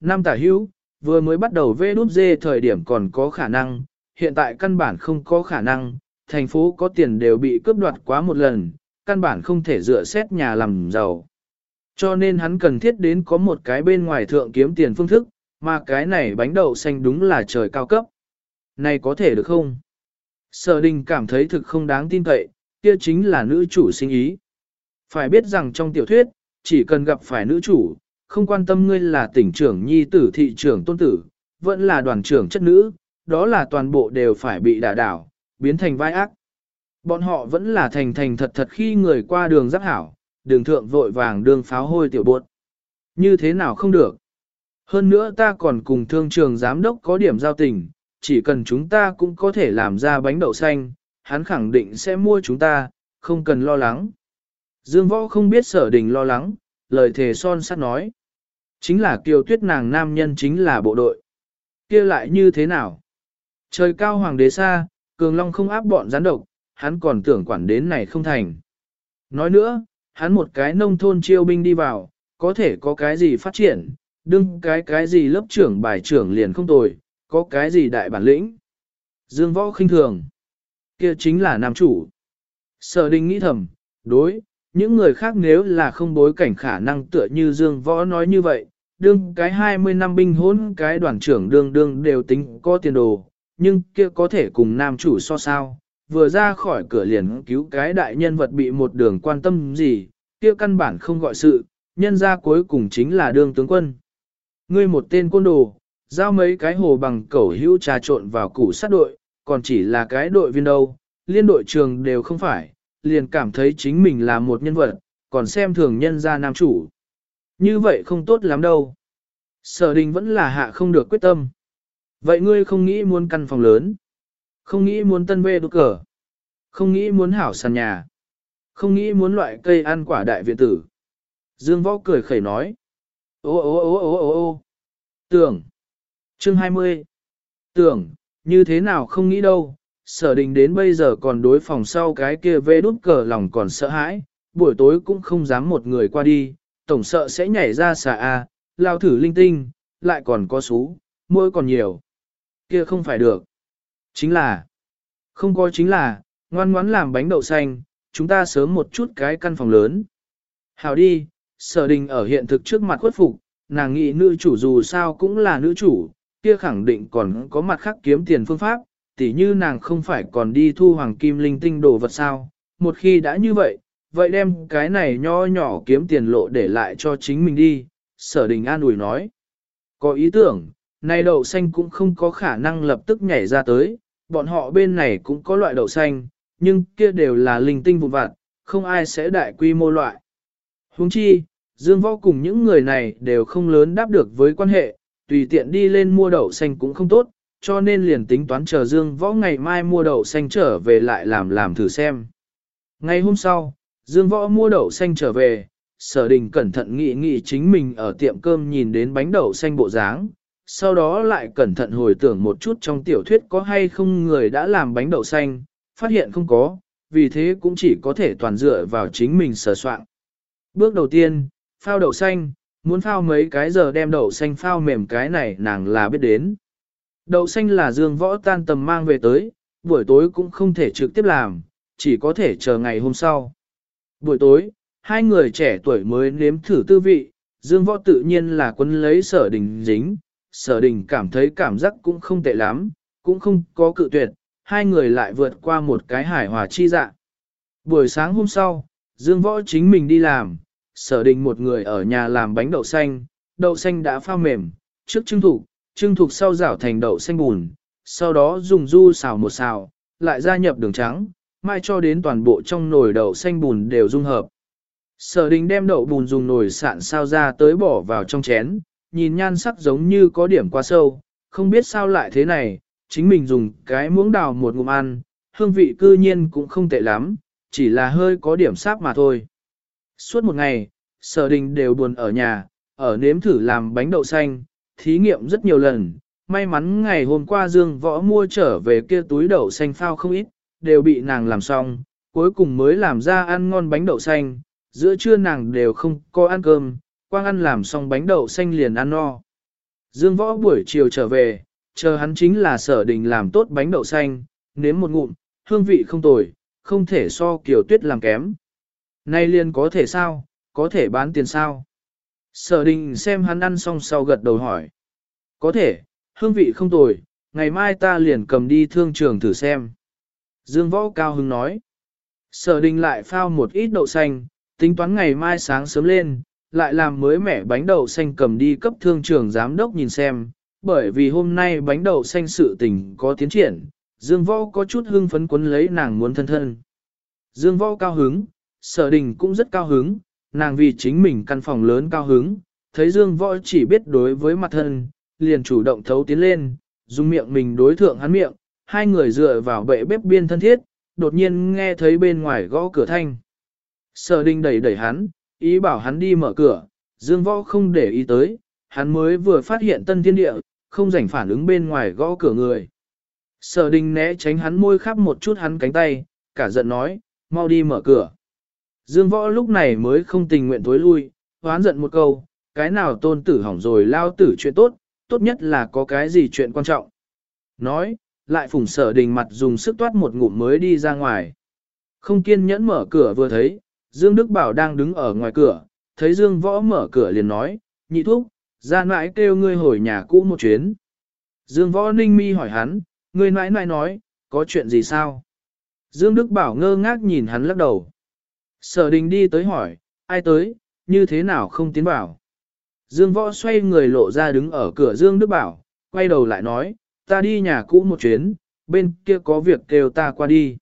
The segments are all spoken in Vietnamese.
năm tả hữu, vừa mới bắt đầu vê đút dê thời điểm còn có khả năng, hiện tại căn bản không có khả năng, thành phố có tiền đều bị cướp đoạt quá một lần, căn bản không thể dựa xét nhà làm giàu. Cho nên hắn cần thiết đến có một cái bên ngoài thượng kiếm tiền phương thức, mà cái này bánh đậu xanh đúng là trời cao cấp. Này có thể được không? Sở đình cảm thấy thực không đáng tin cậy, kia chính là nữ chủ sinh ý. Phải biết rằng trong tiểu thuyết, chỉ cần gặp phải nữ chủ, không quan tâm ngươi là tỉnh trưởng nhi tử thị trưởng tôn tử, vẫn là đoàn trưởng chất nữ, đó là toàn bộ đều phải bị đả đảo, biến thành vai ác. Bọn họ vẫn là thành thành thật thật khi người qua đường giáp hảo, đường thượng vội vàng đường pháo hôi tiểu buột. Như thế nào không được? Hơn nữa ta còn cùng thương trường giám đốc có điểm giao tình, chỉ cần chúng ta cũng có thể làm ra bánh đậu xanh, hắn khẳng định sẽ mua chúng ta, không cần lo lắng. Dương võ không biết sở đình lo lắng, lời thề son sắt nói. Chính là kiều tuyết nàng nam nhân chính là bộ đội. kia lại như thế nào? Trời cao hoàng đế xa, cường long không áp bọn gián độc, hắn còn tưởng quản đến này không thành. Nói nữa, hắn một cái nông thôn chiêu binh đi vào, có thể có cái gì phát triển, đừng cái cái gì lớp trưởng bài trưởng liền không tồi, có cái gì đại bản lĩnh. Dương võ khinh thường. kia chính là nam chủ. Sở đình nghĩ thầm, đối, những người khác nếu là không bối cảnh khả năng tựa như Dương võ nói như vậy, đương cái 20 năm binh hỗn cái đoàn trưởng đương đương đều tính có tiền đồ, nhưng kia có thể cùng nam chủ so sao, vừa ra khỏi cửa liền cứu cái đại nhân vật bị một đường quan tâm gì, kia căn bản không gọi sự, nhân ra cuối cùng chính là đương tướng quân. Ngươi một tên côn đồ, giao mấy cái hồ bằng cẩu hữu trà trộn vào củ sát đội, còn chỉ là cái đội viên đâu, liên đội trường đều không phải, liền cảm thấy chính mình là một nhân vật, còn xem thường nhân ra nam chủ. Như vậy không tốt lắm đâu. Sở đình vẫn là hạ không được quyết tâm. Vậy ngươi không nghĩ muốn căn phòng lớn, không nghĩ muốn tân bê đốt cờ, không nghĩ muốn hảo sàn nhà, không nghĩ muốn loại cây ăn quả đại viện tử. Dương võ cười khẩy nói. Ô ô ô ô ô ô tưởng. Chương 20. Tưởng, như thế nào không nghĩ đâu, sở đình đến bây giờ còn đối phòng sau cái kia vê đút cờ lòng còn sợ hãi, buổi tối cũng không dám một người qua đi, tổng sợ sẽ nhảy ra xà A, lao thử linh tinh, lại còn có số, mỗi còn nhiều. Kia không phải được. Chính là, không có chính là, ngoan ngoãn làm bánh đậu xanh, chúng ta sớm một chút cái căn phòng lớn. Hào đi, sở đình ở hiện thực trước mặt khuất phục, nàng nghĩ nữ chủ dù sao cũng là nữ chủ, kia khẳng định còn có mặt khác kiếm tiền phương pháp, tỉ như nàng không phải còn đi thu hoàng kim linh tinh đồ vật sao, một khi đã như vậy, vậy đem cái này nho nhỏ kiếm tiền lộ để lại cho chính mình đi, sở đình an ủi nói. Có ý tưởng, này đậu xanh cũng không có khả năng lập tức nhảy ra tới, bọn họ bên này cũng có loại đậu xanh, nhưng kia đều là linh tinh vụn vặt, không ai sẽ đại quy mô loại. Huống chi, Dương Võ cùng những người này đều không lớn đáp được với quan hệ, tùy tiện đi lên mua đậu xanh cũng không tốt, cho nên liền tính toán chờ Dương Võ ngày mai mua đậu xanh trở về lại làm làm thử xem. Ngày hôm sau, Dương Võ mua đậu xanh trở về, sở đình cẩn thận nghĩ nghĩ chính mình ở tiệm cơm nhìn đến bánh đậu xanh bộ dáng, sau đó lại cẩn thận hồi tưởng một chút trong tiểu thuyết có hay không người đã làm bánh đậu xanh, phát hiện không có, vì thế cũng chỉ có thể toàn dựa vào chính mình sở soạn. Bước đầu tiên, phao đậu xanh, muốn phao mấy cái giờ đem đậu xanh phao mềm cái này nàng là biết đến. Đậu xanh là dương võ tan tầm mang về tới, buổi tối cũng không thể trực tiếp làm, chỉ có thể chờ ngày hôm sau. Buổi tối, hai người trẻ tuổi mới nếm thử tư vị, dương võ tự nhiên là quân lấy sở đình dính, sở đình cảm thấy cảm giác cũng không tệ lắm, cũng không có cự tuyệt, hai người lại vượt qua một cái hải hòa chi dạ. Buổi sáng hôm sau, dương võ chính mình đi làm, sở đình một người ở nhà làm bánh đậu xanh, đậu xanh đã pha mềm, trước trưng thủ trưng thuộc sau rảo thành đậu xanh bùn, sau đó dùng du xào một xào, lại gia nhập đường trắng, mai cho đến toàn bộ trong nồi đậu xanh bùn đều dung hợp. Sở đình đem đậu bùn dùng nồi sạn sao ra tới bỏ vào trong chén, nhìn nhan sắc giống như có điểm quá sâu, không biết sao lại thế này, chính mình dùng cái muỗng đào một ngụm ăn, hương vị cư nhiên cũng không tệ lắm, chỉ là hơi có điểm sáp mà thôi. Suốt một ngày, sở đình đều buồn ở nhà, ở nếm thử làm bánh đậu xanh, thí nghiệm rất nhiều lần. May mắn ngày hôm qua Dương Võ mua trở về kia túi đậu xanh phao không ít, đều bị nàng làm xong, cuối cùng mới làm ra ăn ngon bánh đậu xanh, giữa trưa nàng đều không có ăn cơm, quang ăn làm xong bánh đậu xanh liền ăn no. Dương võ buổi chiều trở về, chờ hắn chính là sở đình làm tốt bánh đậu xanh, nếm một ngụm, hương vị không tồi, không thể so kiểu tuyết làm kém. Nay liền có thể sao, có thể bán tiền sao? Sở đình xem hắn ăn xong sau gật đầu hỏi. Có thể, hương vị không tồi, ngày mai ta liền cầm đi thương trường thử xem. Dương võ cao hứng nói. Sở đình lại phao một ít đậu xanh, tính toán ngày mai sáng sớm lên, lại làm mới mẻ bánh đậu xanh cầm đi cấp thương trường giám đốc nhìn xem, bởi vì hôm nay bánh đậu xanh sự tình có tiến triển, Dương Võ có chút hưng phấn quấn lấy nàng muốn thân thân. Dương Võ cao hứng, sở đình cũng rất cao hứng, nàng vì chính mình căn phòng lớn cao hứng, thấy Dương Võ chỉ biết đối với mặt thân, liền chủ động thấu tiến lên, dùng miệng mình đối thượng hắn miệng, hai người dựa vào bệ bếp biên thân thiết, đột nhiên nghe thấy bên ngoài gõ cửa thanh. Sở đình đẩy đẩy hắn, ý bảo hắn đi mở cửa, Dương Võ không để ý tới, hắn mới vừa phát hiện tân thiên địa, không rảnh phản ứng bên ngoài gõ cửa người. Sở đình né tránh hắn môi khắp một chút hắn cánh tay, cả giận nói, mau đi mở cửa. Dương Võ lúc này mới không tình nguyện tối lui, hoán giận một câu, cái nào tôn tử hỏng rồi lao tử chuyện tốt, tốt nhất là có cái gì chuyện quan trọng. Nói, lại phủng sở đình mặt dùng sức toát một ngụm mới đi ra ngoài. Không kiên nhẫn mở cửa vừa thấy, Dương Đức Bảo đang đứng ở ngoài cửa, thấy Dương Võ mở cửa liền nói, nhị thúc, ra nãi kêu ngươi hồi nhà cũ một chuyến. Dương Võ Ninh mi hỏi hắn, ngươi nãi nãi nói, có chuyện gì sao? Dương Đức Bảo ngơ ngác nhìn hắn lắc đầu. Sở đình đi tới hỏi, ai tới, như thế nào không tiến bảo? Dương Võ xoay người lộ ra đứng ở cửa Dương Đức Bảo, quay đầu lại nói, ta đi nhà cũ một chuyến, bên kia có việc kêu ta qua đi.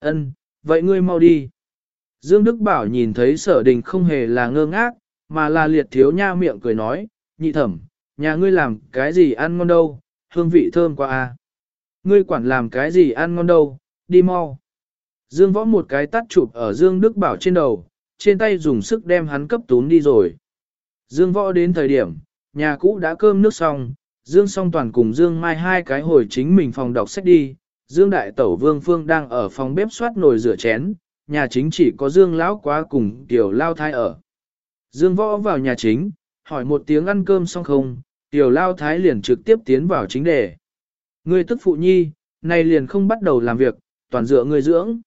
Ân, vậy ngươi mau đi. Dương Đức Bảo nhìn thấy sở đình không hề là ngơ ngác, mà là liệt thiếu nha miệng cười nói, nhị thẩm, nhà ngươi làm cái gì ăn ngon đâu, hương vị thơm quá à. Ngươi quản làm cái gì ăn ngon đâu, đi mau. Dương võ một cái tắt chụp ở Dương Đức Bảo trên đầu, trên tay dùng sức đem hắn cấp tún đi rồi. Dương võ đến thời điểm, nhà cũ đã cơm nước xong, Dương song toàn cùng Dương mai hai cái hồi chính mình phòng đọc sách đi. Dương đại tẩu vương phương đang ở phòng bếp soát nồi rửa chén, nhà chính chỉ có Dương lão quá cùng tiểu lao thái ở. Dương võ vào nhà chính, hỏi một tiếng ăn cơm xong không, tiểu lao thái liền trực tiếp tiến vào chính đề. Ngươi tức phụ nhi, nay liền không bắt đầu làm việc, toàn dựa ngươi dưỡng.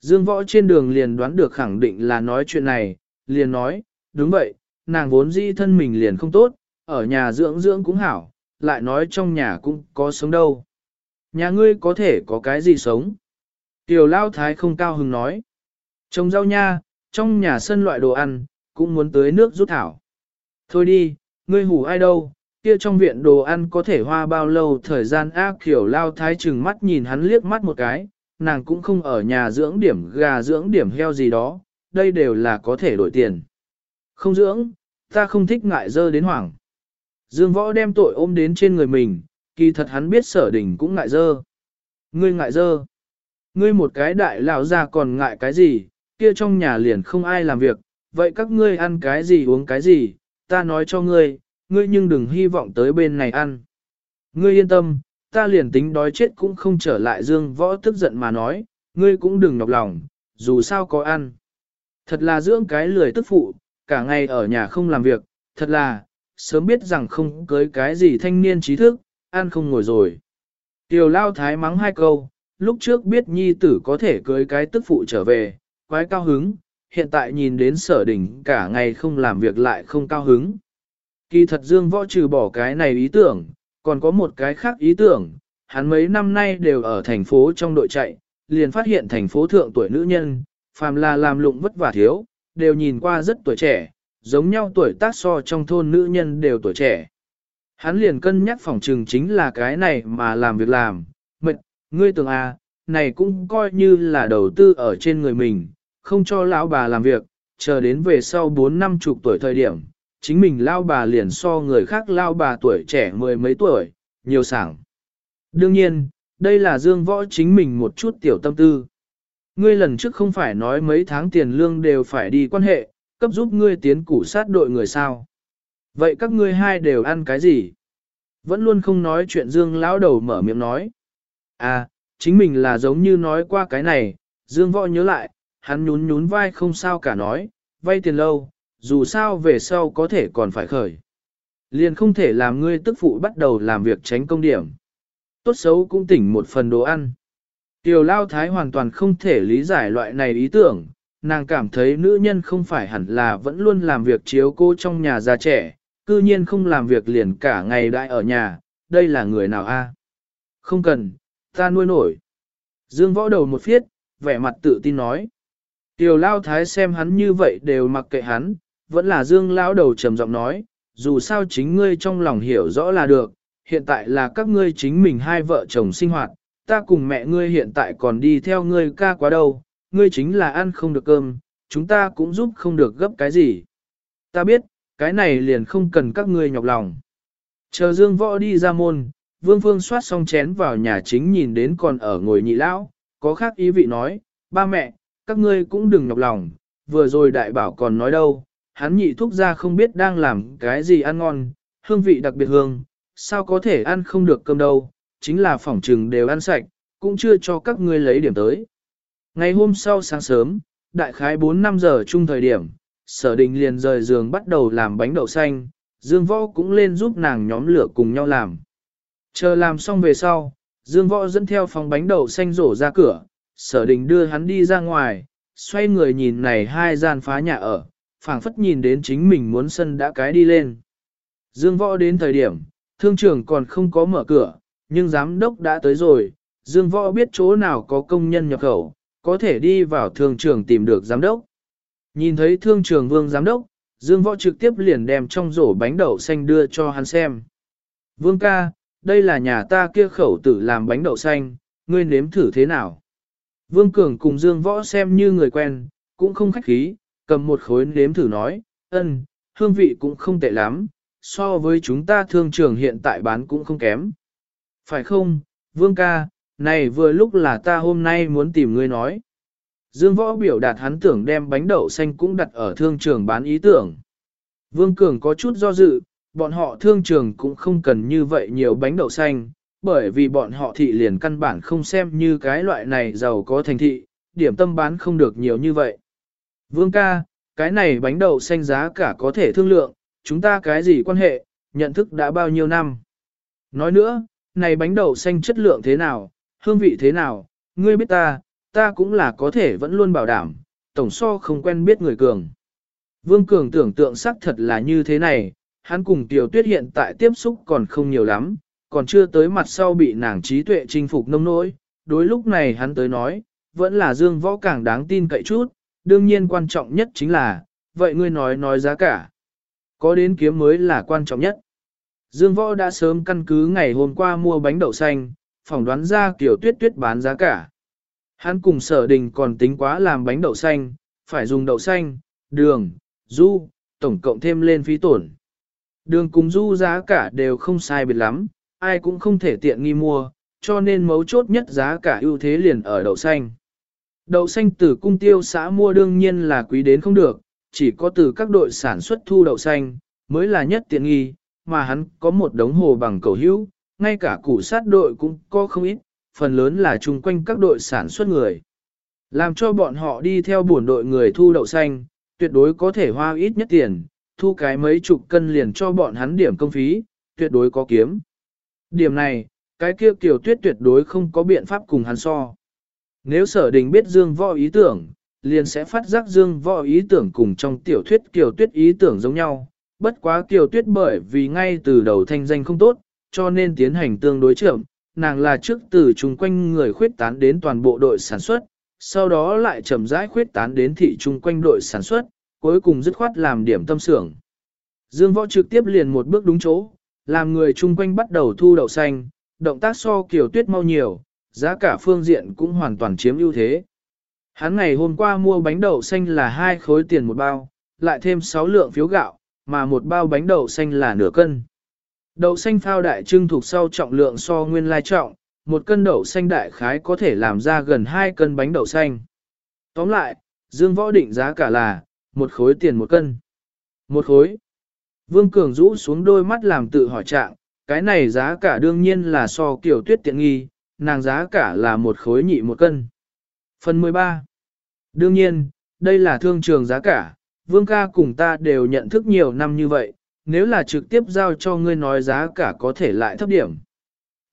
Dương võ trên đường liền đoán được khẳng định là nói chuyện này, liền nói, đúng vậy, nàng vốn dĩ thân mình liền không tốt, ở nhà dưỡng dưỡng cũng hảo, lại nói trong nhà cũng có sống đâu. Nhà ngươi có thể có cái gì sống? Tiểu lao thái không cao hứng nói. Trồng rau nha, trong nhà sân loại đồ ăn, cũng muốn tới nước rút thảo. Thôi đi, ngươi hủ ai đâu, kia trong viện đồ ăn có thể hoa bao lâu thời gian ác kiểu lao thái chừng mắt nhìn hắn liếc mắt một cái, nàng cũng không ở nhà dưỡng điểm gà dưỡng điểm heo gì đó, đây đều là có thể đổi tiền. Không dưỡng, ta không thích ngại dơ đến hoảng. Dương võ đem tội ôm đến trên người mình, kỳ thật hắn biết sở đình cũng ngại dơ. Ngươi ngại dơ. Ngươi một cái đại lão già còn ngại cái gì, kia trong nhà liền không ai làm việc, vậy các ngươi ăn cái gì uống cái gì, ta nói cho ngươi, ngươi nhưng đừng hy vọng tới bên này ăn. Ngươi yên tâm, ta liền tính đói chết cũng không trở lại dương võ tức giận mà nói, ngươi cũng đừng nhọc lòng, dù sao có ăn. Thật là dưỡng cái lười tức phụ, cả ngày ở nhà không làm việc, thật là, sớm biết rằng không cưới cái gì thanh niên trí thức, ăn không ngồi rồi. Tiểu lao thái mắng hai câu, lúc trước biết nhi tử có thể cưới cái tức phụ trở về, quái cao hứng, hiện tại nhìn đến sở đỉnh cả ngày không làm việc lại không cao hứng. Kỳ thật Dương Võ trừ bỏ cái này ý tưởng, còn có một cái khác ý tưởng, hắn mấy năm nay đều ở thành phố trong đội chạy, liền phát hiện thành phố thượng tuổi nữ nhân, phàm là làm lụng vất vả thiếu, đều nhìn qua rất tuổi trẻ, giống nhau tuổi tác so trong thôn nữ nhân đều tuổi trẻ. Hắn liền cân nhắc phòng trừng chính là cái này mà làm việc làm, mệt, ngươi tưởng à, này cũng coi như là đầu tư ở trên người mình, không cho lão bà làm việc, chờ đến về sau 4 năm chục tuổi thời điểm, chính mình lao bà liền so người khác lao bà tuổi trẻ mười mấy tuổi, nhiều sảng. Đương nhiên, đây là dương võ chính mình một chút tiểu tâm tư. Ngươi lần trước không phải nói mấy tháng tiền lương đều phải đi quan hệ, cấp giúp ngươi tiến củ sát đội người sao. Vậy các ngươi hai đều ăn cái gì? Vẫn luôn không nói chuyện dương lão đầu mở miệng nói. À, chính mình là giống như nói qua cái này, dương võ nhớ lại, hắn nhún nhún vai không sao cả nói, vay tiền lâu, dù sao về sau có thể còn phải khởi. Liền không thể làm ngươi tức phụ bắt đầu làm việc tránh công điểm. Tốt xấu cũng tỉnh một phần đồ ăn. Tiểu lao thái hoàn toàn không thể lý giải loại này ý tưởng, nàng cảm thấy nữ nhân không phải hẳn là vẫn luôn làm việc chiếu cô trong nhà già trẻ, cư nhiên không làm việc liền cả ngày đại ở nhà, đây là người nào a? Không cần, ta nuôi nổi. Dương võ đầu một phiết, vẻ mặt tự tin nói. Tiểu lao thái xem hắn như vậy đều mặc kệ hắn, vẫn là dương lão đầu trầm giọng nói, dù sao chính ngươi trong lòng hiểu rõ là được, hiện tại là các ngươi chính mình hai vợ chồng sinh hoạt, ta cùng mẹ ngươi hiện tại còn đi theo ngươi ca quá đâu, ngươi chính là ăn không được cơm, chúng ta cũng giúp không được gấp cái gì. Ta biết, cái này liền không cần các ngươi nhọc lòng. Chờ Dương Võ đi ra môn, Vương Phương soát xong chén vào nhà chính nhìn đến còn ở ngồi nhị lão, có khác ý vị nói, ba mẹ, các ngươi cũng đừng nhọc lòng, vừa rồi đại bảo còn nói đâu, hắn nhị thúc ra không biết đang làm cái gì ăn ngon, hương vị đặc biệt hương, sao có thể ăn không được cơm đâu, chính là phỏng trừng đều ăn sạch, cũng chưa cho các ngươi lấy điểm tới. Ngày hôm sau sáng sớm, đại khái 4-5 giờ chung thời điểm, sở đình liền rời giường bắt đầu làm bánh đậu xanh, Dương Võ cũng lên giúp nàng nhóm lửa cùng nhau làm. Chờ làm xong về sau, Dương Võ dẫn theo phòng bánh đậu xanh rổ ra cửa, sở đình đưa hắn đi ra ngoài, xoay người nhìn này hai gian phá nhà ở, phảng phất nhìn đến chính mình muốn sân đã cái đi lên. Dương Võ đến thời điểm, thương trường còn không có mở cửa, nhưng giám đốc đã tới rồi, Dương Võ biết chỗ nào có công nhân nhập khẩu, có thể đi vào thương trường tìm được giám đốc. Nhìn thấy thương trường vương giám đốc, Dương Võ trực tiếp liền đem trong rổ bánh đậu xanh đưa cho hắn xem. Vương ca, đây là nhà ta kia khẩu tử làm bánh đậu xanh, ngươi nếm thử thế nào? Vương Cường cùng Dương Võ xem như người quen, cũng không khách khí, cầm một khối nếm thử nói, ân, hương vị cũng không tệ lắm, so với chúng ta thương trường hiện tại bán cũng không kém. Phải không, Vương ca, này vừa lúc là ta hôm nay muốn tìm ngươi nói. Dương Võ biểu đạt hắn tưởng đem bánh đậu xanh cũng đặt ở thương trường bán ý tưởng. Vương Cường có chút do dự, bọn họ thương trường cũng không cần như vậy nhiều bánh đậu xanh, bởi vì bọn họ thị liền căn bản không xem như cái loại này giàu có thành thị, điểm tâm bán không được nhiều như vậy. Vương ca, cái này bánh đậu xanh giá cả có thể thương lượng, chúng ta cái gì quan hệ, nhận thức đã bao nhiêu năm. Nói nữa, này bánh đậu xanh chất lượng thế nào, hương vị thế nào, ngươi biết ta, ta cũng là có thể vẫn luôn bảo đảm, tổng so không quen biết người cường. Vương Cường tưởng tượng xác thật là như thế này, hắn cùng Tiểu Tuyết hiện tại tiếp xúc còn không nhiều lắm, còn chưa tới mặt sau bị nàng trí tuệ chinh phục nông nỗi. Đối lúc này hắn tới nói, vẫn là Dương Võ càng đáng tin cậy chút, đương nhiên quan trọng nhất chính là, vậy ngươi nói nói giá cả. Có đến kiếm mới là quan trọng nhất. Dương Võ đã sớm căn cứ ngày hôm qua mua bánh đậu xanh, phỏng đoán ra kiểu tuyết tuyết bán giá cả. Hắn cùng sở đình còn tính quá làm bánh đậu xanh, phải dùng đậu xanh, đường, du, tổng cộng thêm lên phí tổn. Đường cùng du giá cả đều không sai biệt lắm, ai cũng không thể tiện nghi mua, cho nên mấu chốt nhất giá cả ưu thế liền ở đậu xanh. Đậu xanh từ cung tiêu xã mua đương nhiên là quý đến không được, chỉ có từ các đội sản xuất thu đậu xanh, mới là nhất tiện nghi, mà hắn có một đống hồ bằng cầu hữu, ngay cả củ sát đội cũng có không ít, phần lớn là chung quanh các đội sản xuất người. Làm cho bọn họ đi theo buồn đội người thu đậu xanh, tuyệt đối có thể hoa ít nhất tiền, thu cái mấy chục cân liền cho bọn hắn điểm công phí, tuyệt đối có kiếm. Điểm này, cái kia kiểu tuyết tuyệt đối không có biện pháp cùng hắn so. Nếu sở đình biết Dương Võ ý tưởng, liền sẽ phát giác Dương Võ ý tưởng cùng trong tiểu thuyết Kiều Tuyết ý tưởng giống nhau. Bất quá Kiều Tuyết bởi vì ngay từ đầu thanh danh không tốt, cho nên tiến hành tương đối chậm, nàng là trước từ chung quanh người khuyết tán đến toàn bộ đội sản xuất, sau đó lại chậm rãi khuyết tán đến thị chung quanh đội sản xuất, cuối cùng dứt khoát làm điểm tâm xưởng. Dương Võ trực tiếp liền một bước đúng chỗ, làm người chung quanh bắt đầu thu đậu xanh, động tác so kiểu tuyết mau nhiều, giá cả phương diện cũng hoàn toàn chiếm ưu thế. Hắn ngày hôm qua mua bánh đậu xanh là hai khối tiền một bao, lại thêm 6 lượng phiếu gạo, mà một bao bánh đậu xanh là nửa cân. Đậu xanh phao đại trưng thuộc sau trọng lượng so nguyên lai trọng, một cân đậu xanh đại khái có thể làm ra gần 2 cân bánh đậu xanh. Tóm lại, Dương Võ định giá cả là, một khối tiền một cân. Một khối. Vương Cường rũ xuống đôi mắt làm tự hỏi trạng, cái này giá cả đương nhiên là so kiểu tuyết tiện nghi, nàng giá cả là một khối nhị một cân. Phần 13. Đương nhiên, đây là thương trường giá cả, Vương ca cùng ta đều nhận thức nhiều năm như vậy, nếu là trực tiếp giao cho ngươi nói giá cả có thể lại thấp điểm.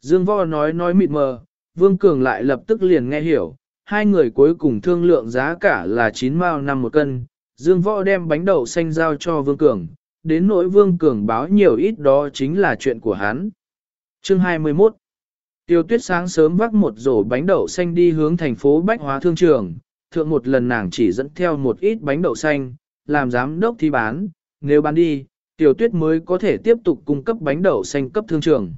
Dương Võ nói nói mịt mờ, Vương Cường lại lập tức liền nghe hiểu, hai người cuối cùng thương lượng giá cả là 9 mao năm một cân, Dương Võ đem bánh đậu xanh giao cho Vương Cường, đến nỗi Vương Cường báo nhiều ít đó chính là chuyện của hắn. Chương 21 Tiêu tuyết sáng sớm vác một rổ bánh đậu xanh đi hướng thành phố Bách Hóa Thương Trường, thượng một lần nàng chỉ dẫn theo một ít bánh đậu xanh, làm giám đốc thi bán, nếu bán đi, tiểu tuyết mới có thể tiếp tục cung cấp bánh đậu xanh cấp thương trường.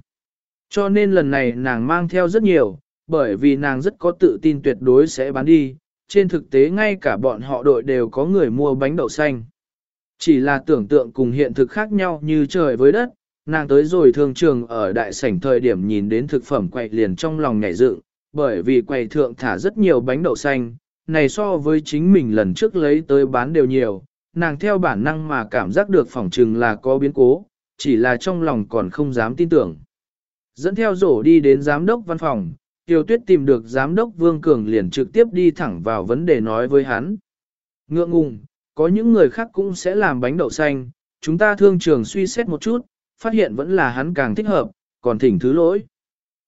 Cho nên lần này nàng mang theo rất nhiều, bởi vì nàng rất có tự tin tuyệt đối sẽ bán đi, trên thực tế ngay cả bọn họ đội đều có người mua bánh đậu xanh. Chỉ là tưởng tượng cùng hiện thực khác nhau như trời với đất, nàng tới rồi thương trường ở đại sảnh thời điểm nhìn đến thực phẩm quậy liền trong lòng nhảy dựng, bởi vì quầy thượng thả rất nhiều bánh đậu xanh, này so với chính mình lần trước lấy tới bán đều nhiều, nàng theo bản năng mà cảm giác được phỏng chừng là có biến cố, chỉ là trong lòng còn không dám tin tưởng. Dẫn theo rổ đi đến giám đốc văn phòng, Tiêu Tuyết tìm được giám đốc Vương Cường liền trực tiếp đi thẳng vào vấn đề nói với hắn. Ngượng ngùng, có những người khác cũng sẽ làm bánh đậu xanh, chúng ta thương trường suy xét một chút, phát hiện vẫn là hắn càng thích hợp, còn thỉnh thứ lỗi.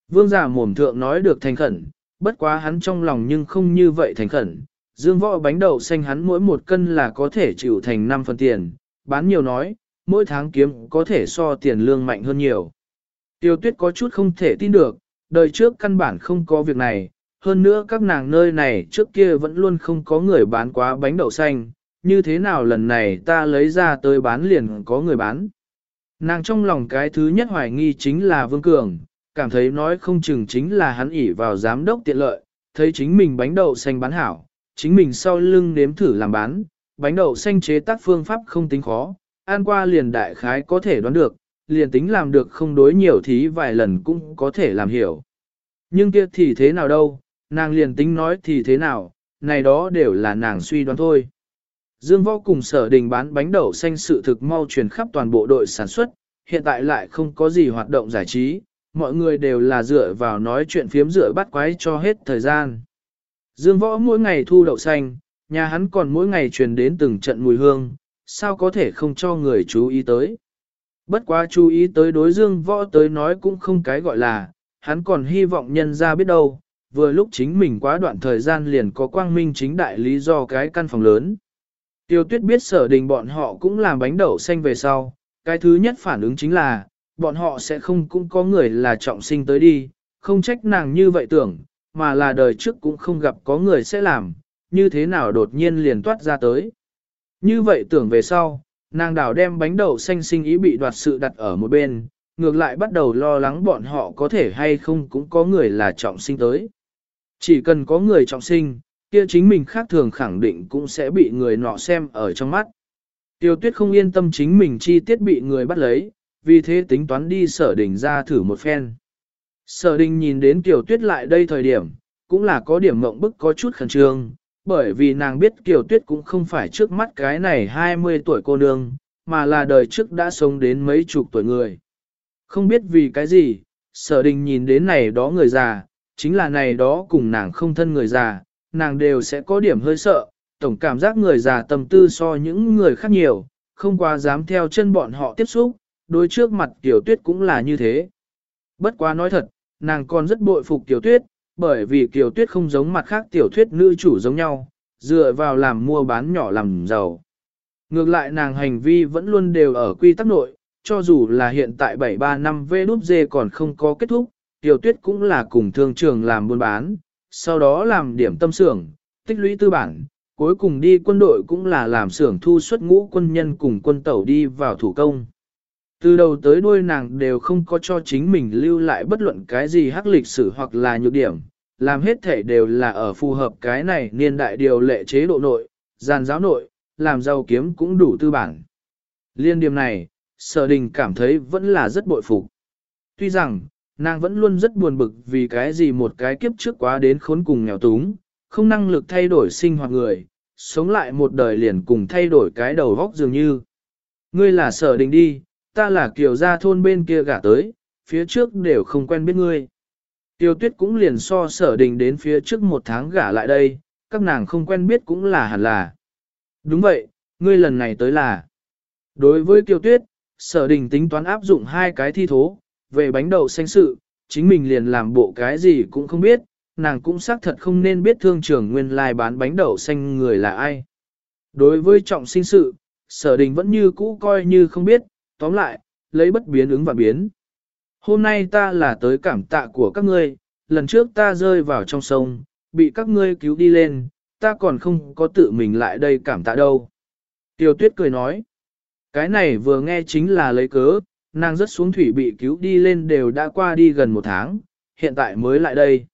Vương giả mồm thượng nói được thành khẩn, bất quá hắn trong lòng nhưng không như vậy thành khẩn. Dương võ bánh đậu xanh hắn mỗi một cân là có thể chịu thành 5 phần tiền, bán nhiều nói, mỗi tháng kiếm có thể so tiền lương mạnh hơn nhiều. Tiêu tuyết có chút không thể tin được, đời trước căn bản không có việc này, hơn nữa các nàng nơi này trước kia vẫn luôn không có người bán quá bánh đậu xanh, như thế nào lần này ta lấy ra tới bán liền có người bán. Nàng trong lòng cái thứ nhất hoài nghi chính là Vương Cường, cảm thấy nói không chừng chính là hắn ỉ vào giám đốc tiện lợi, thấy chính mình bánh đậu xanh bán hảo, chính mình sau lưng nếm thử làm bán, bánh đậu xanh chế tác phương pháp không tính khó, ăn qua liền đại khái có thể đoán được, liền tính làm được không đối nhiều thí vài lần cũng có thể làm hiểu. Nhưng kia thì thế nào đâu, nàng liền tính nói thì thế nào, này đó đều là nàng suy đoán thôi. Dương Võ cùng sở đình bán bánh đậu xanh sự thực mau truyền khắp toàn bộ đội sản xuất, hiện tại lại không có gì hoạt động giải trí, mọi người đều là dựa vào nói chuyện phiếm dựa bắt quái cho hết thời gian. Dương Võ mỗi ngày thu đậu xanh, nhà hắn còn mỗi ngày truyền đến từng trận mùi hương, sao có thể không cho người chú ý tới. Bất quá chú ý tới đối Dương Võ tới nói cũng không cái gọi là, hắn còn hy vọng nhân ra biết đâu, vừa lúc chính mình quá đoạn thời gian liền có quang minh chính đại lý do cái căn phòng lớn. Tiêu tuyết biết sở đình bọn họ cũng làm bánh đậu xanh về sau, cái thứ nhất phản ứng chính là, bọn họ sẽ không cũng có người là trọng sinh tới đi, không trách nàng như vậy tưởng, mà là đời trước cũng không gặp có người sẽ làm, như thế nào đột nhiên liền toát ra tới. Như vậy tưởng về sau, nàng đảo đem bánh đậu xanh sinh ý bị đoạt sự đặt ở một bên, ngược lại bắt đầu lo lắng bọn họ có thể hay không cũng có người là trọng sinh tới. Chỉ cần có người trọng sinh, kia chính mình khác thường khẳng định cũng sẽ bị người nọ xem ở trong mắt. Tiêu tuyết không yên tâm chính mình chi tiết bị người bắt lấy, vì thế tính toán đi sở đình ra thử một phen. Sở đình nhìn đến Tiêu Tuyết lại đây thời điểm, cũng là có điểm mộng bức có chút khẩn trương, bởi vì nàng biết Kiều Tuyết cũng không phải trước mắt cái này 20 tuổi cô nương, mà là đời trước đã sống đến mấy chục tuổi người. Không biết vì cái gì, sở đình nhìn đến này đó người già, chính là này đó cùng nàng không thân người già, nàng đều sẽ có điểm hơi sợ, tổng cảm giác người già tầm tư so những người khác nhiều, không quá dám theo chân bọn họ tiếp xúc, đối trước mặt Tiểu Tuyết cũng là như thế. Bất quá nói thật, nàng còn rất bội phục Tiểu Tuyết, bởi vì Tiểu Tuyết không giống mặt khác tiểu thuyết nữ chủ giống nhau, dựa vào làm mua bán nhỏ làm giàu. Ngược lại nàng hành vi vẫn luôn đều ở quy tắc nội, cho dù là hiện tại 73 năm V đút dê còn không có kết thúc, Tiểu Tuyết cũng là cùng thương trường làm buôn bán, sau đó làm điểm tâm xưởng, tích lũy tư bản, cuối cùng đi quân đội cũng là làm xưởng thu xuất ngũ quân nhân cùng quân tẩu đi vào thủ công. Từ đầu tới đuôi nàng đều không có cho chính mình lưu lại bất luận cái gì hắc lịch sử hoặc là nhược điểm, làm hết thể đều là ở phù hợp cái này niên đại điều lệ chế độ nội, gian giáo nội, làm giàu kiếm cũng đủ tư bản. Liên điểm này, sở đình cảm thấy vẫn là rất bội phục. Tuy rằng, nàng vẫn luôn rất buồn bực vì cái gì một cái kiếp trước quá đến khốn cùng nghèo túng, không năng lực thay đổi sinh hoạt người, sống lại một đời liền cùng thay đổi cái đầu góc dường như. Ngươi là sở đình đi, ta là kiều gia thôn bên kia gả tới, phía trước đều không quen biết ngươi. Tiêu tuyết cũng liền so sở đình đến phía trước một tháng gả lại đây, các nàng không quen biết cũng là hẳn là. Đúng vậy, ngươi lần này tới là. Đối với Tiêu tuyết, Sở đình tính toán áp dụng hai cái thi thố, về bánh đậu xanh sự, chính mình liền làm bộ cái gì cũng không biết, nàng cũng xác thật không nên biết thương trưởng nguyên lai bán bánh đậu xanh người là ai. Đối với trọng sinh sự, sở đình vẫn như cũ coi như không biết, tóm lại, lấy bất biến ứng và biến. Hôm nay ta là tới cảm tạ của các ngươi, lần trước ta rơi vào trong sông, bị các ngươi cứu đi lên, ta còn không có tự mình lại đây cảm tạ đâu. Tiêu tuyết cười nói, cái này vừa nghe chính là lấy cớ, nàng rất xuống thủy bị cứu đi lên đều đã qua đi gần một tháng, hiện tại mới lại đây.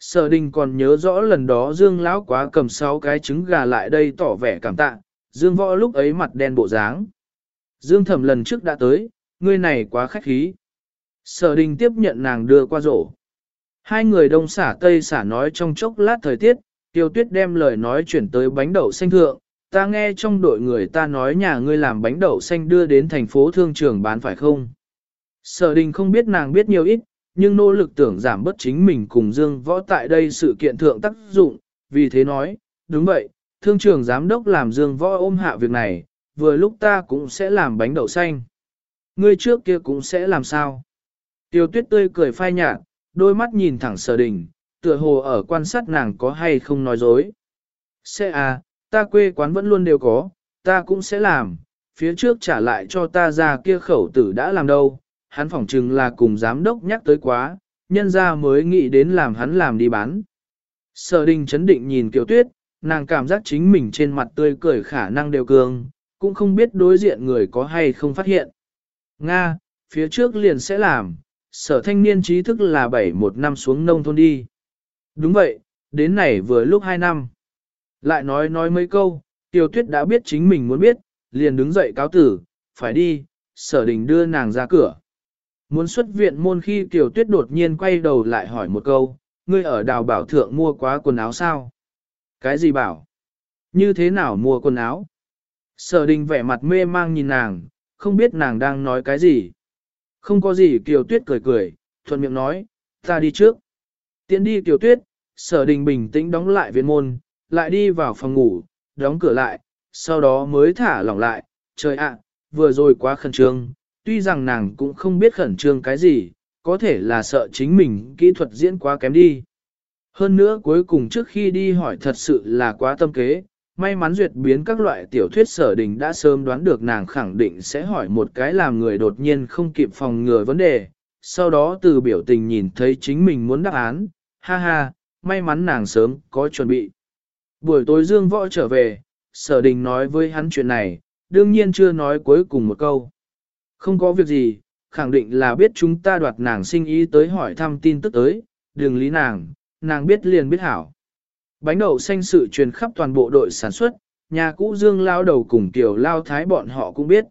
Sở đình còn nhớ rõ lần đó Dương Lão quá cầm sáu cái trứng gà lại đây tỏ vẻ cảm tạ, Dương võ lúc ấy mặt đen bộ dáng. Dương thẩm lần trước đã tới, ngươi này quá khách khí. Sở đình tiếp nhận nàng đưa qua rổ. Hai người đông xả tây xả nói trong chốc lát thời tiết, tiêu tuyết đem lời nói chuyển tới bánh đậu xanh thượng. Ta nghe trong đội người ta nói nhà ngươi làm bánh đậu xanh đưa đến thành phố thương trường bán phải không? Sở đình không biết nàng biết nhiều ít, nhưng nỗ lực tưởng giảm bớt chính mình cùng Dương Võ tại đây sự kiện thượng tác dụng, vì thế nói, đúng vậy, thương trường giám đốc làm Dương Võ ôm hạ việc này, vừa lúc ta cũng sẽ làm bánh đậu xanh. Ngươi trước kia cũng sẽ làm sao? Tiêu tuyết tươi cười phai nhạt, đôi mắt nhìn thẳng sở đình, tựa hồ ở quan sát nàng có hay không nói dối. Sẽ à, ta quê quán vẫn luôn đều có, ta cũng sẽ làm, phía trước trả lại cho ta ra kia khẩu tử đã làm đâu, hắn phỏng chừng là cùng giám đốc nhắc tới quá, nhân ra mới nghĩ đến làm hắn làm đi bán. Sở đình chấn định nhìn Kiều Tuyết, nàng cảm giác chính mình trên mặt tươi cười khả năng đều cường, cũng không biết đối diện người có hay không phát hiện. Nga, phía trước liền sẽ làm, sở thanh niên trí thức là bảy một năm xuống nông thôn đi. Đúng vậy, đến này vừa lúc hai năm. Lại nói nói mấy câu, Tiêu Tuyết đã biết chính mình muốn biết, liền đứng dậy cáo tử, phải đi, sở đình đưa nàng ra cửa. Muốn xuất viện môn khi Tiểu Tuyết đột nhiên quay đầu lại hỏi một câu, ngươi ở đào bảo thượng mua quá quần áo sao? Cái gì bảo? Như thế nào mua quần áo? Sở đình vẻ mặt mê mang nhìn nàng, không biết nàng đang nói cái gì. Không có gì Kiều Tuyết cười cười, thuận miệng nói, ta đi trước. Tiến đi Kiều Tuyết, sở đình bình tĩnh đóng lại viện môn, lại đi vào phòng ngủ, đóng cửa lại, sau đó mới thả lỏng lại, trời ạ, vừa rồi quá khẩn trương, tuy rằng nàng cũng không biết khẩn trương cái gì, có thể là sợ chính mình kỹ thuật diễn quá kém đi. Hơn nữa cuối cùng trước khi đi hỏi thật sự là quá tâm kế, may mắn duyệt biến các loại tiểu thuyết sở đình đã sớm đoán được nàng khẳng định sẽ hỏi một cái làm người đột nhiên không kịp phòng ngừa vấn đề, sau đó từ biểu tình nhìn thấy chính mình muốn đáp án, ha ha, may mắn nàng sớm có chuẩn bị. Buổi tối Dương Võ trở về, sở đình nói với hắn chuyện này, đương nhiên chưa nói cuối cùng một câu. Không có việc gì, khẳng định là biết chúng ta đoạt nàng sinh ý tới hỏi thăm tin tức tới, đường lý nàng, nàng biết liền biết hảo. Bánh đậu xanh sự truyền khắp toàn bộ đội sản xuất, nhà cũ Dương lao đầu cùng tiểu lao thái bọn họ cũng biết.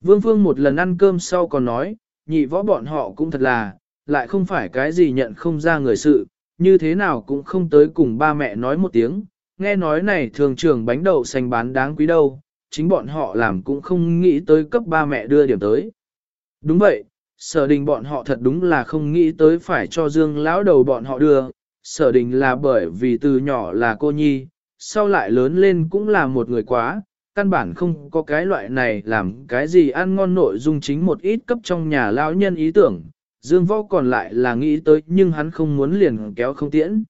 Vương Phương một lần ăn cơm sau còn nói, nhị võ bọn họ cũng thật là, lại không phải cái gì nhận không ra người sự, như thế nào cũng không tới cùng ba mẹ nói một tiếng, nghe nói này thường trường bánh đậu xanh bán đáng quý đâu, chính bọn họ làm cũng không nghĩ tới cấp ba mẹ đưa điểm tới. Đúng vậy, sở đình bọn họ thật đúng là không nghĩ tới phải cho Dương lão đầu bọn họ đưa, sở đình là bởi vì từ nhỏ là cô nhi, sau lại lớn lên cũng là một người quá, căn bản không có cái loại này làm cái gì ăn ngon nội dung chính một ít cấp trong nhà lão nhân ý tưởng, Dương võ còn lại là nghĩ tới nhưng hắn không muốn liền kéo không tiễn.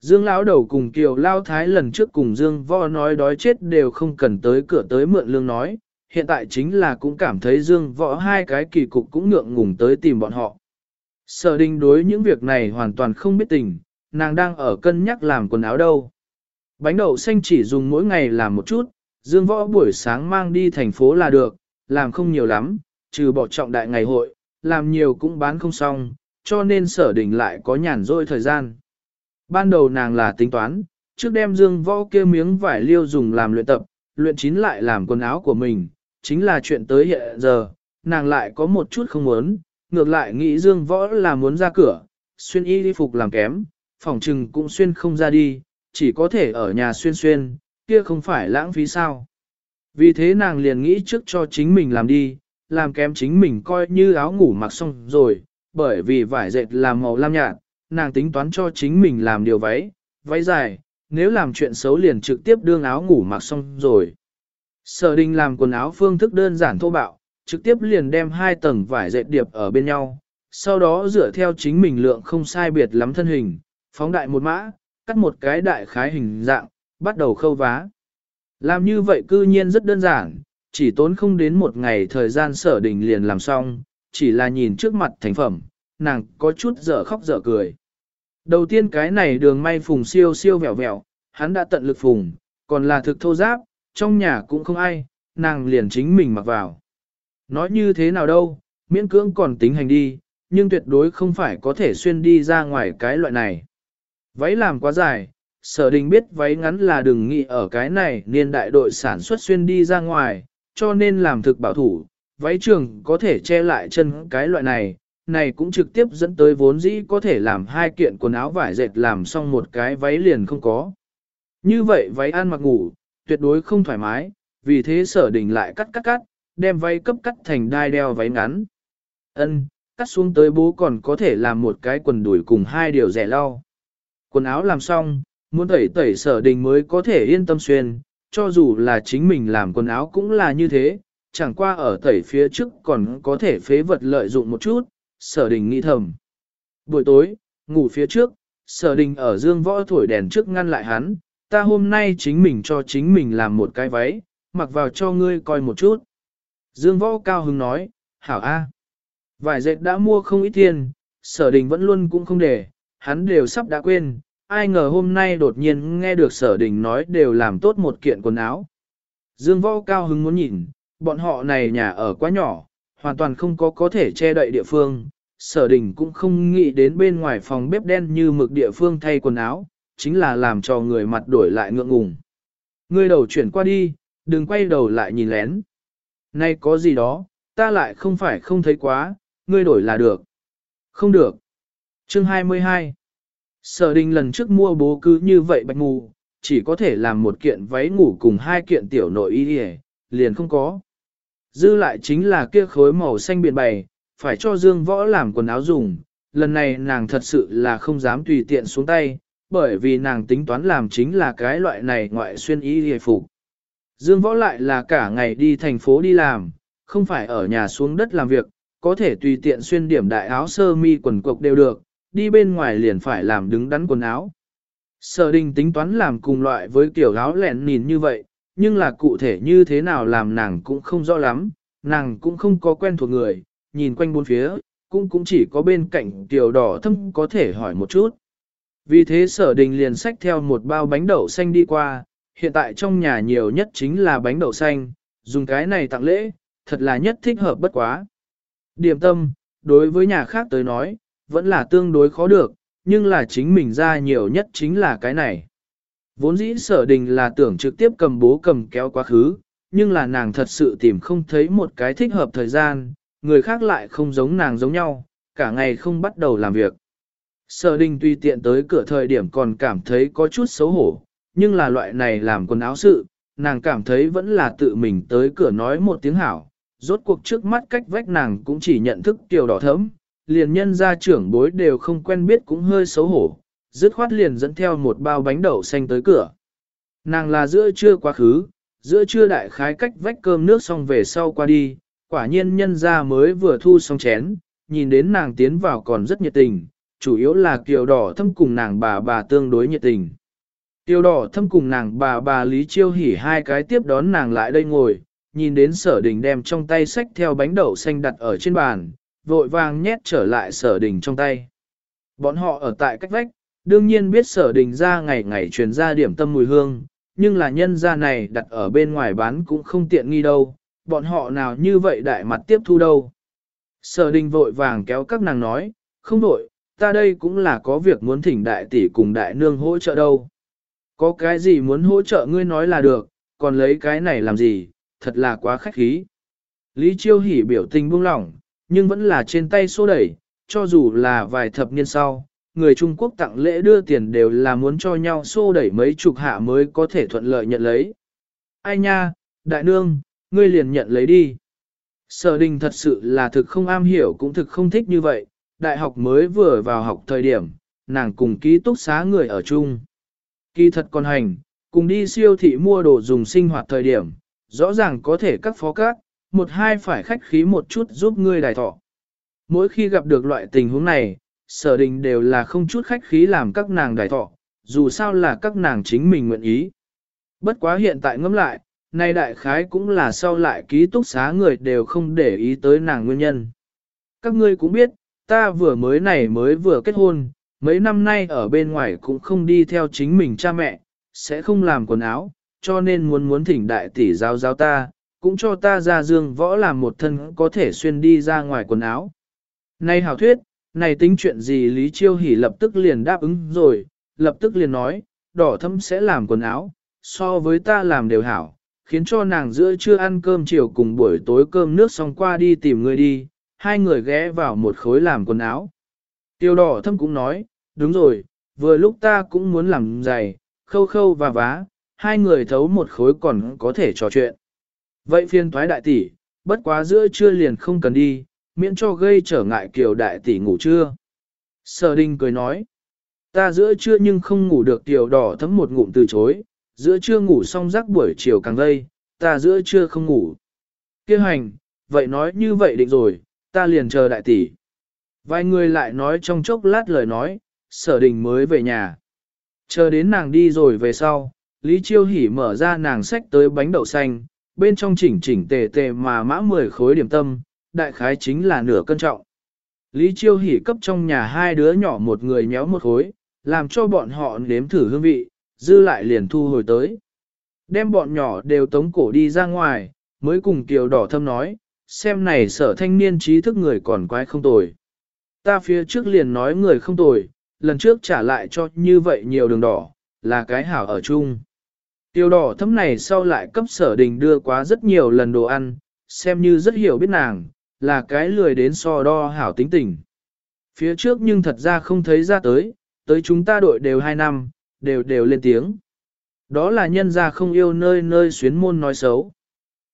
Dương lão đầu cùng Kiều Lao Thái lần trước cùng Dương Võ nói đói chết đều không cần tới cửa tới mượn lương nói, hiện tại chính là cũng cảm thấy Dương Võ hai cái kỳ cục cũng ngượng ngùng tới tìm bọn họ. Sở đình đối những việc này hoàn toàn không biết tình, nàng đang ở cân nhắc làm quần áo đâu. Bánh đậu xanh chỉ dùng mỗi ngày làm một chút, Dương Võ buổi sáng mang đi thành phố là được, làm không nhiều lắm, trừ bỏ trọng đại ngày hội, làm nhiều cũng bán không xong, cho nên sở đình lại có nhàn rỗi thời gian. Ban đầu nàng là tính toán, trước đem dương võ kia miếng vải liêu dùng làm luyện tập, luyện chín lại làm quần áo của mình, chính là chuyện tới hiện giờ, nàng lại có một chút không muốn, ngược lại nghĩ dương võ là muốn ra cửa, xuyên y đi phục làm kém, phòng trừng cũng xuyên không ra đi, chỉ có thể ở nhà xuyên xuyên, kia không phải lãng phí sao. Vì thế nàng liền nghĩ trước cho chính mình làm đi, làm kém chính mình coi như áo ngủ mặc xong rồi, bởi vì vải dệt là màu lam nhạt, nàng tính toán cho chính mình làm điều váy, váy dài, nếu làm chuyện xấu liền trực tiếp đương áo ngủ mặc xong rồi. Sở đình làm quần áo phương thức đơn giản thô bạo, trực tiếp liền đem hai tầng vải dệt điệp ở bên nhau, sau đó dựa theo chính mình lượng không sai biệt lắm thân hình, phóng đại một mã, cắt một cái đại khái hình dạng, bắt đầu khâu vá. Làm như vậy cư nhiên rất đơn giản, chỉ tốn không đến một ngày thời gian sở đình liền làm xong, chỉ là nhìn trước mặt thành phẩm, nàng có chút dở khóc dở cười. Đầu tiên cái này đường may phùng siêu siêu vẹo vẹo, hắn đã tận lực phùng, còn là thực thô giáp, trong nhà cũng không ai, nàng liền chính mình mặc vào. Nói như thế nào đâu, miễn cưỡng còn tính hành đi, nhưng tuyệt đối không phải có thể xuyên đi ra ngoài cái loại này. Váy làm quá dài, sở đình biết váy ngắn là đừng nghĩ ở cái này niên đại đội sản xuất xuyên đi ra ngoài, cho nên làm thực bảo thủ, váy trường có thể che lại chân cái loại này, này cũng trực tiếp dẫn tới vốn dĩ có thể làm hai kiện quần áo vải dệt làm xong một cái váy liền không có. Như vậy váy ăn mặc ngủ, tuyệt đối không thoải mái, vì thế sở đình lại cắt cắt cắt, đem váy cấp cắt thành đai đeo váy ngắn. Ân, cắt xuống tới bố còn có thể làm một cái quần đùi cùng hai điều rẻ lau. Quần áo làm xong, muốn tẩy tẩy sở đình mới có thể yên tâm xuyên, cho dù là chính mình làm quần áo cũng là như thế, chẳng qua ở tẩy phía trước còn có thể phế vật lợi dụng một chút, sở đình nghĩ thầm. Buổi tối, ngủ phía trước, sở đình ở dương võ thổi đèn trước ngăn lại hắn, ta hôm nay chính mình cho chính mình làm một cái váy, mặc vào cho ngươi coi một chút. Dương võ cao hứng nói, hảo a, Vải dệt đã mua không ít tiền, sở đình vẫn luôn cũng không để, hắn đều sắp đã quên, ai ngờ hôm nay đột nhiên nghe được sở đình nói đều làm tốt một kiện quần áo. Dương võ cao hứng muốn nhìn, bọn họ này nhà ở quá nhỏ, hoàn toàn không có có thể che đậy địa phương, sở đình cũng không nghĩ đến bên ngoài phòng bếp đen như mực địa phương thay quần áo, chính là làm cho người mặt đổi lại ngượng ngùng. Ngươi đầu chuyển qua đi, đừng quay đầu lại nhìn lén. Nay có gì đó, ta lại không phải không thấy quá, ngươi đổi là được. Không được. Chương 22 Sở đình lần trước mua bố cứ như vậy bạch mù, chỉ có thể làm một kiện váy ngủ cùng hai kiện tiểu nội y liền không có. Dư lại chính là kia khối màu xanh biển bày, phải cho Dương Võ làm quần áo dùng, lần này nàng thật sự là không dám tùy tiện xuống tay, bởi vì nàng tính toán làm chính là cái loại này ngoại xuyên y hề phục. Dương Võ lại là cả ngày đi thành phố đi làm, không phải ở nhà xuống đất làm việc, có thể tùy tiện xuyên điểm đại áo sơ mi quần cộc đều được, đi bên ngoài liền phải làm đứng đắn quần áo. Sở đình tính toán làm cùng loại với kiểu áo lẹn nhìn như vậy, nhưng là cụ thể như thế nào làm nàng cũng không rõ lắm, nàng cũng không có quen thuộc người, nhìn quanh bốn phía, cũng cũng chỉ có bên cạnh tiểu đỏ thâm có thể hỏi một chút. Vì thế sở đình liền xách theo một bao bánh đậu xanh đi qua, hiện tại trong nhà nhiều nhất chính là bánh đậu xanh, dùng cái này tặng lễ, thật là nhất thích hợp bất quá. Điểm tâm, đối với nhà khác tới nói, vẫn là tương đối khó được, nhưng là chính mình ra nhiều nhất chính là cái này. Vốn dĩ sở đình là tưởng trực tiếp cầm bố cầm kéo quá khứ, nhưng là nàng thật sự tìm không thấy một cái thích hợp thời gian, người khác lại không giống nàng giống nhau, cả ngày không bắt đầu làm việc. Sở đình tuy tiện tới cửa thời điểm còn cảm thấy có chút xấu hổ, nhưng là loại này làm quần áo sự, nàng cảm thấy vẫn là tự mình tới cửa nói một tiếng hảo, rốt cuộc trước mắt cách vách nàng cũng chỉ nhận thức tiểu đỏ thấm, liền nhân gia trưởng bối đều không quen biết cũng hơi xấu hổ, dứt khoát liền dẫn theo một bao bánh đậu xanh tới cửa. Nàng là giữa trưa quá khứ, giữa trưa đại khái cách vách cơm nước xong về sau qua đi, quả nhiên nhân gia mới vừa thu xong chén, nhìn đến nàng tiến vào còn rất nhiệt tình, chủ yếu là kiều đỏ thâm cùng nàng bà bà tương đối nhiệt tình. Kiều đỏ thâm cùng nàng bà bà Lý Chiêu hỉ hai cái tiếp đón nàng lại đây ngồi, nhìn đến sở đình đem trong tay sách theo bánh đậu xanh đặt ở trên bàn, vội vàng nhét trở lại sở đình trong tay. Bọn họ ở tại cách vách, đương nhiên biết sở đình ra ngày ngày truyền ra điểm tâm mùi hương, nhưng là nhân gia này đặt ở bên ngoài bán cũng không tiện nghi đâu, bọn họ nào như vậy đại mặt tiếp thu đâu. Sở đình vội vàng kéo các nàng nói, không vội, ta đây cũng là có việc muốn thỉnh đại tỷ cùng đại nương hỗ trợ đâu. Có cái gì muốn hỗ trợ ngươi nói là được, còn lấy cái này làm gì, thật là quá khách khí. Lý Chiêu hỉ biểu tình buông lỏng, nhưng vẫn là trên tay xô đẩy, cho dù là vài thập niên sau, người Trung Quốc tặng lễ đưa tiền đều là muốn cho nhau xô đẩy mấy chục hạ mới có thể thuận lợi nhận lấy. Ai nha, đại nương, ngươi liền nhận lấy đi. Sở đình thật sự là thực không am hiểu cũng thực không thích như vậy, đại học mới vừa vào học thời điểm, nàng cùng ký túc xá người ở chung. Kỳ thật còn hành, cùng đi siêu thị mua đồ dùng sinh hoạt thời điểm, rõ ràng có thể các phó các, một hai phải khách khí một chút giúp ngươi đài thọ. Mỗi khi gặp được loại tình huống này, sở đình đều là không chút khách khí làm các nàng đài thọ, dù sao là các nàng chính mình nguyện ý. Bất quá hiện tại ngẫm lại, nay đại khái cũng là sau lại ký túc xá người đều không để ý tới nàng nguyên nhân. Các ngươi cũng biết, ta vừa mới này mới vừa kết hôn, mấy năm nay ở bên ngoài cũng không đi theo chính mình cha mẹ, sẽ không làm quần áo, cho nên muốn muốn thỉnh đại tỷ giáo giáo ta, cũng cho ta ra dương võ làm một thân có thể xuyên đi ra ngoài quần áo. Này hảo thuyết, này tính chuyện gì Lý Chiêu Hỷ lập tức liền đáp ứng rồi, lập tức liền nói, đỏ thâm sẽ làm quần áo, so với ta làm đều hảo, khiến cho nàng giữa trưa ăn cơm chiều cùng buổi tối cơm nước xong qua đi tìm người đi, hai người ghé vào một khối làm quần áo. Tiêu đỏ thâm cũng nói, đúng rồi, vừa lúc ta cũng muốn làm giày, khâu khâu và vá, hai người thấu một khối còn có thể trò chuyện. Vậy phiên thoái đại tỷ, bất quá giữa trưa liền không cần đi, miễn cho gây trở ngại kiểu đại tỷ ngủ trưa. Sở đình cười nói, ta giữa trưa nhưng không ngủ được tiểu đỏ thấm một ngụm từ chối, giữa trưa ngủ xong rắc buổi chiều càng gây, ta giữa trưa không ngủ. Kêu hành, vậy nói như vậy định rồi, ta liền chờ đại tỷ. Vài người lại nói trong chốc lát lời nói, sở đình mới về nhà. Chờ đến nàng đi rồi về sau, Lý Chiêu hỉ mở ra nàng sách tới bánh đậu xanh, bên trong chỉnh chỉnh tề tề mà mã 10 khối điểm tâm, đại khái chính là nửa cân trọng. Lý Chiêu Hỷ cấp trong nhà hai đứa nhỏ một người nhéo một khối, làm cho bọn họ nếm thử hương vị, dư lại liền thu hồi tới. Đem bọn nhỏ đều tống cổ đi ra ngoài, mới cùng Kiều Đỏ Thâm nói, xem này sở thanh niên trí thức người còn quái không tồi. Ta phía trước liền nói người không tồi, lần trước trả lại cho như vậy nhiều đường đỏ, là cái hảo ở chung. Tiêu đỏ thấm này sau lại cấp sở đình đưa quá rất nhiều lần đồ ăn, xem như rất hiểu biết nàng, là cái lười đến so đo hảo tính tình. Phía trước nhưng thật ra không thấy ra tới, tới chúng ta đội đều hai năm, đều đều lên tiếng. Đó là nhân gia không yêu nơi nơi xuyến môn nói xấu.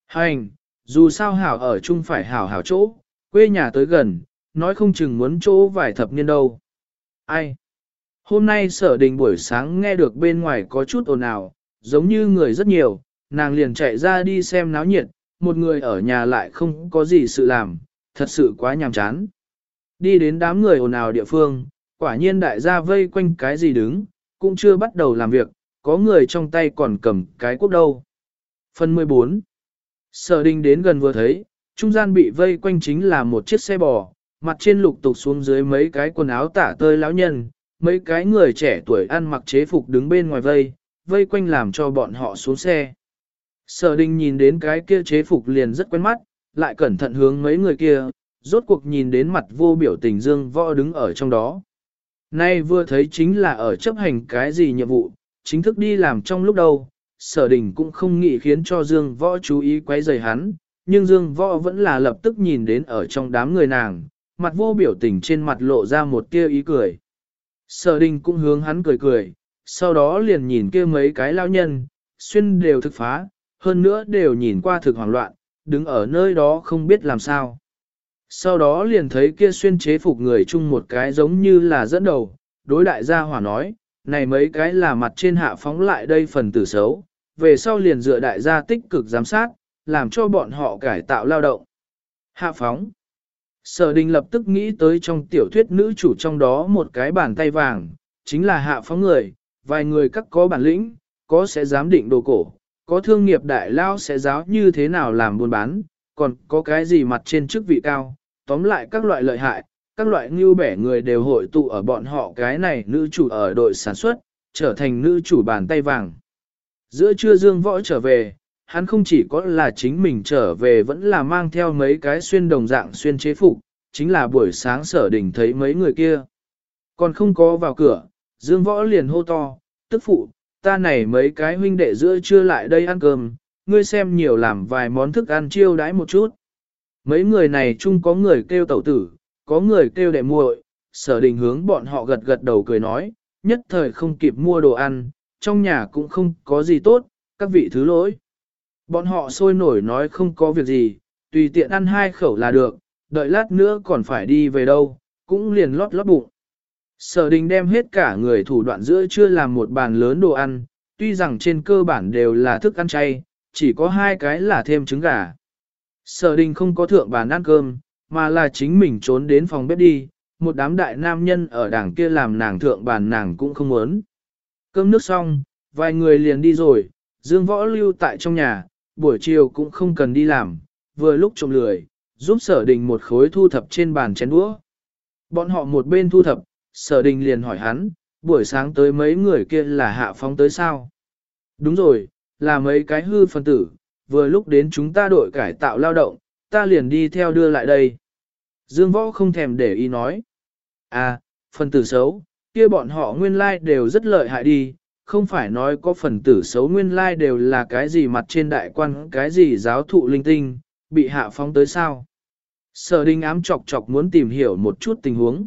Hành, dù sao hảo ở chung phải hảo hảo chỗ, quê nhà tới gần, nói không chừng muốn chỗ vài thập niên đâu. Ai? Hôm nay sở đình buổi sáng nghe được bên ngoài có chút ồn ào, giống như người rất nhiều, nàng liền chạy ra đi xem náo nhiệt, một người ở nhà lại không có gì sự làm, thật sự quá nhàm chán. Đi đến đám người ồn ào địa phương, quả nhiên đại gia vây quanh cái gì đứng, cũng chưa bắt đầu làm việc, có người trong tay còn cầm cái quốc đâu. Phần 14 Sở đình đến gần vừa thấy, trung gian bị vây quanh chính là một chiếc xe bò, mặt trên lục tục xuống dưới mấy cái quần áo tả tơi lão nhân, mấy cái người trẻ tuổi ăn mặc chế phục đứng bên ngoài vây, vây quanh làm cho bọn họ xuống xe. Sở đình nhìn đến cái kia chế phục liền rất quen mắt, lại cẩn thận hướng mấy người kia, rốt cuộc nhìn đến mặt vô biểu tình dương võ đứng ở trong đó. Nay vừa thấy chính là ở chấp hành cái gì nhiệm vụ, chính thức đi làm trong lúc đầu, sở đình cũng không nghĩ khiến cho dương võ chú ý quấy rầy hắn, nhưng dương võ vẫn là lập tức nhìn đến ở trong đám người nàng, mặt vô biểu tình trên mặt lộ ra một tia ý cười. Sở đình cũng hướng hắn cười cười, sau đó liền nhìn kia mấy cái lao nhân, xuyên đều thực phá, hơn nữa đều nhìn qua thực hoảng loạn, đứng ở nơi đó không biết làm sao. Sau đó liền thấy kia xuyên chế phục người chung một cái giống như là dẫn đầu, đối đại gia hỏa nói, này mấy cái là mặt trên hạ phóng lại đây phần tử xấu, về sau liền dựa đại gia tích cực giám sát, làm cho bọn họ cải tạo lao động. Hạ phóng Sở đình lập tức nghĩ tới trong tiểu thuyết nữ chủ trong đó một cái bàn tay vàng, chính là hạ phóng người, vài người các có bản lĩnh, có sẽ dám định đồ cổ, có thương nghiệp đại lao sẽ giáo như thế nào làm buôn bán, còn có cái gì mặt trên chức vị cao, tóm lại các loại lợi hại, các loại ngưu bẻ người đều hội tụ ở bọn họ cái này nữ chủ ở đội sản xuất, trở thành nữ chủ bàn tay vàng. Giữa trưa dương võ trở về, hắn không chỉ có là chính mình trở về vẫn là mang theo mấy cái xuyên đồng dạng xuyên chế phục, chính là buổi sáng sở đỉnh thấy mấy người kia. Còn không có vào cửa, dương võ liền hô to, tức phụ, ta này mấy cái huynh đệ giữa trưa lại đây ăn cơm, ngươi xem nhiều làm vài món thức ăn chiêu đãi một chút. Mấy người này chung có người kêu tẩu tử, có người kêu đệ muội, sở đình hướng bọn họ gật gật đầu cười nói, nhất thời không kịp mua đồ ăn, trong nhà cũng không có gì tốt, các vị thứ lỗi. Bọn họ sôi nổi nói không có việc gì, tùy tiện ăn hai khẩu là được, đợi lát nữa còn phải đi về đâu, cũng liền lót lót bụng. Sở đình đem hết cả người thủ đoạn giữa chưa làm một bàn lớn đồ ăn, tuy rằng trên cơ bản đều là thức ăn chay, chỉ có hai cái là thêm trứng gà. Sở đình không có thượng bàn ăn cơm, mà là chính mình trốn đến phòng bếp đi, một đám đại nam nhân ở đảng kia làm nàng thượng bàn nàng cũng không muốn. Cơm nước xong, vài người liền đi rồi, Dương Võ lưu tại trong nhà, buổi chiều cũng không cần đi làm, vừa lúc trộm lười, giúp sở đình một khối thu thập trên bàn chén đũa. Bọn họ một bên thu thập, sở đình liền hỏi hắn, buổi sáng tới mấy người kia là hạ phóng tới sao? Đúng rồi, là mấy cái hư phân tử, vừa lúc đến chúng ta đội cải tạo lao động, ta liền đi theo đưa lại đây. Dương Võ không thèm để ý nói. À, phần tử xấu, kia bọn họ nguyên lai like đều rất lợi hại đi, không phải nói có phần tử xấu nguyên lai like đều là cái gì mặt trên đại quan, cái gì giáo thụ linh tinh, bị hạ phóng tới sao. Sở đình ám chọc chọc muốn tìm hiểu một chút tình huống.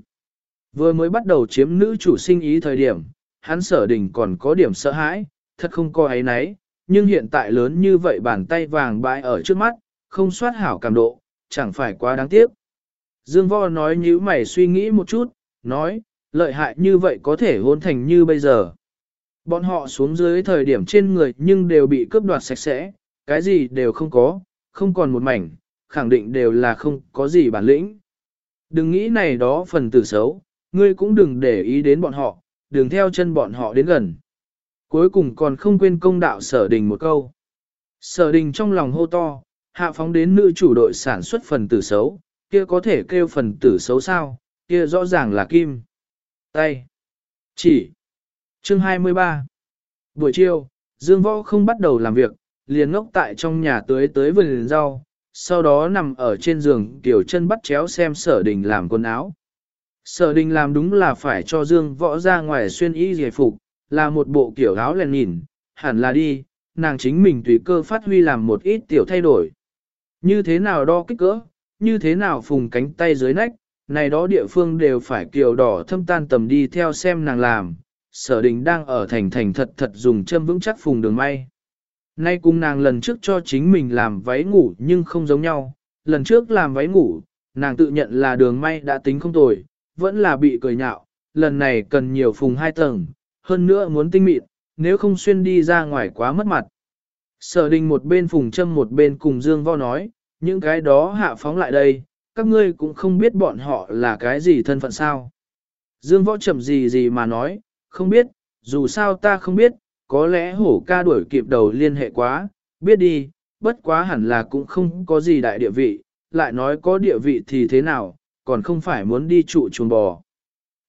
Vừa mới bắt đầu chiếm nữ chủ sinh ý thời điểm, hắn sở đình còn có điểm sợ hãi, thật không có ấy nấy, nhưng hiện tại lớn như vậy bàn tay vàng bãi ở trước mắt, không soát hảo cảm độ, chẳng phải quá đáng tiếc. Dương Vo nói nhíu mày suy nghĩ một chút, nói, lợi hại như vậy có thể hôn thành như bây giờ. Bọn họ xuống dưới thời điểm trên người nhưng đều bị cướp đoạt sạch sẽ, cái gì đều không có, không còn một mảnh, khẳng định đều là không có gì bản lĩnh. Đừng nghĩ này đó phần tử xấu, ngươi cũng đừng để ý đến bọn họ, đừng theo chân bọn họ đến gần. Cuối cùng còn không quên công đạo sở đình một câu. Sở đình trong lòng hô to, hạ phóng đến nữ chủ đội sản xuất phần tử xấu, kia có thể kêu phần tử xấu sao, kia rõ ràng là kim. Tay. Chỉ. Chương 23. Buổi chiều, Dương Võ không bắt đầu làm việc, liền ngốc tại trong nhà tưới tới vườn rau, sau đó nằm ở trên giường tiểu chân bắt chéo xem sở đình làm quần áo. Sở đình làm đúng là phải cho Dương Võ ra ngoài xuyên y giải phục, là một bộ kiểu áo lèn nhìn, hẳn là đi, nàng chính mình tùy cơ phát huy làm một ít tiểu thay đổi. Như thế nào đo kích cỡ, như thế nào phùng cánh tay dưới nách, này đó địa phương đều phải kiều đỏ thâm tan tầm đi theo xem nàng làm. Sở đình đang ở thành thành thật thật dùng châm vững chắc phùng đường may. Nay cùng nàng lần trước cho chính mình làm váy ngủ nhưng không giống nhau. Lần trước làm váy ngủ, nàng tự nhận là đường may đã tính không tồi, vẫn là bị cười nhạo. Lần này cần nhiều phùng hai tầng, hơn nữa muốn tinh mịn, nếu không xuyên đi ra ngoài quá mất mặt. Sở đình một bên phùng châm một bên cùng Dương Vo nói, những cái đó hạ phóng lại đây, các ngươi cũng không biết bọn họ là cái gì thân phận sao. Dương Võ chậm gì gì mà nói, không biết, dù sao ta không biết, có lẽ hổ ca đuổi kịp đầu liên hệ quá, biết đi, bất quá hẳn là cũng không có gì đại địa vị, lại nói có địa vị thì thế nào, còn không phải muốn đi trụ chuồng bò.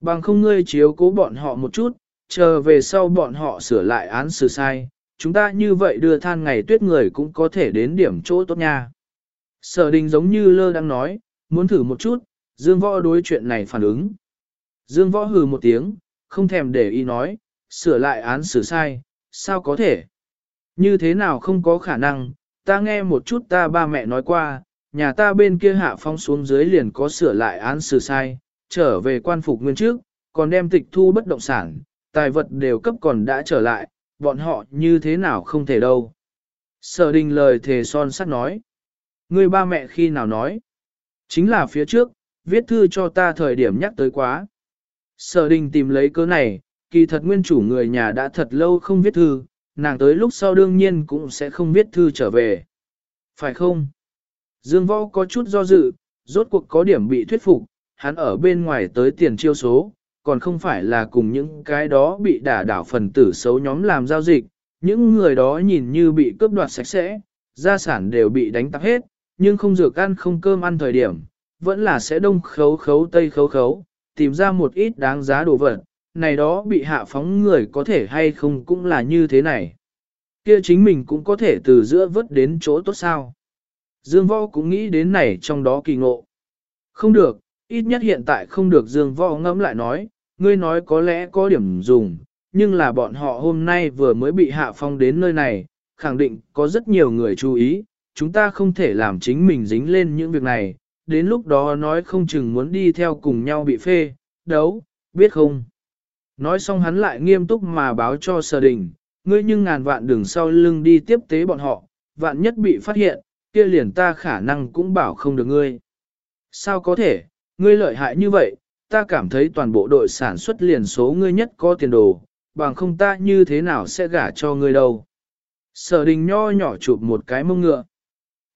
Bằng không ngươi chiếu cố bọn họ một chút, chờ về sau bọn họ sửa lại án xử sai, chúng ta như vậy đưa than ngày tuyết người cũng có thể đến điểm chỗ tốt nha. Sở đình giống như lơ đang nói, muốn thử một chút, Dương Võ đối chuyện này phản ứng. Dương Võ hừ một tiếng, không thèm để ý nói, sửa lại án xử sai, sao có thể? Như thế nào không có khả năng, ta nghe một chút ta ba mẹ nói qua, nhà ta bên kia hạ phong xuống dưới liền có sửa lại án xử sai, trở về quan phục nguyên trước, còn đem tịch thu bất động sản, tài vật đều cấp còn đã trở lại, bọn họ như thế nào không thể đâu. Sở đình lời thề son sắt nói. Người ba mẹ khi nào nói? Chính là phía trước, viết thư cho ta thời điểm nhắc tới quá. Sở đình tìm lấy cớ này, kỳ thật nguyên chủ người nhà đã thật lâu không viết thư, nàng tới lúc sau đương nhiên cũng sẽ không viết thư trở về. Phải không? Dương Võ có chút do dự, rốt cuộc có điểm bị thuyết phục, hắn ở bên ngoài tới tiền chiêu số, còn không phải là cùng những cái đó bị đả đảo phần tử xấu nhóm làm giao dịch, những người đó nhìn như bị cướp đoạt sạch sẽ, gia sản đều bị đánh tạp hết, nhưng không dược ăn không cơm ăn thời điểm, vẫn là sẽ đông khấu khấu tây khấu khấu, tìm ra một ít đáng giá đồ vật, này đó bị hạ phóng người có thể hay không cũng là như thế này. Kia chính mình cũng có thể từ giữa vớt đến chỗ tốt sao. Dương Võ cũng nghĩ đến này trong đó kỳ ngộ. Không được, ít nhất hiện tại không được Dương Võ ngẫm lại nói, ngươi nói có lẽ có điểm dùng, nhưng là bọn họ hôm nay vừa mới bị hạ phong đến nơi này, khẳng định có rất nhiều người chú ý, chúng ta không thể làm chính mình dính lên những việc này, đến lúc đó nói không chừng muốn đi theo cùng nhau bị phê, đấu, biết không? Nói xong hắn lại nghiêm túc mà báo cho sở đình, ngươi nhưng ngàn vạn đường sau lưng đi tiếp tế bọn họ, vạn nhất bị phát hiện, kia liền ta khả năng cũng bảo không được ngươi. Sao có thể, ngươi lợi hại như vậy, ta cảm thấy toàn bộ đội sản xuất liền số ngươi nhất có tiền đồ, bằng không ta như thế nào sẽ gả cho ngươi đâu. Sở đình nho nhỏ chụp một cái mông ngựa.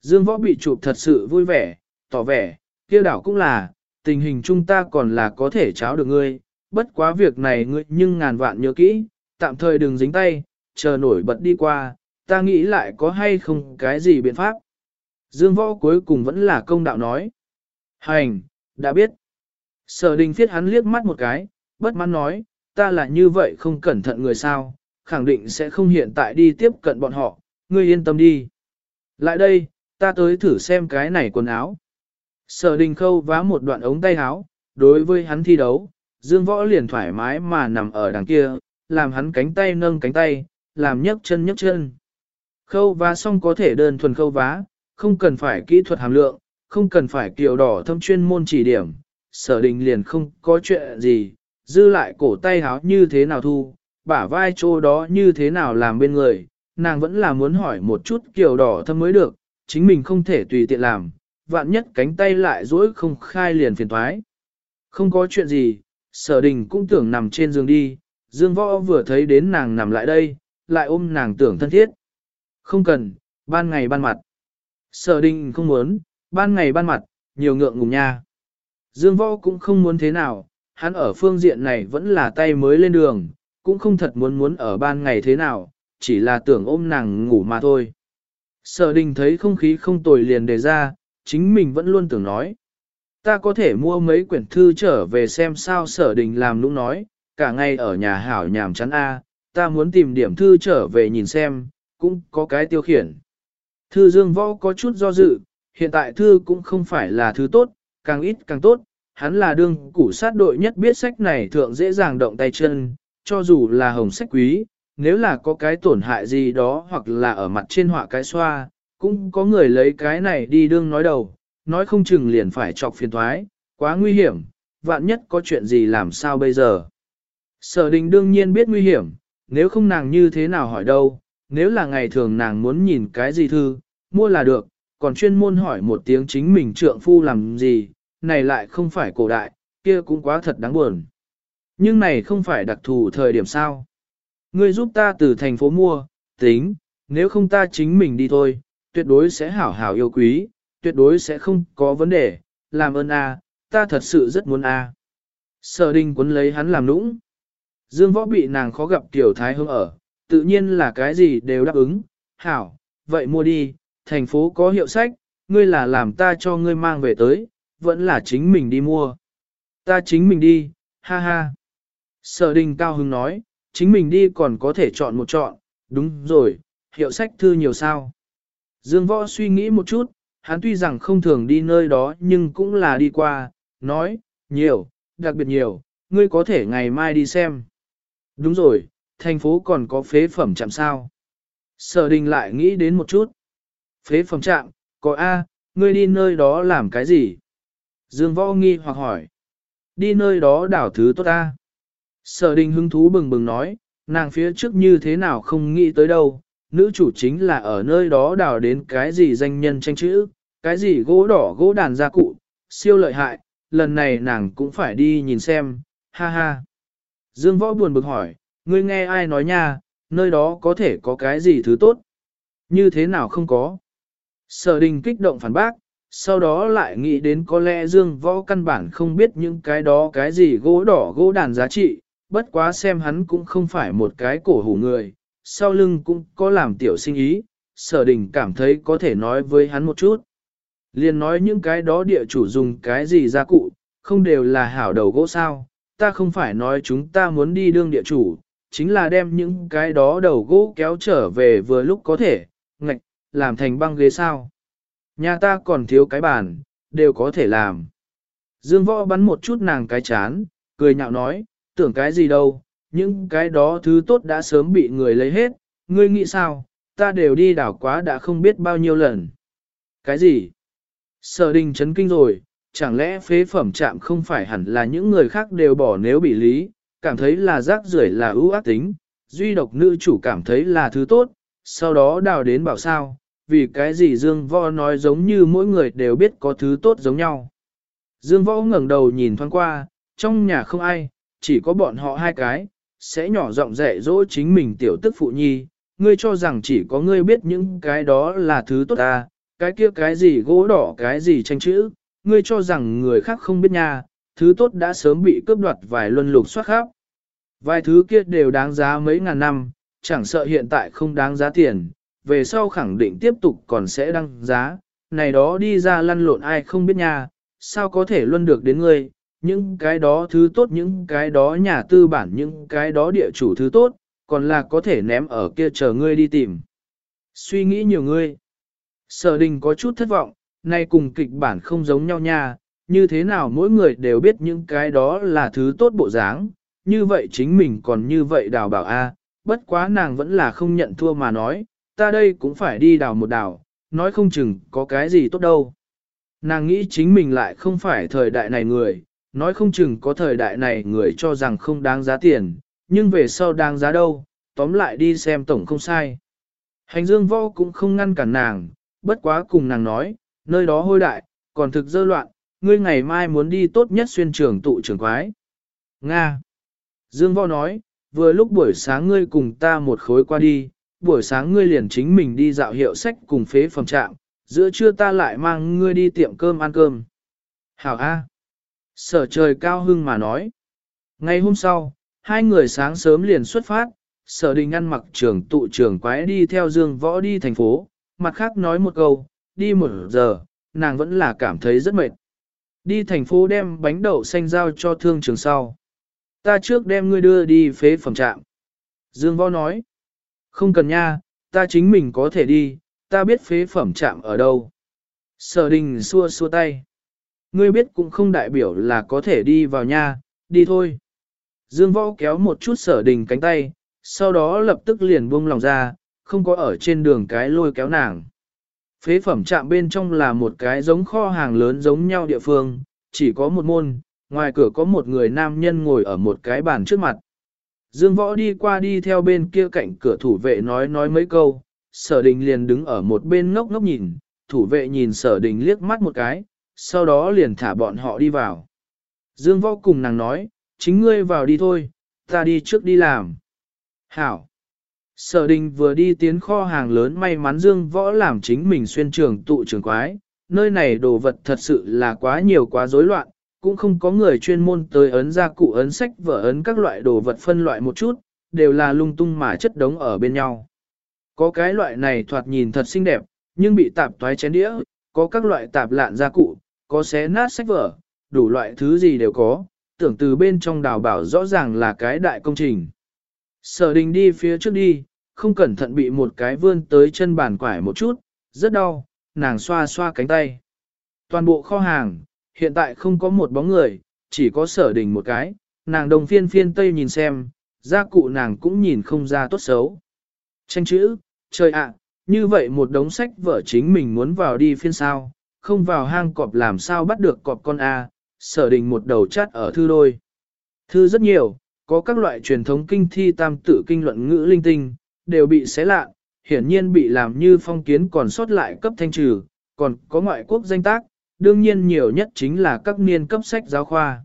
Dương võ bị chụp thật sự vui vẻ, tỏ vẻ, kia đảo cũng là, tình hình chúng ta còn là có thể cháo được ngươi, bất quá việc này ngươi nhưng ngàn vạn nhớ kỹ, tạm thời đừng dính tay, chờ nổi bật đi qua, ta nghĩ lại có hay không cái gì biện pháp. Dương võ cuối cùng vẫn là công đạo nói. Hành, đã biết. Sở đình phiết hắn liếc mắt một cái, bất mãn nói, ta là như vậy không cẩn thận người sao, khẳng định sẽ không hiện tại đi tiếp cận bọn họ, ngươi yên tâm đi. Lại đây, ta tới thử xem cái này quần áo. Sở đình khâu vá một đoạn ống tay áo, đối với hắn thi đấu, dương võ liền thoải mái mà nằm ở đằng kia, làm hắn cánh tay nâng cánh tay, làm nhấc chân nhấc chân. Khâu vá xong có thể đơn thuần khâu vá, không cần phải kỹ thuật hàm lượng, không cần phải kiều đỏ thâm chuyên môn chỉ điểm, sở đình liền không có chuyện gì, dư lại cổ tay háo như thế nào thu, bả vai chỗ đó như thế nào làm bên người, nàng vẫn là muốn hỏi một chút kiều đỏ thâm mới được, chính mình không thể tùy tiện làm, vạn nhất cánh tay lại duỗi không khai liền phiền thoái. Không có chuyện gì, sở đình cũng tưởng nằm trên giường đi, dương võ vừa thấy đến nàng nằm lại đây, lại ôm nàng tưởng thân thiết. Không cần, ban ngày ban mặt. Sở đình không muốn, ban ngày ban mặt, nhiều ngượng ngùng nha. Dương võ cũng không muốn thế nào, hắn ở phương diện này vẫn là tay mới lên đường, cũng không thật muốn muốn ở ban ngày thế nào, chỉ là tưởng ôm nàng ngủ mà thôi. Sở đình thấy không khí không tồi liền đề ra, chính mình vẫn luôn tưởng nói. Ta có thể mua mấy quyển thư trở về xem sao sở đình làm lúc nói, cả ngày ở nhà hảo nhàm chán A, ta muốn tìm điểm thư trở về nhìn xem, cũng có cái tiêu khiển. Thư dương võ có chút do dự, hiện tại thư cũng không phải là thứ tốt, càng ít càng tốt, hắn là đương củ sát đội nhất biết sách này thượng dễ dàng động tay chân, cho dù là hồng sách quý, nếu là có cái tổn hại gì đó hoặc là ở mặt trên họa cái xoa, cũng có người lấy cái này đi đương nói đầu, nói không chừng liền phải chọc phiền thoái, quá nguy hiểm, vạn nhất có chuyện gì làm sao bây giờ. Sở đình đương nhiên biết nguy hiểm, nếu không nàng như thế nào hỏi đâu, nếu là ngày thường nàng muốn nhìn cái gì thư, mua là được, còn chuyên môn hỏi một tiếng chính mình trượng phu làm gì, này lại không phải cổ đại, kia cũng quá thật đáng buồn. Nhưng này không phải đặc thù thời điểm sao. Ngươi giúp ta từ thành phố mua, tính, nếu không ta chính mình đi thôi, tuyệt đối sẽ hảo hảo yêu quý, tuyệt đối sẽ không có vấn đề, làm ơn a, ta thật sự rất muốn a. Sở đình quấn lấy hắn làm nũng. Dương võ bị nàng khó gặp tiểu thái hương ở, tự nhiên là cái gì đều đáp ứng, hảo, vậy mua đi, thành phố có hiệu sách, ngươi là làm ta cho ngươi mang về tới, vẫn là chính mình đi mua. Ta chính mình đi, ha ha. Sở đình cao hứng nói, chính mình đi còn có thể chọn một chọn, đúng rồi, hiệu sách thư nhiều sao. Dương võ suy nghĩ một chút, hắn tuy rằng không thường đi nơi đó nhưng cũng là đi qua, nói, nhiều, đặc biệt nhiều, ngươi có thể ngày mai đi xem. Đúng rồi, thành phố còn có phế phẩm chạm sao. Sở đình lại nghĩ đến một chút. Phế phẩm trạm, có A, ngươi đi nơi đó làm cái gì? Dương võ nghi hoặc hỏi. Đi nơi đó đảo thứ tốt A. Sở đình hứng thú bừng bừng nói, nàng phía trước như thế nào không nghĩ tới đâu, nữ chủ chính là ở nơi đó đào đến cái gì danh nhân tranh chữ, cái gì gỗ đỏ gỗ đàn gia cụ, siêu lợi hại, lần này nàng cũng phải đi nhìn xem, ha ha. Dương võ buồn bực hỏi, ngươi nghe ai nói nha, nơi đó có thể có cái gì thứ tốt? Như thế nào không có? Sở đình kích động phản bác, sau đó lại nghĩ đến có lẽ Dương võ căn bản không biết những cái đó cái gì gỗ đỏ gỗ đàn giá trị, bất quá xem hắn cũng không phải một cái cổ hủ người, sau lưng cũng có làm tiểu sinh ý, sở đình cảm thấy có thể nói với hắn một chút. Liền nói những cái đó địa chủ dùng cái gì gia cụ, không đều là hảo đầu gỗ sao, ta không phải nói chúng ta muốn đi đương địa chủ, chính là đem những cái đó đầu gỗ kéo trở về vừa lúc có thể, ngạch, làm thành băng ghế sao. Nhà ta còn thiếu cái bàn, đều có thể làm. Dương võ bắn một chút nàng cái chán, cười nhạo nói, tưởng cái gì đâu, những cái đó thứ tốt đã sớm bị người lấy hết, ngươi nghĩ sao, ta đều đi đảo quá đã không biết bao nhiêu lần. Cái gì? Sở đình chấn kinh rồi, chẳng lẽ phế phẩm chạm không phải hẳn là những người khác đều bỏ nếu bị lý, cảm thấy là rác rưởi là ưu ác tính, duy độc nữ chủ cảm thấy là thứ tốt, sau đó đào đến bảo sao, vì cái gì Dương Võ nói giống như mỗi người đều biết có thứ tốt giống nhau. Dương Võ ngẩng đầu nhìn thoáng qua, trong nhà không ai, chỉ có bọn họ hai cái, sẽ nhỏ giọng dạy dỗ chính mình tiểu tức phụ nhi, ngươi cho rằng chỉ có ngươi biết những cái đó là thứ tốt ta, Cái kia cái gì gỗ đỏ cái gì tranh chữ, ngươi cho rằng người khác không biết nha, thứ tốt đã sớm bị cướp đoạt vài luân lục soát khắp. Vài thứ kia đều đáng giá mấy ngàn năm, chẳng sợ hiện tại không đáng giá tiền, về sau khẳng định tiếp tục còn sẽ đăng giá, này đó đi ra lăn lộn ai không biết nha, sao có thể luân được đến ngươi, những cái đó thứ tốt những cái đó nhà tư bản những cái đó địa chủ thứ tốt, còn là có thể ném ở kia chờ ngươi đi tìm. Suy nghĩ nhiều ngươi. Sở đình có chút thất vọng, nay cùng kịch bản không giống nhau nha, như thế nào mỗi người đều biết những cái đó là thứ tốt bộ dáng, như vậy chính mình còn như vậy đào bảo a, bất quá nàng vẫn là không nhận thua mà nói, ta đây cũng phải đi đào một đào, nói không chừng có cái gì tốt đâu. Nàng nghĩ chính mình lại không phải thời đại này người, nói không chừng có thời đại này người cho rằng không đáng giá tiền, nhưng về sau đáng giá đâu, tóm lại đi xem tổng không sai. Hành dương võ cũng không ngăn cản nàng, bất quá cùng nàng nói, nơi đó hôi đại, còn thực dơ loạn, ngươi ngày mai muốn đi tốt nhất xuyên trường tụ trường quái. Nga. Dương võ nói, vừa lúc buổi sáng ngươi cùng ta một khối qua đi, buổi sáng ngươi liền chính mình đi dạo hiệu sách cùng phế phẩm trạm, giữa trưa ta lại mang ngươi đi tiệm cơm ăn cơm. Hảo A. Sở trời cao hưng mà nói. Ngày hôm sau, hai người sáng sớm liền xuất phát, sở đình ăn mặc trưởng tụ trưởng quái đi theo dương võ đi thành phố, mặt khác nói một câu, đi một giờ, nàng vẫn là cảm thấy rất mệt. Đi thành phố đem bánh đậu xanh giao cho thương trường sau. Ta trước đem ngươi đưa đi phế phẩm trạm. Dương võ nói. Không cần nha, ta chính mình có thể đi, ta biết phế phẩm chạm ở đâu. Sở đình xua xua tay. Ngươi biết cũng không đại biểu là có thể đi vào nha, đi thôi. Dương võ kéo một chút sở đình cánh tay, sau đó lập tức liền buông lòng ra, không có ở trên đường cái lôi kéo nàng. Phế phẩm chạm bên trong là một cái giống kho hàng lớn giống nhau địa phương, chỉ có một môn, ngoài cửa có một người nam nhân ngồi ở một cái bàn trước mặt. Dương võ đi qua đi theo bên kia cạnh cửa thủ vệ nói nói mấy câu, sở đình liền đứng ở một bên ngốc ngốc nhìn, thủ vệ nhìn sở đình liếc mắt một cái, sau đó liền thả bọn họ đi vào. Dương võ cùng nàng nói, chính ngươi vào đi thôi, ta đi trước đi làm. Hảo. Sở đình vừa đi tiến kho hàng lớn may mắn Dương võ làm chính mình xuyên trường tụ trường quái, nơi này đồ vật thật sự là quá nhiều quá rối loạn, cũng không có người chuyên môn tới ấn ra cụ ấn sách vở ấn các loại đồ vật phân loại một chút, đều là lung tung mà chất đống ở bên nhau. Có cái loại này thoạt nhìn thật xinh đẹp, nhưng bị tạp toái chén đĩa, có các loại tạp lạn gia cụ, có xé nát sách vở, đủ loại thứ gì đều có, tưởng từ bên trong đào bảo rõ ràng là cái đại công trình. Sở đình đi phía trước đi, không cẩn thận bị một cái vươn tới chân bàn quải một chút, rất đau, nàng xoa xoa cánh tay. Toàn bộ kho hàng, hiện tại không có một bóng người, chỉ có sở đình một cái, nàng đồng phiên phiên tây nhìn xem, gia cụ nàng cũng nhìn không ra tốt xấu. Tranh chữ, trời ạ, như vậy một đống sách vở chính mình muốn vào đi phiên sao, không vào hang cọp làm sao bắt được cọp con A, sở đình một đầu chát ở thư đôi. Thư rất nhiều, có các loại truyền thống kinh thi tam tử kinh luận ngữ linh tinh, đều bị xé lạ, hiển nhiên bị làm như phong kiến còn sót lại cấp thanh trừ, còn có ngoại quốc danh tác, đương nhiên nhiều nhất chính là các niên cấp sách giáo khoa.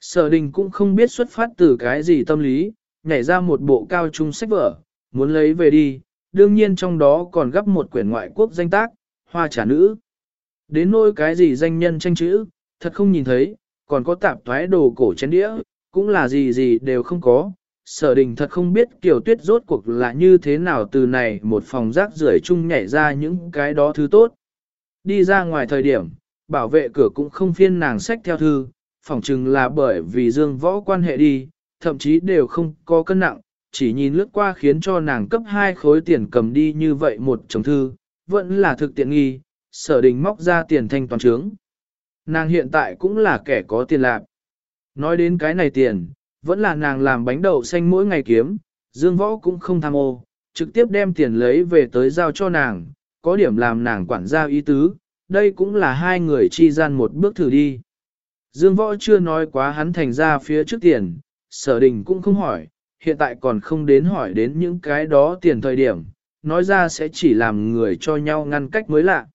Sở đình cũng không biết xuất phát từ cái gì tâm lý, nhảy ra một bộ cao trung sách vở, muốn lấy về đi, đương nhiên trong đó còn gấp một quyển ngoại quốc danh tác, hoa trả nữ. Đến nỗi cái gì danh nhân tranh chữ, thật không nhìn thấy, còn có tạp thoái đồ cổ chén đĩa, cũng là gì gì đều không có. Sở đình thật không biết kiểu tuyết rốt cuộc là như thế nào từ này một phòng rác rưởi chung nhảy ra những cái đó thứ tốt. Đi ra ngoài thời điểm, bảo vệ cửa cũng không phiên nàng sách theo thư, phỏng chừng là bởi vì dương võ quan hệ đi, thậm chí đều không có cân nặng, chỉ nhìn lướt qua khiến cho nàng cấp hai khối tiền cầm đi như vậy một chồng thư, vẫn là thực tiện nghi, sở đình móc ra tiền thanh toàn trướng. Nàng hiện tại cũng là kẻ có tiền lạc. Nói đến cái này tiền, vẫn là nàng làm bánh đậu xanh mỗi ngày kiếm, dương võ cũng không tham ô, trực tiếp đem tiền lấy về tới giao cho nàng, có điểm làm nàng quản gia ý tứ, đây cũng là hai người chi gian một bước thử đi. Dương võ chưa nói quá hắn thành ra phía trước tiền, sở đình cũng không hỏi, hiện tại còn không đến hỏi đến những cái đó tiền thời điểm, nói ra sẽ chỉ làm người cho nhau ngăn cách mới lạ.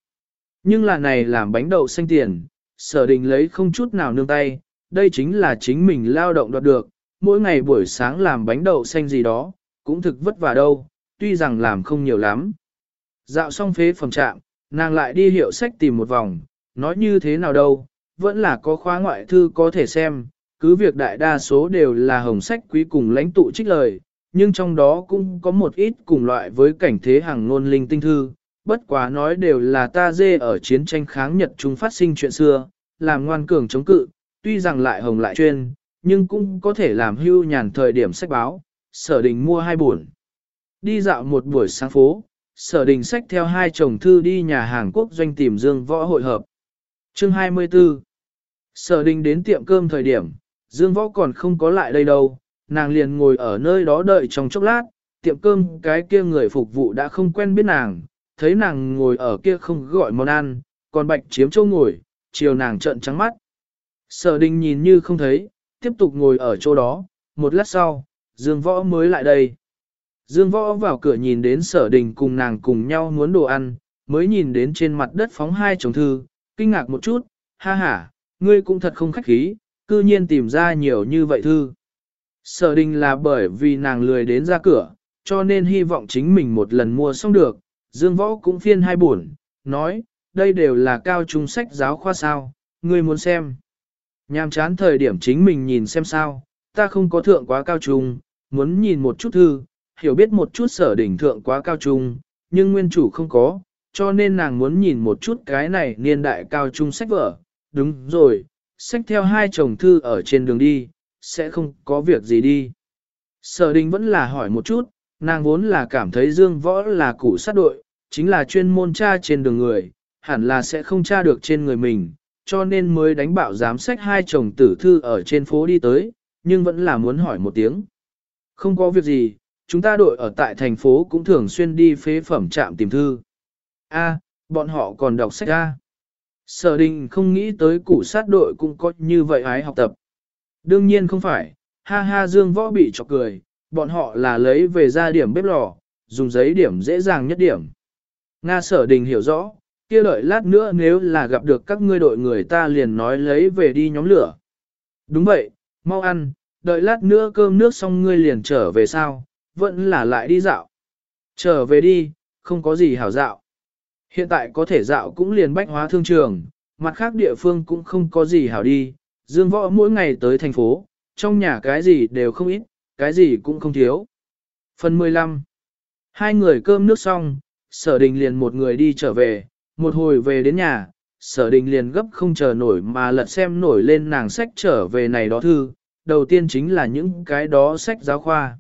Nhưng là này làm bánh đậu xanh tiền, sở đình lấy không chút nào nương tay, đây chính là chính mình lao động đoạt được, mỗi ngày buổi sáng làm bánh đậu xanh gì đó, cũng thực vất vả đâu, tuy rằng làm không nhiều lắm. Dạo xong phế phẩm trạm, Nàng lại đi hiệu sách tìm một vòng, nói như thế nào đâu, vẫn là có khóa ngoại thư có thể xem, cứ việc đại đa số đều là hồng sách quý cùng lãnh tụ trích lời, nhưng trong đó cũng có một ít cùng loại với cảnh thế hàng ngôn linh tinh thư, bất quá nói đều là ta dê ở chiến tranh kháng Nhật chúng phát sinh chuyện xưa, làm ngoan cường chống cự, tuy rằng lại hồng lại chuyên, nhưng cũng có thể làm hưu nhàn thời điểm sách báo, sở đình mua hai buồn. Đi dạo một buổi sáng phố, sở đình sách theo hai chồng thư đi nhà hàng quốc doanh tìm Dương Võ hội hợp. Chương 24 Sở đình đến tiệm cơm thời điểm, Dương Võ còn không có lại đây đâu, nàng liền ngồi ở nơi đó đợi trong chốc lát, tiệm cơm cái kia người phục vụ đã không quen biết nàng, thấy nàng ngồi ở kia không gọi món ăn, còn bạch chiếm chỗ ngồi, chiều nàng trợn trắng mắt. Sở đình nhìn như không thấy, tiếp tục ngồi ở chỗ đó, một lát sau, Dương Võ mới lại đây. Dương Võ vào cửa nhìn đến sở đình cùng nàng cùng nhau muốn đồ ăn, mới nhìn đến trên mặt đất phóng hai chồng thư, kinh ngạc một chút, ha ha, ngươi cũng thật không khách khí, cư nhiên tìm ra nhiều như vậy thư. Sở đình là bởi vì nàng lười đến ra cửa, cho nên hy vọng chính mình một lần mua xong được, Dương Võ cũng phiên hai buồn, nói, đây đều là cao trung sách giáo khoa sao, ngươi muốn xem. Nhàm chán thời điểm chính mình nhìn xem sao, ta không có thượng quá cao trung, muốn nhìn một chút thư, hiểu biết một chút sở đỉnh thượng quá cao trung, nhưng nguyên chủ không có, cho nên nàng muốn nhìn một chút cái này niên đại cao trung sách vở. Đúng rồi, sách theo hai chồng thư ở trên đường đi, sẽ không có việc gì đi. Sở đình vẫn là hỏi một chút, nàng vốn là cảm thấy Dương Võ là củ sát đội, chính là chuyên môn tra trên đường người, hẳn là sẽ không tra được trên người mình, cho nên mới đánh bạo giám sách hai chồng tử thư ở trên phố đi tới, nhưng vẫn là muốn hỏi một tiếng. Không có việc gì, chúng ta đội ở tại thành phố cũng thường xuyên đi phế phẩm trạm tìm thư. A, bọn họ còn đọc sách A. Sở đình không nghĩ tới củ sát đội cũng có như vậy ái học tập. Đương nhiên không phải, ha ha dương võ bị chọc cười, bọn họ là lấy về ra điểm bếp lò, dùng giấy điểm dễ dàng nhất điểm. Nga sở đình hiểu rõ, kia đợi lát nữa nếu là gặp được các ngươi đội người ta liền nói lấy về đi nhóm lửa. Đúng vậy, mau ăn, đợi lát nữa cơm nước xong ngươi liền trở về sao, vẫn là lại đi dạo. Trở về đi, không có gì hảo dạo. Hiện tại có thể dạo cũng liền bách hóa thương trường, mặt khác địa phương cũng không có gì hảo đi. Dương võ mỗi ngày tới thành phố, trong nhà cái gì đều không ít, cái gì cũng không thiếu. Phần 15 Hai người cơm nước xong, sở đình liền một người đi trở về, một hồi về đến nhà, sở đình liền gấp không chờ nổi mà lật xem nổi lên nàng sách trở về này đó thư, đầu tiên chính là những cái đó sách giáo khoa.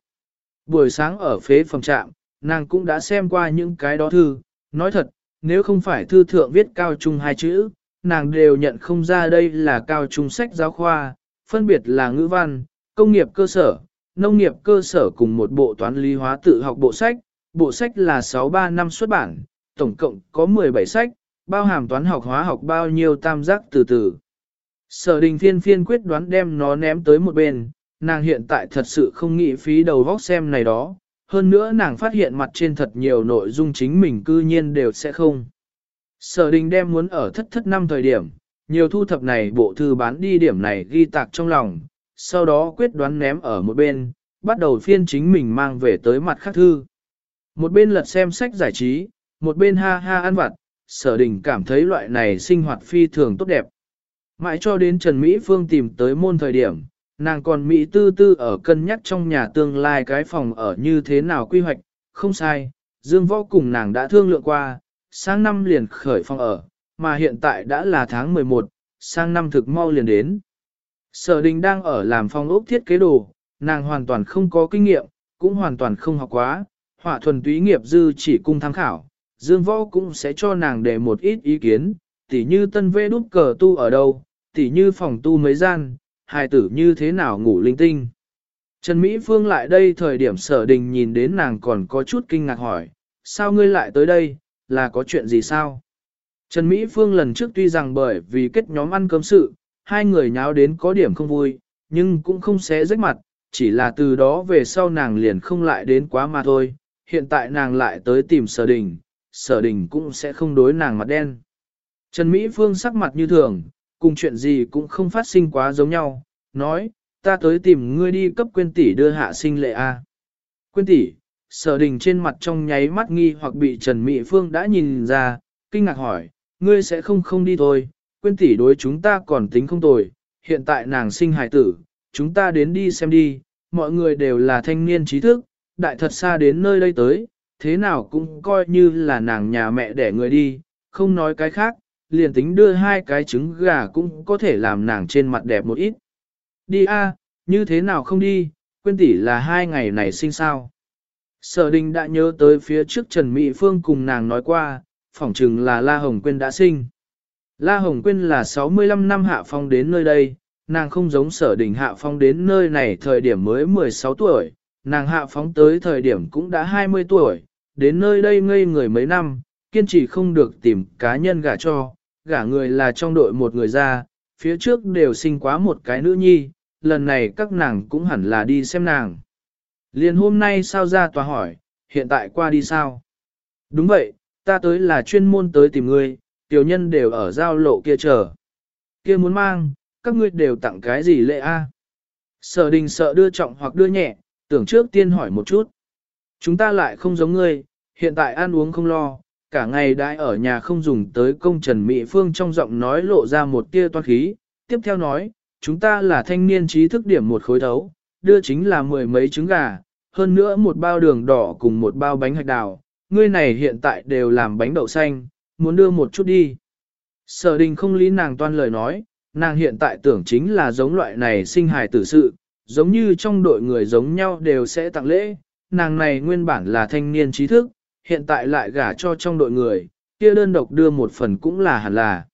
Buổi sáng ở phế phòng trạm, nàng cũng đã xem qua những cái đó thư, nói thật, nếu không phải thư thượng viết cao trung hai chữ, nàng đều nhận không ra đây là cao trung sách giáo khoa, phân biệt là ngữ văn, công nghiệp cơ sở, nông nghiệp cơ sở cùng một bộ toán lý hóa tự học bộ sách, bộ sách là 63 năm xuất bản, tổng cộng có 17 sách, bao hàm toán học hóa học bao nhiêu tam giác từ từ. Sở đình phiên phiên quyết đoán đem nó ném tới một bên, nàng hiện tại thật sự không nghĩ phí đầu vóc xem này đó, hơn nữa nàng phát hiện mặt trên thật nhiều nội dung chính mình cư nhiên đều sẽ không. Sở đình đem muốn ở thất thất năm thời điểm, nhiều thu thập này bộ thư bán đi điểm này ghi tạc trong lòng, sau đó quyết đoán ném ở một bên, bắt đầu phiên chính mình mang về tới mặt khác thư. Một bên lật xem sách giải trí, một bên ha ha ăn vặt, sở đình cảm thấy loại này sinh hoạt phi thường tốt đẹp. Mãi cho đến Trần Mỹ Phương tìm tới môn thời điểm, nàng còn Mỹ tư tư ở cân nhắc trong nhà tương lai cái phòng ở như thế nào quy hoạch, không sai, Dương Võ cùng nàng đã thương lượng qua, sang năm liền khởi phòng ở, mà hiện tại đã là tháng 11, sang năm thực mau liền đến. Sở đình đang ở làm phòng ốc thiết kế đồ, nàng hoàn toàn không có kinh nghiệm, cũng hoàn toàn không học quá, họa thuần túy nghiệp dư chỉ cung tham khảo, Dương Võ cũng sẽ cho nàng để một ít ý kiến, tỉ như tân vê đút cờ tu ở đâu, tỉ như phòng tu mấy gian, hài tử như thế nào ngủ linh tinh. Trần Mỹ Phương lại đây thời điểm sở đình nhìn đến nàng còn có chút kinh ngạc hỏi, sao ngươi lại tới đây, là có chuyện gì sao? Trần Mỹ Phương lần trước tuy rằng bởi vì kết nhóm ăn cơm sự, hai người nháo đến có điểm không vui, nhưng cũng không xé rách mặt, chỉ là từ đó về sau nàng liền không lại đến quá mà thôi, hiện tại nàng lại tới tìm sở đình, sở đình cũng sẽ không đối nàng mặt đen. Trần Mỹ Phương sắc mặt như thường, cùng chuyện gì cũng không phát sinh quá giống nhau, nói, ta tới tìm ngươi đi cấp quên tỷ đưa hạ sinh lệ A. Quên tỷ, sở đình trên mặt trong nháy mắt nghi hoặc bị Trần Mỹ Phương đã nhìn ra, kinh ngạc hỏi, ngươi sẽ không không đi thôi, quên tỷ đối chúng ta còn tính không tồi, hiện tại nàng sinh hài tử, chúng ta đến đi xem đi, mọi người đều là thanh niên trí thức, đại thật xa đến nơi đây tới, thế nào cũng coi như là nàng nhà mẹ đẻ người đi, không nói cái khác, liền tính đưa hai cái trứng gà cũng có thể làm nàng trên mặt đẹp một ít. Đi a, như thế nào không đi, quên tỷ là hai ngày này sinh sao. Sở đình đã nhớ tới phía trước Trần Mỹ Phương cùng nàng nói qua, phỏng chừng là La Hồng Quyên đã sinh. La Hồng Quyên là 65 năm hạ phong đến nơi đây, nàng không giống sở đình hạ phong đến nơi này thời điểm mới 16 tuổi, nàng hạ phóng tới thời điểm cũng đã 20 tuổi, đến nơi đây ngây người mấy năm, kiên trì không được tìm cá nhân gả cho, gả người là trong đội một người ra, phía trước đều sinh quá một cái nữ nhi, lần này các nàng cũng hẳn là đi xem nàng. Liền hôm nay sao ra tòa hỏi, hiện tại qua đi sao? Đúng vậy, ta tới là chuyên môn tới tìm ngươi, tiểu nhân đều ở giao lộ kia chờ. Kia muốn mang, các ngươi đều tặng cái gì lệ a? Sở đình sợ đưa trọng hoặc đưa nhẹ, tưởng trước tiên hỏi một chút. Chúng ta lại không giống ngươi, hiện tại ăn uống không lo, cả ngày đãi ở nhà không dùng tới công Trần Mỹ Phương trong giọng nói lộ ra một tia toan khí. Tiếp theo nói, chúng ta là thanh niên trí thức điểm một khối thấu, đưa chính là mười mấy trứng gà, hơn nữa một bao đường đỏ cùng một bao bánh hạch đào. Ngươi này hiện tại đều làm bánh đậu xanh, muốn đưa một chút đi. Sở đình không lý nàng toan lời nói, nàng hiện tại tưởng chính là giống loại này sinh hài tử sự, giống như trong đội người giống nhau đều sẽ tặng lễ, nàng này nguyên bản là thanh niên trí thức, hiện tại lại gả cho trong đội người, kia đơn độc đưa một phần cũng là hẳn là.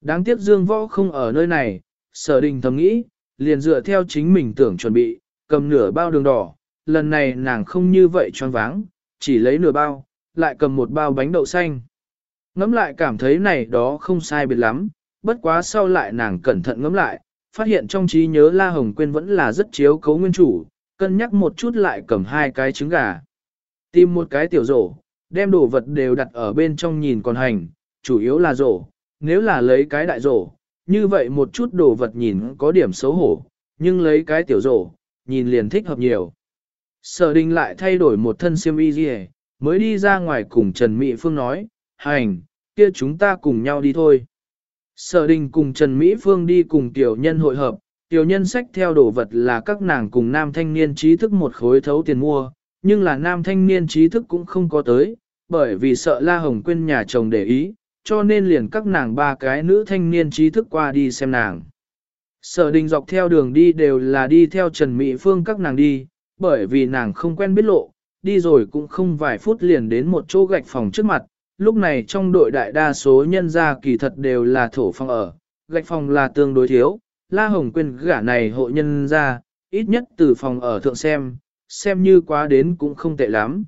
Đáng tiếc Dương Võ không ở nơi này, sở đình thầm nghĩ, liền dựa theo chính mình tưởng chuẩn bị, cầm nửa bao đường đỏ, lần này nàng không như vậy choáng váng, chỉ lấy nửa bao, lại cầm một bao bánh đậu xanh. Ngắm lại cảm thấy này đó không sai biệt lắm, bất quá sau lại nàng cẩn thận ngắm lại, phát hiện trong trí nhớ La Hồng Quyên vẫn là rất chiếu cấu nguyên chủ, cân nhắc một chút lại cầm hai cái trứng gà. Tìm một cái tiểu rổ, đem đồ vật đều đặt ở bên trong nhìn còn hành, chủ yếu là rổ, nếu là lấy cái đại rổ, như vậy một chút đồ vật nhìn có điểm xấu hổ, nhưng lấy cái tiểu rổ, nhìn liền thích hợp nhiều. Sở đình lại thay đổi một thân xiêm y gì mới đi ra ngoài cùng Trần Mỹ Phương nói, hành, kia chúng ta cùng nhau đi thôi. Sở đình cùng Trần Mỹ Phương đi cùng tiểu nhân hội hợp, tiểu nhân sách theo đồ vật là các nàng cùng nam thanh niên trí thức một khối thấu tiền mua, nhưng là nam thanh niên trí thức cũng không có tới, bởi vì sợ La Hồng quên nhà chồng để ý, cho nên liền các nàng ba cái nữ thanh niên trí thức qua đi xem nàng. Sở đình dọc theo đường đi đều là đi theo Trần Mỹ Phương các nàng đi, bởi vì nàng không quen biết lộ, đi rồi cũng không vài phút liền đến một chỗ gạch phòng trước mặt, lúc này trong đội đại đa số nhân gia kỳ thật đều là thổ phong ở, gạch phòng là tương đối thiếu, La Hồng Quyên gả này hộ nhân gia ít nhất từ phòng ở thượng xem, xem như quá đến cũng không tệ lắm.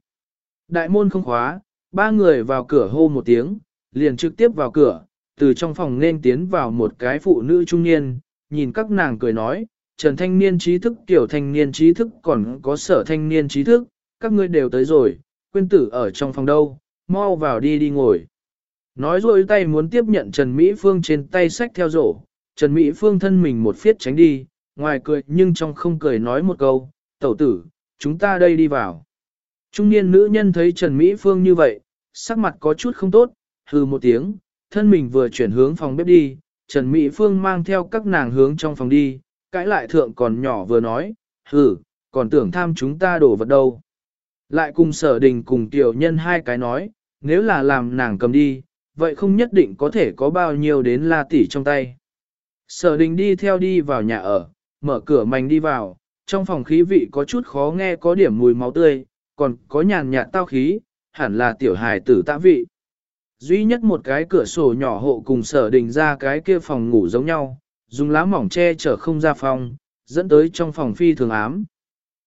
Đại môn không khóa, ba người vào cửa hô một tiếng, liền trực tiếp vào cửa, từ trong phòng nên tiến vào một cái phụ nữ trung niên, nhìn các nàng cười nói, Trần thanh niên trí thức tiểu thanh niên trí thức còn có sở thanh niên trí thức, các ngươi đều tới rồi, quên tử ở trong phòng đâu, mau vào đi đi ngồi. Nói rồi tay muốn tiếp nhận Trần Mỹ Phương trên tay sách theo rổ, Trần Mỹ Phương thân mình một phiết tránh đi, ngoài cười nhưng trong không cười nói một câu, tẩu tử, chúng ta đây đi vào. Trung niên nữ nhân thấy Trần Mỹ Phương như vậy, sắc mặt có chút không tốt, hừ một tiếng, thân mình vừa chuyển hướng phòng bếp đi, Trần Mỹ Phương mang theo các nàng hướng trong phòng đi, cãi lại thượng còn nhỏ vừa nói, hừ, còn tưởng tham chúng ta đổ vật đâu. Lại cùng sở đình cùng tiểu nhân hai cái nói, nếu là làm nàng cầm đi, vậy không nhất định có thể có bao nhiêu đến la tỷ trong tay. Sở đình đi theo đi vào nhà ở, mở cửa mảnh đi vào, trong phòng khí vị có chút khó nghe có điểm mùi máu tươi, còn có nhàn nhạt tao khí, hẳn là tiểu hài tử tạ vị. Duy nhất một cái cửa sổ nhỏ hộ cùng sở đình ra cái kia phòng ngủ giống nhau, dùng lá mỏng che chở không ra phòng, dẫn tới trong phòng phi thường ám.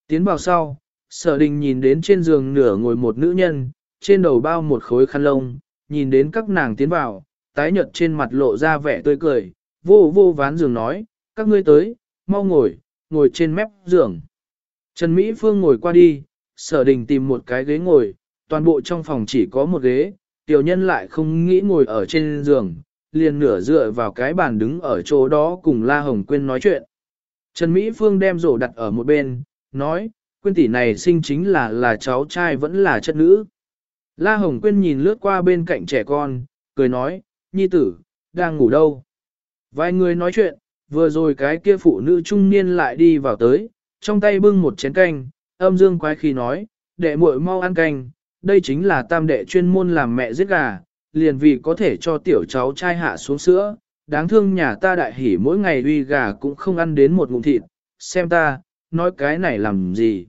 Tiến vào sau, sở đình nhìn đến trên giường nửa ngồi một nữ nhân, trên đầu bao một khối khăn lông, nhìn đến các nàng tiến vào, tái nhợt trên mặt lộ ra vẻ tươi cười, vô vô ván giường nói, các ngươi tới, mau ngồi, ngồi trên mép giường. Trần Mỹ Phương ngồi qua đi, sở đình tìm một cái ghế ngồi, toàn bộ trong phòng chỉ có một ghế, tiểu nhân lại không nghĩ ngồi ở trên giường, liền nửa dựa vào cái bàn đứng ở chỗ đó cùng La Hồng Quyên nói chuyện. Trần Mỹ Phương đem rổ đặt ở một bên, nói, Quyên tỷ này sinh chính là là cháu trai vẫn là chất nữ. La Hồng Quyên nhìn lướt qua bên cạnh trẻ con, cười nói, nhi tử, đang ngủ đâu. Vài người nói chuyện, vừa rồi cái kia phụ nữ trung niên lại đi vào tới, trong tay bưng một chén canh, âm dương quái khi nói, đệ muội mau ăn canh, đây chính là tam đệ chuyên môn làm mẹ giết gà, liền vì có thể cho tiểu cháu trai hạ xuống sữa, đáng thương nhà ta đại hỉ mỗi ngày uy gà cũng không ăn đến một ngụm thịt, xem ta, nói cái này làm gì.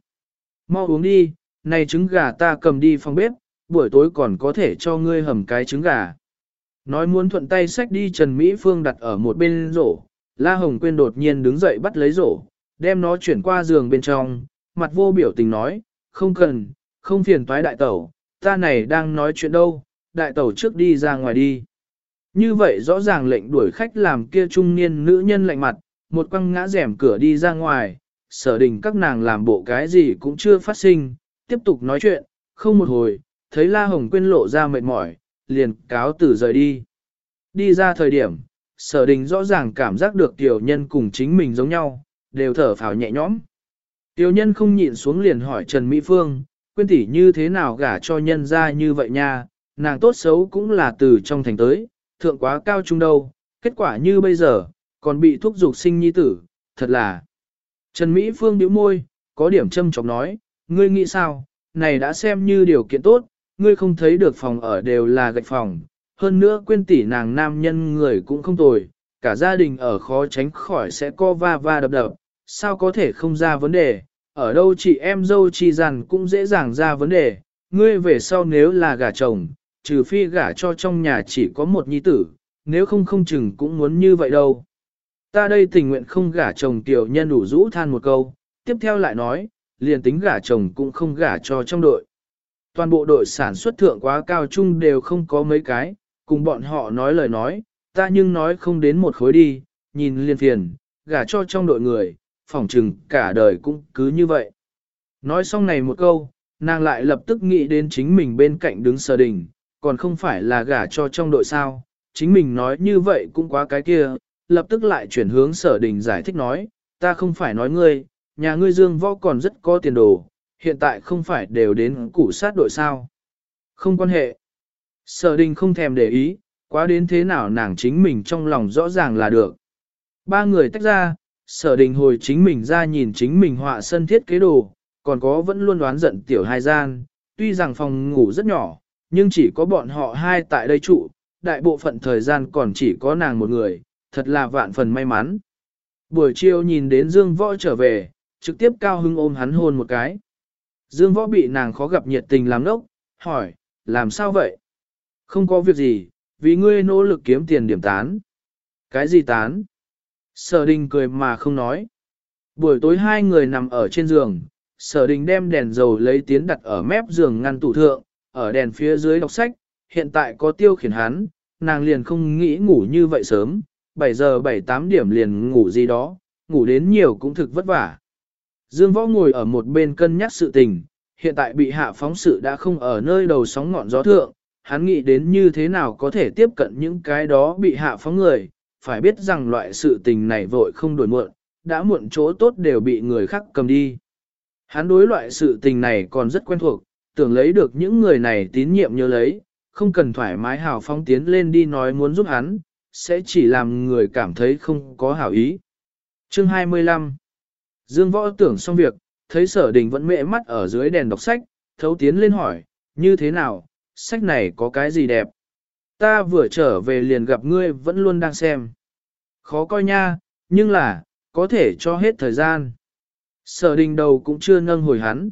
Mau uống đi, này trứng gà ta cầm đi phòng bếp, buổi tối còn có thể cho ngươi hầm cái trứng gà. Nói muốn thuận tay xách đi Trần Mỹ Phương đặt ở một bên rổ, La Hồng Quyên đột nhiên đứng dậy bắt lấy rổ, đem nó chuyển qua giường bên trong, mặt vô biểu tình nói, không cần, không phiền toái đại tẩu, ta này đang nói chuyện đâu, đại tẩu trước đi ra ngoài đi. Như vậy rõ ràng lệnh đuổi khách làm kia trung niên nữ nhân lạnh mặt, một quăng ngã rèm cửa đi ra ngoài, sở đình các nàng làm bộ cái gì cũng chưa phát sinh, tiếp tục nói chuyện, không một hồi, thấy La Hồng Quyên lộ ra mệt mỏi, liền cáo tử rời đi. Đi ra thời điểm, sở đình rõ ràng cảm giác được tiểu nhân cùng chính mình giống nhau, đều thở phào nhẹ nhõm. Tiểu nhân không nhịn xuống liền hỏi Trần Mỹ Phương, quên tỷ như thế nào gả cho nhân ra như vậy nha, nàng tốt xấu cũng là từ trong thành tới, thượng quá cao trung đâu, kết quả như bây giờ, còn bị thúc dục sinh nhi tử, thật là. Trần Mỹ Phương bĩu môi, có điểm châm chọc nói, ngươi nghĩ sao, này đã xem như điều kiện tốt, ngươi không thấy được phòng ở đều là gạch phòng, hơn nữa quên tỷ nàng nam nhân người cũng không tồi, cả gia đình ở khó tránh khỏi sẽ co va va đập đập, sao có thể không ra vấn đề, ở đâu chị em dâu chi rằng cũng dễ dàng ra vấn đề, ngươi về sau nếu là gả chồng, trừ phi gả cho trong nhà chỉ có một nhi tử, nếu không không chừng cũng muốn như vậy đâu. Ta đây tình nguyện không gả chồng tiểu nhân đủ rũ than một câu, tiếp theo lại nói, liền tính gả chồng cũng không gả cho trong đội. Toàn bộ đội sản xuất thượng quá cao trung đều không có mấy cái, cùng bọn họ nói lời nói, ta nhưng nói không đến một khối đi, nhìn liên phiền, gả cho trong đội người, phỏng chừng cả đời cũng cứ như vậy. Nói xong này một câu, nàng lại lập tức nghĩ đến chính mình bên cạnh đứng sở đình, còn không phải là gả cho trong đội sao, chính mình nói như vậy cũng quá cái kia, lập tức lại chuyển hướng sở đình giải thích nói, ta không phải nói ngươi, nhà ngươi dương võ còn rất có tiền đồ, hiện tại không phải đều đến củ sát đội sao. Không quan hệ. Sở đình không thèm để ý, quá đến thế nào nàng chính mình trong lòng rõ ràng là được. Ba người tách ra, sở đình hồi chính mình ra nhìn chính mình họa sân thiết kế đồ, còn có vẫn luôn đoán giận tiểu hai gian, tuy rằng phòng ngủ rất nhỏ, nhưng chỉ có bọn họ hai tại đây trụ, đại bộ phận thời gian còn chỉ có nàng một người, thật là vạn phần may mắn. Buổi chiều nhìn đến Dương Võ trở về, trực tiếp cao hưng ôm hắn hôn một cái. Dương Võ bị nàng khó gặp nhiệt tình làm nốc, hỏi, làm sao vậy? Không có việc gì, vì ngươi nỗ lực kiếm tiền điểm tán. Cái gì tán? Sở đình cười mà không nói. Buổi tối hai người nằm ở trên giường, sở đình đem đèn dầu lấy tiến đặt ở mép giường ngăn tủ thượng, ở đèn phía dưới đọc sách, hiện tại có tiêu khiển hắn, nàng liền không nghĩ ngủ như vậy sớm, 7 giờ 7-8 điểm liền ngủ gì đó, ngủ đến nhiều cũng thực vất vả. Dương Võ ngồi ở một bên cân nhắc sự tình, hiện tại bị hạ phóng sự đã không ở nơi đầu sóng ngọn gió thượng, hắn nghĩ đến như thế nào có thể tiếp cận những cái đó bị hạ phóng người, phải biết rằng loại sự tình này vội không đổi muộn, đã muộn chỗ tốt đều bị người khác cầm đi. Hắn đối loại sự tình này còn rất quen thuộc, tưởng lấy được những người này tín nhiệm nhớ lấy, không cần thoải mái hào phóng tiến lên đi nói muốn giúp hắn, sẽ chỉ làm người cảm thấy không có hảo ý. Chương 25 Dương Võ tưởng xong việc, thấy sở đình vẫn mệ mắt ở dưới đèn đọc sách, thấu tiến lên hỏi, như thế nào, sách này có cái gì đẹp? Ta vừa trở về liền gặp ngươi vẫn luôn đang xem. Khó coi nha, nhưng là, có thể cho hết thời gian. Sở đình đầu cũng chưa nâng hồi hắn.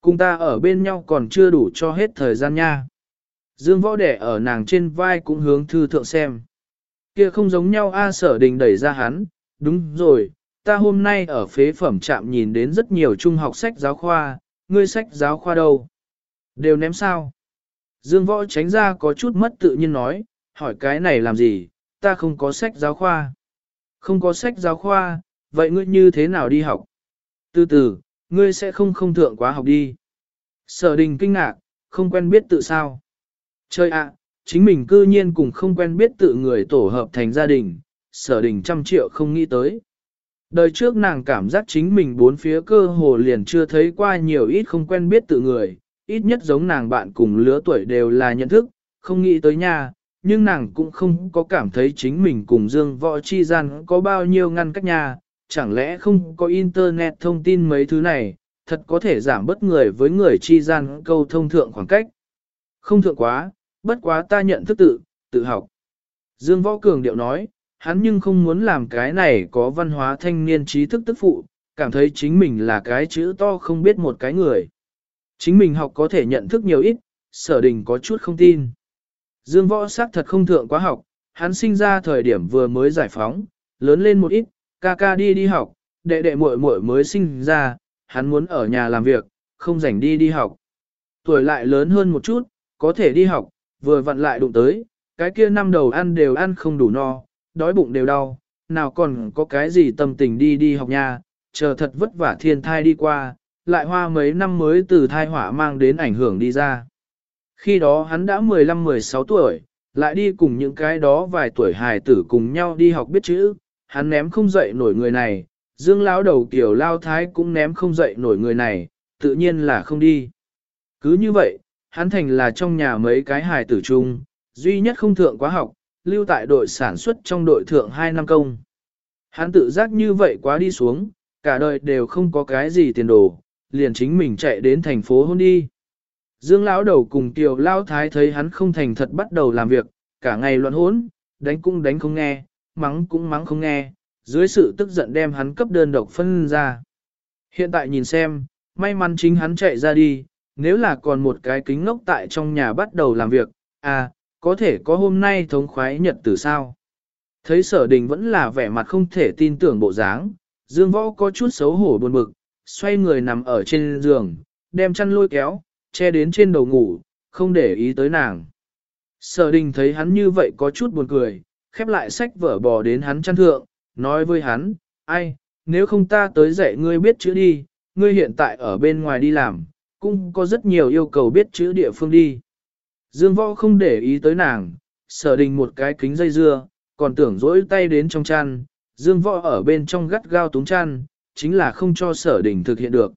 Cùng ta ở bên nhau còn chưa đủ cho hết thời gian nha. Dương võ đẻ ở nàng trên vai cũng hướng thư thượng xem. Kia không giống nhau a sở đình đẩy ra hắn, đúng rồi, ta hôm nay ở phế phẩm trạm nhìn đến rất nhiều trung học sách giáo khoa, ngươi sách giáo khoa đâu? Đều ném sao? Dương võ tránh ra có chút mất tự nhiên nói, hỏi cái này làm gì, ta không có sách giáo khoa. Không có sách giáo khoa, vậy ngươi như thế nào đi học? Từ từ, ngươi sẽ không không thượng quá học đi. Sở đình kinh ngạc, không quen biết tự sao. Chơi ạ, chính mình cư nhiên cùng không quen biết tự người tổ hợp thành gia đình, sở đình trăm triệu không nghĩ tới. Đời trước nàng cảm giác chính mình bốn phía cơ hồ liền chưa thấy qua nhiều ít không quen biết tự người, ít nhất giống nàng bạn cùng lứa tuổi đều là nhận thức, không nghĩ tới nha, nhưng nàng cũng không có cảm thấy chính mình cùng Dương Võ chi gian có bao nhiêu ngăn cách nhà, chẳng lẽ không có internet thông tin mấy thứ này, thật có thể giảm bất người với người chi gian câu thông thượng khoảng cách. Không thượng quá, bất quá ta nhận thức tự, tự học. Dương Võ Cường điệu nói, hắn nhưng không muốn làm cái này có văn hóa thanh niên trí thức tức phụ, cảm thấy chính mình là cái chữ to không biết một cái người. Chính mình học có thể nhận thức nhiều ít, sở đình có chút không tin. Dương Võ xác thật không thượng quá học, hắn sinh ra thời điểm vừa mới giải phóng, lớn lên một ít, ca ca đi đi học, đệ đệ muội muội mới sinh ra, hắn muốn ở nhà làm việc, không rảnh đi đi học. Tuổi lại lớn hơn một chút, có thể đi học, vừa vặn lại đụng tới, cái kia năm đầu ăn đều ăn không đủ no, đói bụng đều đau, nào còn có cái gì tâm tình đi đi học nha, chờ thật vất vả thiên thai đi qua, lại hoa mấy năm mới từ thai hỏa mang đến ảnh hưởng đi ra. Khi đó hắn đã 15-16 tuổi, lại đi cùng những cái đó vài tuổi hài tử cùng nhau đi học biết chữ, hắn ném không dậy nổi người này, dương lão đầu kiểu lao thái cũng ném không dậy nổi người này, tự nhiên là không đi. Cứ như vậy, hắn thành là trong nhà mấy cái hài tử chung, duy nhất không thượng quá học, lưu tại đội sản xuất trong đội thượng 2 năm công. Hắn tự giác như vậy quá đi xuống, cả đời đều không có cái gì tiền đồ, liền chính mình chạy đến thành phố hôn đi. Dương lão đầu cùng tiểu Lao Thái thấy hắn không thành thật bắt đầu làm việc, cả ngày loạn hỗn, đánh cũng đánh không nghe, mắng cũng mắng không nghe, dưới sự tức giận đem hắn cấp đơn độc phân ra. Hiện tại nhìn xem, may mắn chính hắn chạy ra đi, nếu là còn một cái kính ngốc tại trong nhà bắt đầu làm việc, à, có thể có hôm nay thống khoái nhật từ sao. Thấy sở đình vẫn là vẻ mặt không thể tin tưởng bộ dáng, Dương Võ có chút xấu hổ buồn bực, xoay người nằm ở trên giường, đem chăn lôi kéo, che đến trên đầu ngủ, không để ý tới nàng. Sở đình thấy hắn như vậy có chút buồn cười, khép lại sách vở bò đến hắn chăn thượng, nói với hắn, ai, nếu không ta tới dạy ngươi biết chữ đi, ngươi hiện tại ở bên ngoài đi làm, cũng có rất nhiều yêu cầu biết chữ địa phương đi. Dương võ không để ý tới nàng, sở đình một cái kính dây dưa, còn tưởng dỗi tay đến trong chăn, dương võ ở bên trong gắt gao túng chăn, chính là không cho sở đình thực hiện được.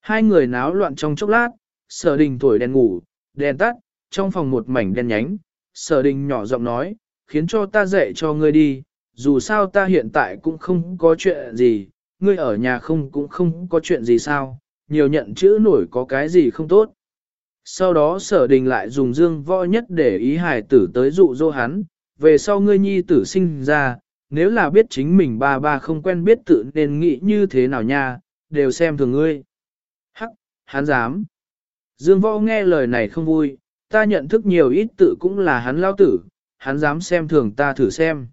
Hai người náo loạn trong chốc lát, sở đình tuổi đèn ngủ, đèn tắt, trong phòng một mảnh đen nhánh, sở đình nhỏ giọng nói, khiến cho ta dạy cho ngươi đi, dù sao ta hiện tại cũng không có chuyện gì, ngươi ở nhà không cũng không có chuyện gì sao, nhiều nhận chữ nổi có cái gì không tốt. Sau đó sở đình lại dùng dương võ nhất để ý hài tử tới dụ dỗ hắn, về sau ngươi nhi tử sinh ra, nếu là biết chính mình ba ba không quen biết tự nên nghĩ như thế nào nha, đều xem thường ngươi. Hắc, hắn dám. Dương võ nghe lời này không vui, ta nhận thức nhiều ít tự cũng là hắn lao tử, hắn dám xem thường ta thử xem.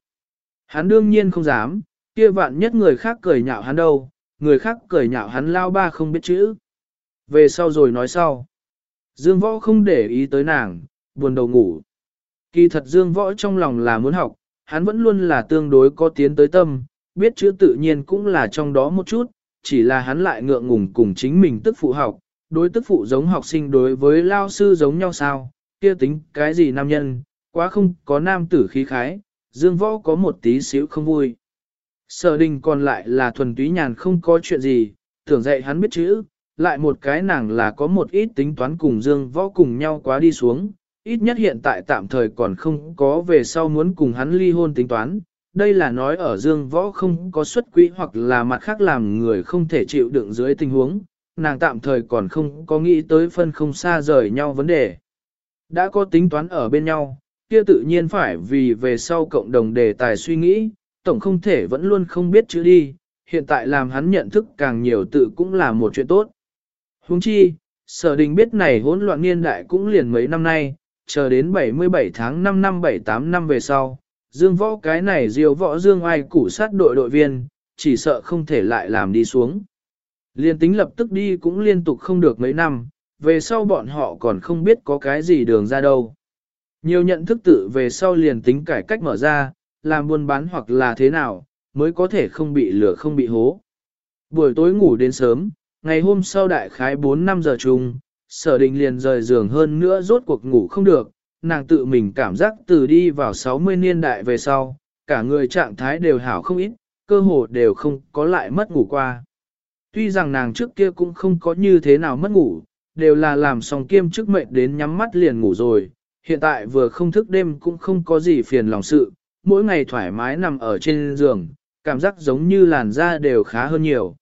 Hắn đương nhiên không dám, kia vạn nhất người khác cười nhạo hắn đâu, người khác cười nhạo hắn lao ba không biết chữ. Về sau rồi nói sau. Dương võ không để ý tới nàng, buồn đầu ngủ. Kỳ thật Dương võ trong lòng là muốn học, hắn vẫn luôn là tương đối có tiến tới tâm, biết chữ tự nhiên cũng là trong đó một chút, chỉ là hắn lại ngượng ngùng cùng chính mình tức phụ học, đối tức phụ giống học sinh đối với lao sư giống nhau sao, kia tính cái gì nam nhân, quá không có nam tử khí khái, Dương Võ có một tí xíu không vui. Sở đình còn lại là thuần túy nhàn không có chuyện gì, tưởng dạy hắn biết chữ, lại một cái nàng là có một ít tính toán cùng Dương Võ cùng nhau quá đi xuống, ít nhất hiện tại tạm thời còn không có về sau muốn cùng hắn ly hôn tính toán. Đây là nói ở Dương Võ không có xuất quỹ hoặc là mặt khác làm người không thể chịu đựng dưới tình huống, nàng tạm thời còn không có nghĩ tới phân không xa rời nhau vấn đề. Đã có tính toán ở bên nhau, kia tự nhiên phải vì về sau cộng đồng đề tài suy nghĩ, tổng không thể vẫn luôn không biết chữ đi, hiện tại làm hắn nhận thức càng nhiều tự cũng là một chuyện tốt. Huống chi, sở đình biết này hỗn loạn niên đại cũng liền mấy năm nay, chờ đến 77 tháng 5 năm 78 năm về sau, dương võ cái này diều võ dương ai củ sát đội đội viên, chỉ sợ không thể lại làm đi xuống. Liên tính lập tức đi cũng liên tục không được mấy năm, về sau bọn họ còn không biết có cái gì đường ra đâu. Nhiều nhận thức tự về sau liền tính cải cách mở ra, làm buôn bán hoặc là thế nào, mới có thể không bị lửa không bị hố. Buổi tối ngủ đến sớm, ngày hôm sau đại khái 4-5 giờ chung, sở đình liền rời giường hơn nữa rốt cuộc ngủ không được, nàng tự mình cảm giác từ đi vào 60 niên đại về sau, cả người trạng thái đều hảo không ít, cơ hồ đều không có lại mất ngủ qua. Tuy rằng nàng trước kia cũng không có như thế nào mất ngủ, đều là làm xong kiêm chức mệnh đến nhắm mắt liền ngủ rồi, hiện tại vừa không thức đêm cũng không có gì phiền lòng sự, mỗi ngày thoải mái nằm ở trên giường, cảm giác giống như làn da đều khá hơn nhiều.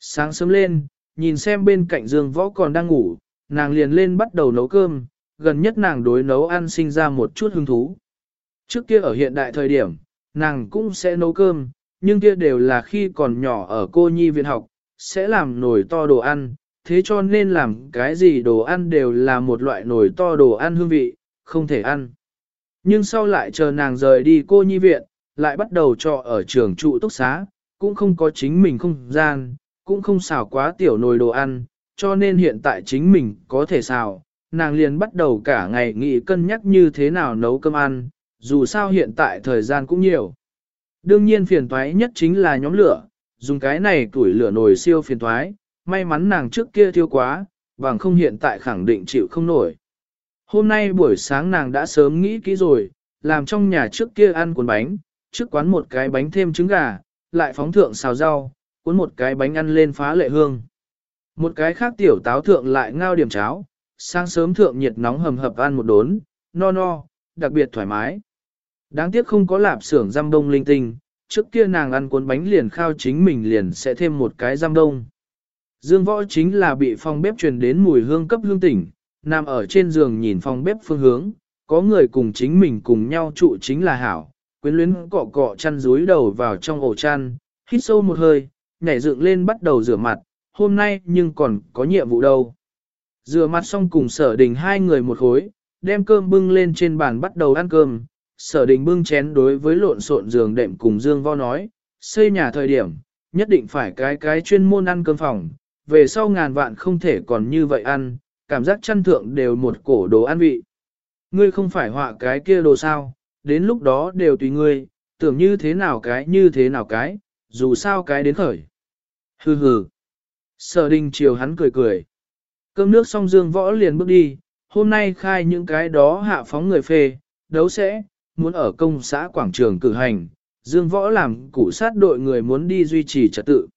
Sáng sớm lên, nhìn xem bên cạnh giường võ còn đang ngủ, nàng liền lên bắt đầu nấu cơm, gần nhất nàng đối nấu ăn sinh ra một chút hứng thú. Trước kia ở hiện đại thời điểm, nàng cũng sẽ nấu cơm, nhưng kia đều là khi còn nhỏ ở cô nhi viện học, sẽ làm nồi to đồ ăn, thế cho nên làm cái gì đồ ăn đều là một loại nồi to đồ ăn hương vị, không thể ăn. Nhưng sau lại chờ nàng rời đi cô nhi viện, lại bắt đầu trọ ở trường trụ túc xá, cũng không có chính mình không gian, cũng không xào quá tiểu nồi đồ ăn, cho nên hiện tại chính mình có thể xào, nàng liền bắt đầu cả ngày nghĩ cân nhắc như thế nào nấu cơm ăn, dù sao hiện tại thời gian cũng nhiều. Đương nhiên phiền toái nhất chính là nhóm lửa, dùng cái này tuổi lửa nồi siêu phiền toái, may mắn nàng trước kia thiêu quá, bằng không hiện tại khẳng định chịu không nổi. Hôm nay buổi sáng nàng đã sớm nghĩ kỹ rồi, làm trong nhà trước kia ăn cuốn bánh, trước quán một cái bánh thêm trứng gà, lại phóng thượng xào rau, cuốn một cái bánh ăn lên phá lệ hương. Một cái khác tiểu táo thượng lại ngao điểm cháo, sáng sớm thượng nhiệt nóng hầm hập ăn một đốn, no no, đặc biệt thoải mái. Đáng tiếc không có lạp xưởng răm đông linh tinh, trước kia nàng ăn cuốn bánh liền khao chính mình liền sẽ thêm một cái răm đông. Dương võ chính là bị phòng bếp truyền đến mùi hương cấp hương tỉnh, nằm ở trên giường nhìn phòng bếp phương hướng, có người cùng chính mình cùng nhau trụ chính là hảo, quyến luyến cọ cọ chăn rúi đầu vào trong ổ chăn, hít sâu một hơi, nhảy dựng lên bắt đầu rửa mặt, hôm nay nhưng còn có nhiệm vụ đâu. Rửa mặt xong cùng sở đình hai người một khối, đem cơm bưng lên trên bàn bắt đầu ăn cơm, sở đình bưng chén đối với lộn xộn giường đệm cùng Dương Vo nói, xây nhà thời điểm, nhất định phải cái cái chuyên môn ăn cơm phòng, về sau ngàn vạn không thể còn như vậy ăn, cảm giác chăn thượng đều một cổ đồ ăn vị. Ngươi không phải họa cái kia đồ sao, đến lúc đó đều tùy ngươi, tưởng như thế nào cái như thế nào cái, dù sao cái đến khởi. Hừ hừ. Sở đình chiều hắn cười cười. Cơm nước xong dương võ liền bước đi, hôm nay khai những cái đó hạ phóng người phê, đấu sẽ, muốn ở công xã quảng trường cử hành, dương võ làm cụ sát đội người muốn đi duy trì trật tự.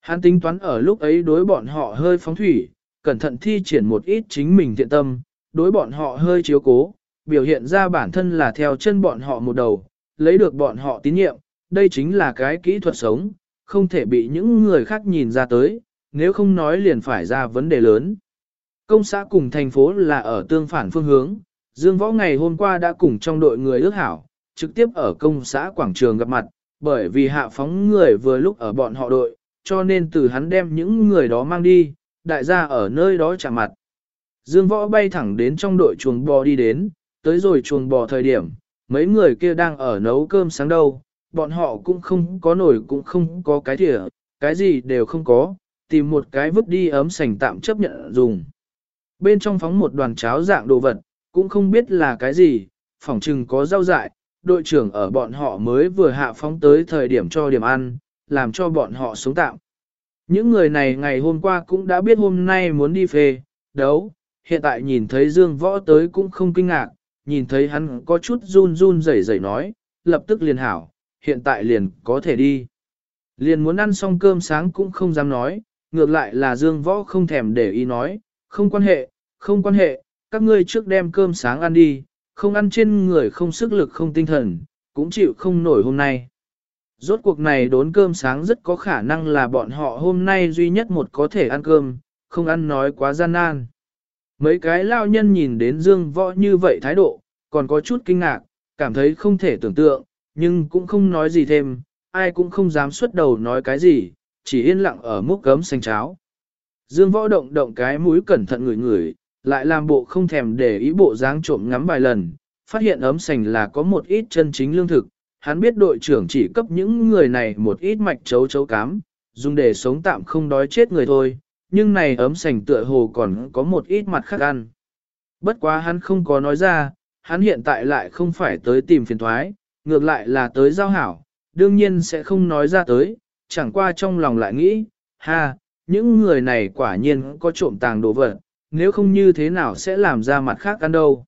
Hắn tính toán ở lúc ấy đối bọn họ hơi phóng thủy, cẩn thận thi triển một ít chính mình thiện tâm, đối bọn họ hơi chiếu cố, biểu hiện ra bản thân là theo chân bọn họ một đầu, lấy được bọn họ tín nhiệm, đây chính là cái kỹ thuật sống, không thể bị những người khác nhìn ra tới, nếu không nói liền phải ra vấn đề lớn. Công xã cùng thành phố là ở tương phản phương hướng, Dương Võ ngày hôm qua đã cùng trong đội người ước hảo, trực tiếp ở công xã quảng trường gặp mặt, bởi vì hạ phóng người vừa lúc ở bọn họ đội, cho nên từ hắn đem những người đó mang đi, đại gia ở nơi đó chạm mặt. Dương Võ bay thẳng đến trong đội chuồng bò đi đến, tới rồi chuồng bò thời điểm, mấy người kia đang ở nấu cơm sáng đâu, bọn họ cũng không có nổi cũng không có cái thìa, cái gì đều không có, tìm một cái vứt đi ấm sành tạm chấp nhận dùng. Bên trong phóng một đoàn cháo dạng đồ vật, cũng không biết là cái gì, phỏng chừng có rau dại, đội trưởng ở bọn họ mới vừa hạ phóng tới thời điểm cho điểm ăn, làm cho bọn họ sống tạm. Những người này ngày hôm qua cũng đã biết hôm nay muốn đi phê, đấu, hiện tại nhìn thấy Dương Võ tới cũng không kinh ngạc, nhìn thấy hắn có chút run run rẩy rẩy nói, lập tức liền hảo, hiện tại liền có thể đi. Liền muốn ăn xong cơm sáng cũng không dám nói, ngược lại là Dương Võ không thèm để ý nói, không quan hệ, không quan hệ, các ngươi trước đem cơm sáng ăn đi, không ăn trên người không sức lực không tinh thần, cũng chịu không nổi hôm nay. Rốt cuộc này đốn cơm sáng rất có khả năng là bọn họ hôm nay duy nhất một có thể ăn cơm, không ăn nói quá gian nan. Mấy cái lao nhân nhìn đến Dương Võ như vậy thái độ, còn có chút kinh ngạc, cảm thấy không thể tưởng tượng, nhưng cũng không nói gì thêm, ai cũng không dám xuất đầu nói cái gì, chỉ yên lặng ở múc cấm xanh cháo. Dương Võ động động cái mũi cẩn thận ngửi ngửi, lại làm bộ không thèm để ý bộ dáng trộm ngắm vài lần, phát hiện ấm sành là có một ít chân chính lương thực, hắn biết đội trưởng chỉ cấp những người này một ít mạch chấu chấu cám, dùng để sống tạm không đói chết người thôi, nhưng này ấm sành tựa hồ còn có một ít mặt khác ăn. Bất quá hắn không có nói ra, hắn hiện tại lại không phải tới tìm phiền thoái, ngược lại là tới giao hảo, đương nhiên sẽ không nói ra tới, chẳng qua trong lòng lại nghĩ, ha, những người này quả nhiên có trộm tàng đồ vật, nếu không như thế nào sẽ làm ra mặt khác ăn đâu.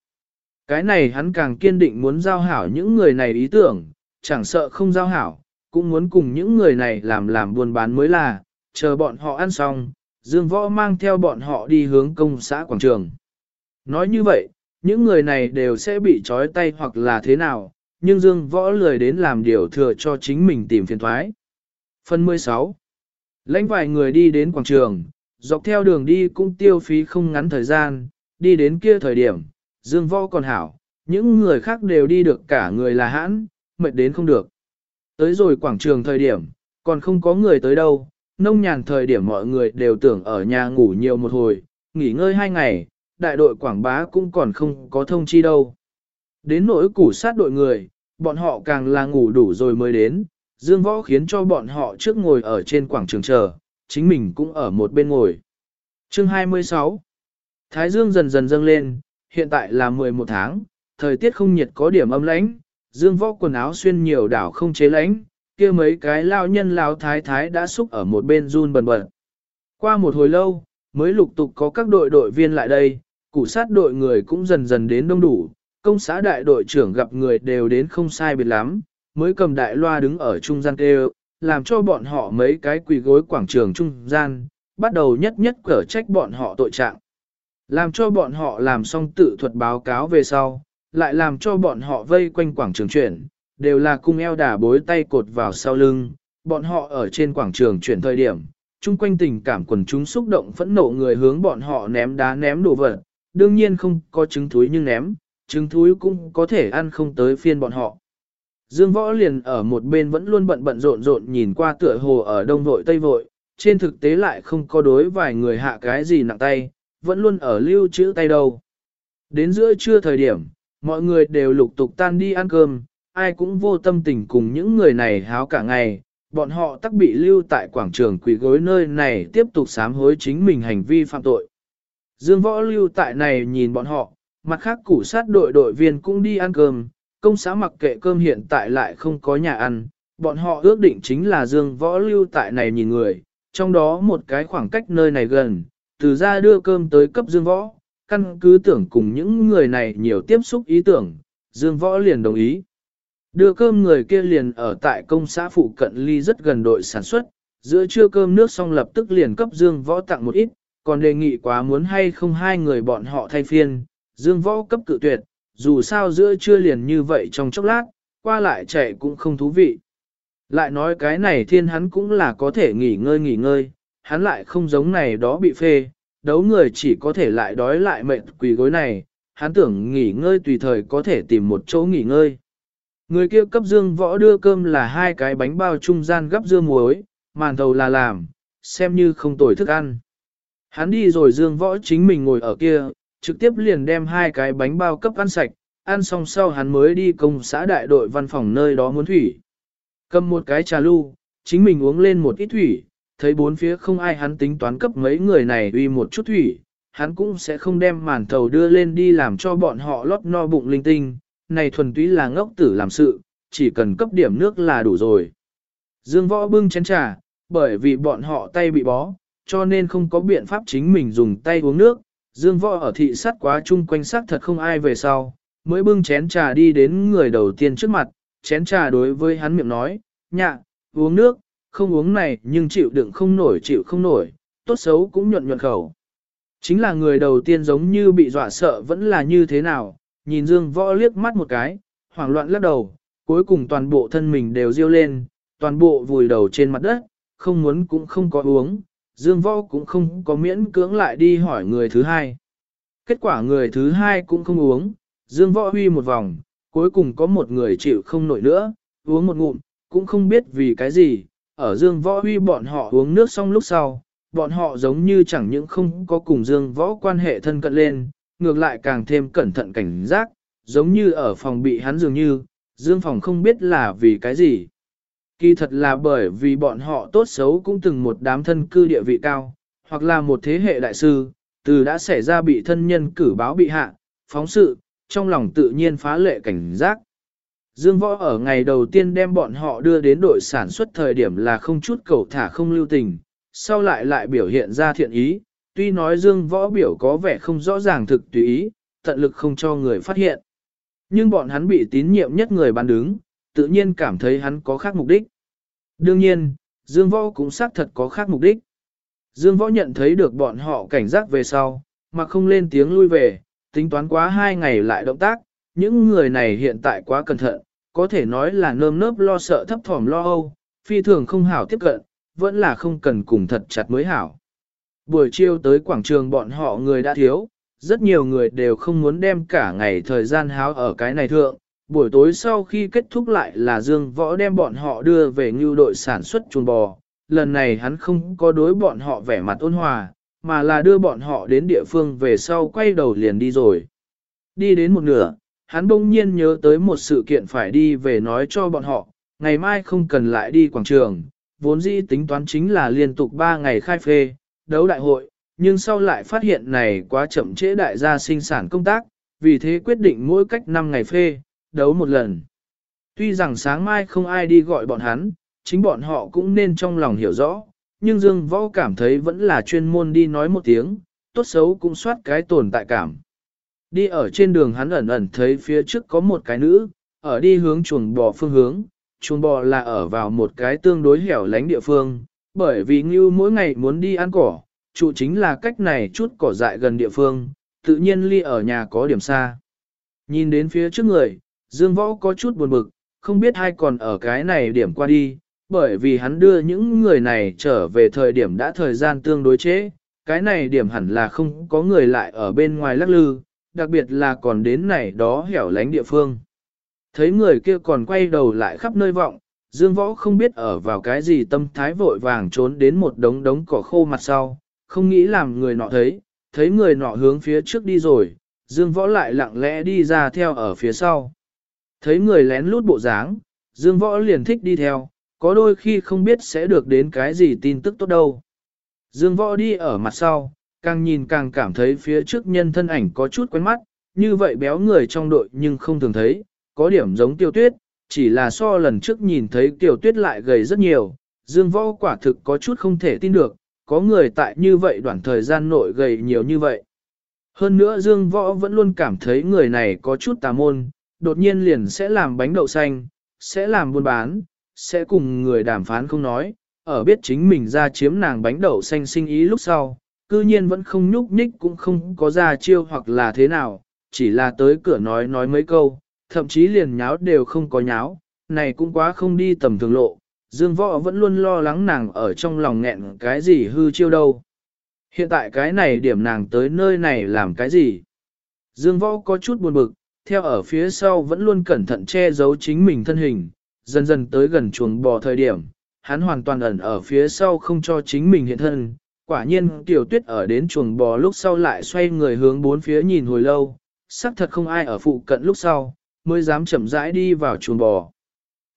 Cái này hắn càng kiên định muốn giao hảo những người này ý tưởng, chẳng sợ không giao hảo, cũng muốn cùng những người này làm làm buôn bán mới là, chờ bọn họ ăn xong, Dương Võ mang theo bọn họ đi hướng công xã quảng trường. Nói như vậy, những người này đều sẽ bị trói tay hoặc là thế nào, nhưng Dương Võ lười đến làm điều thừa cho chính mình tìm phiền thoái. Phần 16 Lãnh vài người đi đến quảng trường, dọc theo đường đi cũng tiêu phí không ngắn thời gian, đi đến kia thời điểm, Dương Võ còn hảo, những người khác đều đi được cả người là hãn, mệt đến không được. Tới rồi quảng trường thời điểm, còn không có người tới đâu, nông nhàn thời điểm mọi người đều tưởng ở nhà ngủ nhiều một hồi, nghỉ ngơi hai ngày, đại đội quảng bá cũng còn không có thông chi đâu. Đến nỗi củ sát đội người, bọn họ càng là ngủ đủ rồi mới đến, Dương Võ khiến cho bọn họ trước ngồi ở trên quảng trường chờ, chính mình cũng ở một bên ngồi. Chương 26 Thái Dương dần dần dâng lên, hiện tại là 11 tháng, thời tiết không nhiệt có điểm âm lãnh, Dương Võ quần áo xuyên nhiều đảo không chế lãnh, kia mấy cái lao nhân lao thái thái đã xúc ở một bên run bần bật. Qua một hồi lâu, mới lục tục có các đội đội viên lại đây, củ sát đội người cũng dần dần đến đông đủ, công xã đại đội trưởng gặp người đều đến không sai biệt lắm, mới cầm đại loa đứng ở trung gian kêu, làm cho bọn họ mấy cái quỳ gối quảng trường trung gian, bắt đầu nhất nhất cở trách bọn họ tội trạng. Làm cho bọn họ làm xong tự thuật báo cáo về sau, lại làm cho bọn họ vây quanh quảng trường chuyển, đều là cung eo đà bối tay cột vào sau lưng, bọn họ ở trên quảng trường chuyển thời điểm, chung quanh tình cảm quần chúng xúc động phẫn nộ người hướng bọn họ ném đá ném đồ vật, đương nhiên không có trứng thúi nhưng ném, trứng thúi cũng có thể ăn không tới phiên bọn họ. Dương Võ liền ở một bên vẫn luôn bận bận rộn rộn nhìn qua tựa hồ ở đông vội tây vội, trên thực tế lại không có đối vài người hạ cái gì nặng tay, vẫn luôn ở lưu trữ tay đâu. Đến giữa trưa thời điểm, mọi người đều lục tục tan đi ăn cơm, ai cũng vô tâm tình cùng những người này háo cả ngày, bọn họ tắc bị lưu tại quảng trường quỷ gối nơi này tiếp tục sám hối chính mình hành vi phạm tội. Dương võ lưu tại này nhìn bọn họ, mặt khác củ sát đội đội viên cũng đi ăn cơm, công xã mặc kệ cơm hiện tại lại không có nhà ăn, bọn họ ước định chính là Dương võ lưu tại này nhìn người, trong đó một cái khoảng cách nơi này gần, từ ra đưa cơm tới cấp Dương võ, căn cứ tưởng cùng những người này nhiều tiếp xúc ý tưởng, Dương võ liền đồng ý. Đưa cơm người kia liền ở tại công xã phụ cận ly rất gần đội sản xuất, giữa trưa cơm nước xong lập tức liền cấp Dương Võ tặng một ít, còn đề nghị quá muốn hay không hai người bọn họ thay phiên, Dương Võ cấp cự tuyệt, dù sao giữa trưa liền như vậy trong chốc lát, qua lại chạy cũng không thú vị. Lại nói cái này thiên hắn cũng là có thể nghỉ ngơi nghỉ ngơi, hắn lại không giống này đó bị phê, đấu người chỉ có thể lại đói lại mệt quỳ gối này, hắn tưởng nghỉ ngơi tùy thời có thể tìm một chỗ nghỉ ngơi. Người kia cấp dương võ đưa cơm là hai cái bánh bao trung gian gấp dưa muối, màn thầu là làm, xem như không tồi thức ăn. Hắn đi rồi dương võ chính mình ngồi ở kia, trực tiếp liền đem hai cái bánh bao cấp ăn sạch, ăn xong sau hắn mới đi công xã đại đội văn phòng nơi đó muốn thủy. Cầm một cái trà lu, chính mình uống lên một ít thủy, thấy bốn phía không ai hắn tính toán cấp mấy người này uy một chút thủy, hắn cũng sẽ không đem màn thầu đưa lên đi làm cho bọn họ lót no bụng linh tinh, này thuần túy là ngốc tử làm sự, chỉ cần cấp điểm nước là đủ rồi. Dương võ bưng chén trà, bởi vì bọn họ tay bị bó, cho nên không có biện pháp chính mình dùng tay uống nước. Dương võ ở thị sát quá chung quanh sát thật không ai về sau, mới bưng chén trà đi đến người đầu tiên trước mặt, chén trà đối với hắn miệng nói, nhạ, uống nước, không uống này nhưng chịu đựng không nổi chịu không nổi, tốt xấu cũng nhuận nhuận khẩu. Chính là người đầu tiên giống như bị dọa sợ vẫn là như thế nào, nhìn Dương Võ liếc mắt một cái, hoảng loạn lắc đầu, cuối cùng toàn bộ thân mình đều riêu lên, toàn bộ vùi đầu trên mặt đất, không muốn cũng không có uống, Dương Võ cũng không có miễn cưỡng lại đi hỏi người thứ hai. Kết quả người thứ hai cũng không uống, Dương Võ huy một vòng, cuối cùng có một người chịu không nổi nữa, uống một ngụm, cũng không biết vì cái gì, ở Dương Võ huy bọn họ uống nước xong lúc sau, bọn họ giống như chẳng những không có cùng Dương Võ quan hệ thân cận lên, ngược lại càng thêm cẩn thận cảnh giác, giống như ở phòng bị hắn dường như, Dương Phòng không biết là vì cái gì. Kỳ thật là bởi vì bọn họ tốt xấu cũng từng một đám thân cư địa vị cao, hoặc là một thế hệ đại sư, từ đã xảy ra bị thân nhân cử báo bị hạ, phóng sự, trong lòng tự nhiên phá lệ cảnh giác. Dương Võ ở ngày đầu tiên đem bọn họ đưa đến đội sản xuất thời điểm là không chút cầu thả không lưu tình, sau lại lại biểu hiện ra thiện ý, tuy nói Dương Võ biểu có vẻ không rõ ràng thực tùy ý, tận lực không cho người phát hiện. Nhưng bọn hắn bị tín nhiệm nhất người ban đứng, tự nhiên cảm thấy hắn có khác mục đích. Đương nhiên, Dương Võ cũng xác thật có khác mục đích. Dương Võ nhận thấy được bọn họ cảnh giác về sau, mà không lên tiếng lui về, tính toán quá hai ngày lại động tác, những người này hiện tại quá cẩn thận, có thể nói là nơm nớp lo sợ thấp thỏm lo âu, phi thường không hảo tiếp cận, vẫn là không cần cùng thật chặt mới hảo. Buổi chiều tới quảng trường bọn họ người đã thiếu, rất nhiều người đều không muốn đem cả ngày thời gian háo ở cái này thượng. Buổi tối sau khi kết thúc lại là Dương Võ đem bọn họ đưa về ngưu đội sản xuất chuồng bò. Lần này hắn không có đối bọn họ vẻ mặt ôn hòa, mà là đưa bọn họ đến địa phương về sau quay đầu liền đi rồi. Đi đến một nửa, hắn bỗng nhiên nhớ tới một sự kiện phải đi về nói cho bọn họ, ngày mai không cần lại đi quảng trường, vốn dĩ tính toán chính là liên tục 3 ngày khai phê, đấu đại hội, nhưng sau lại phát hiện này quá chậm trễ đại gia sinh sản công tác, vì thế quyết định mỗi cách 5 ngày phê, đấu một lần. Tuy rằng sáng mai không ai đi gọi bọn hắn, chính bọn họ cũng nên trong lòng hiểu rõ, nhưng Dương Võ cảm thấy vẫn là chuyên môn đi nói một tiếng, tốt xấu cũng soát cái tồn tại cảm. Đi ở trên đường hắn ẩn ẩn thấy phía trước có một cái nữ, ở đi hướng chuồng bò phương hướng, chuồng bò là ở vào một cái tương đối hẻo lánh địa phương, bởi vì Ngưu mỗi ngày muốn đi ăn cỏ, trụ chính là cách này chút cỏ dại gần địa phương, tự nhiên ly ở nhà có điểm xa. Nhìn đến phía trước người, Dương Võ có chút buồn bực, không biết hai còn ở cái này điểm qua đi, bởi vì hắn đưa những người này trở về thời điểm đã thời gian tương đối chế, cái này điểm hẳn là không có người lại ở bên ngoài lắc lư, đặc biệt là còn đến này đó hẻo lánh địa phương. Thấy người kia còn quay đầu lại khắp nơi vọng, Dương Võ không biết ở vào cái gì tâm thái vội vàng trốn đến một đống đống cỏ khô mặt sau, không nghĩ làm người nọ thấy, thấy người nọ hướng phía trước đi rồi, Dương Võ lại lặng lẽ đi ra theo ở phía sau. Thấy người lén lút bộ dáng, Dương Võ liền thích đi theo, có đôi khi không biết sẽ được đến cái gì tin tức tốt đâu. Dương Võ đi ở mặt sau, càng nhìn càng cảm thấy phía trước nhân thân ảnh có chút quen mắt, như vậy béo người trong đội nhưng không thường thấy, có điểm giống tiêu tuyết, chỉ là so lần trước nhìn thấy tiêu tuyết lại gầy rất nhiều, Dương Võ quả thực có chút không thể tin được, có người tại như vậy đoạn thời gian nội gầy nhiều như vậy. Hơn nữa Dương Võ vẫn luôn cảm thấy người này có chút tà môn, đột nhiên liền sẽ làm bánh đậu xanh, sẽ làm buôn bán, sẽ cùng người đàm phán không nói, ở biết chính mình ra chiếm nàng bánh đậu xanh sinh ý lúc sau, cư nhiên vẫn không nhúc nhích cũng không có ra chiêu hoặc là thế nào, chỉ là tới cửa nói nói mấy câu, thậm chí liền nháo đều không có nháo, này cũng quá không đi tầm thường lộ, Dương Võ vẫn luôn lo lắng nàng ở trong lòng nghẹn cái gì hư chiêu đâu. Hiện tại cái này điểm nàng tới nơi này làm cái gì? Dương Võ có chút buồn bực, theo ở phía sau vẫn luôn cẩn thận che giấu chính mình thân hình, dần dần tới gần chuồng bò thời điểm, hắn hoàn toàn ẩn ở phía sau không cho chính mình hiện thân. Quả nhiên tiểu tuyết ở đến chuồng bò lúc sau lại xoay người hướng bốn phía nhìn hồi lâu, xác thật không ai ở phụ cận lúc sau, mới dám chậm rãi đi vào chuồng bò.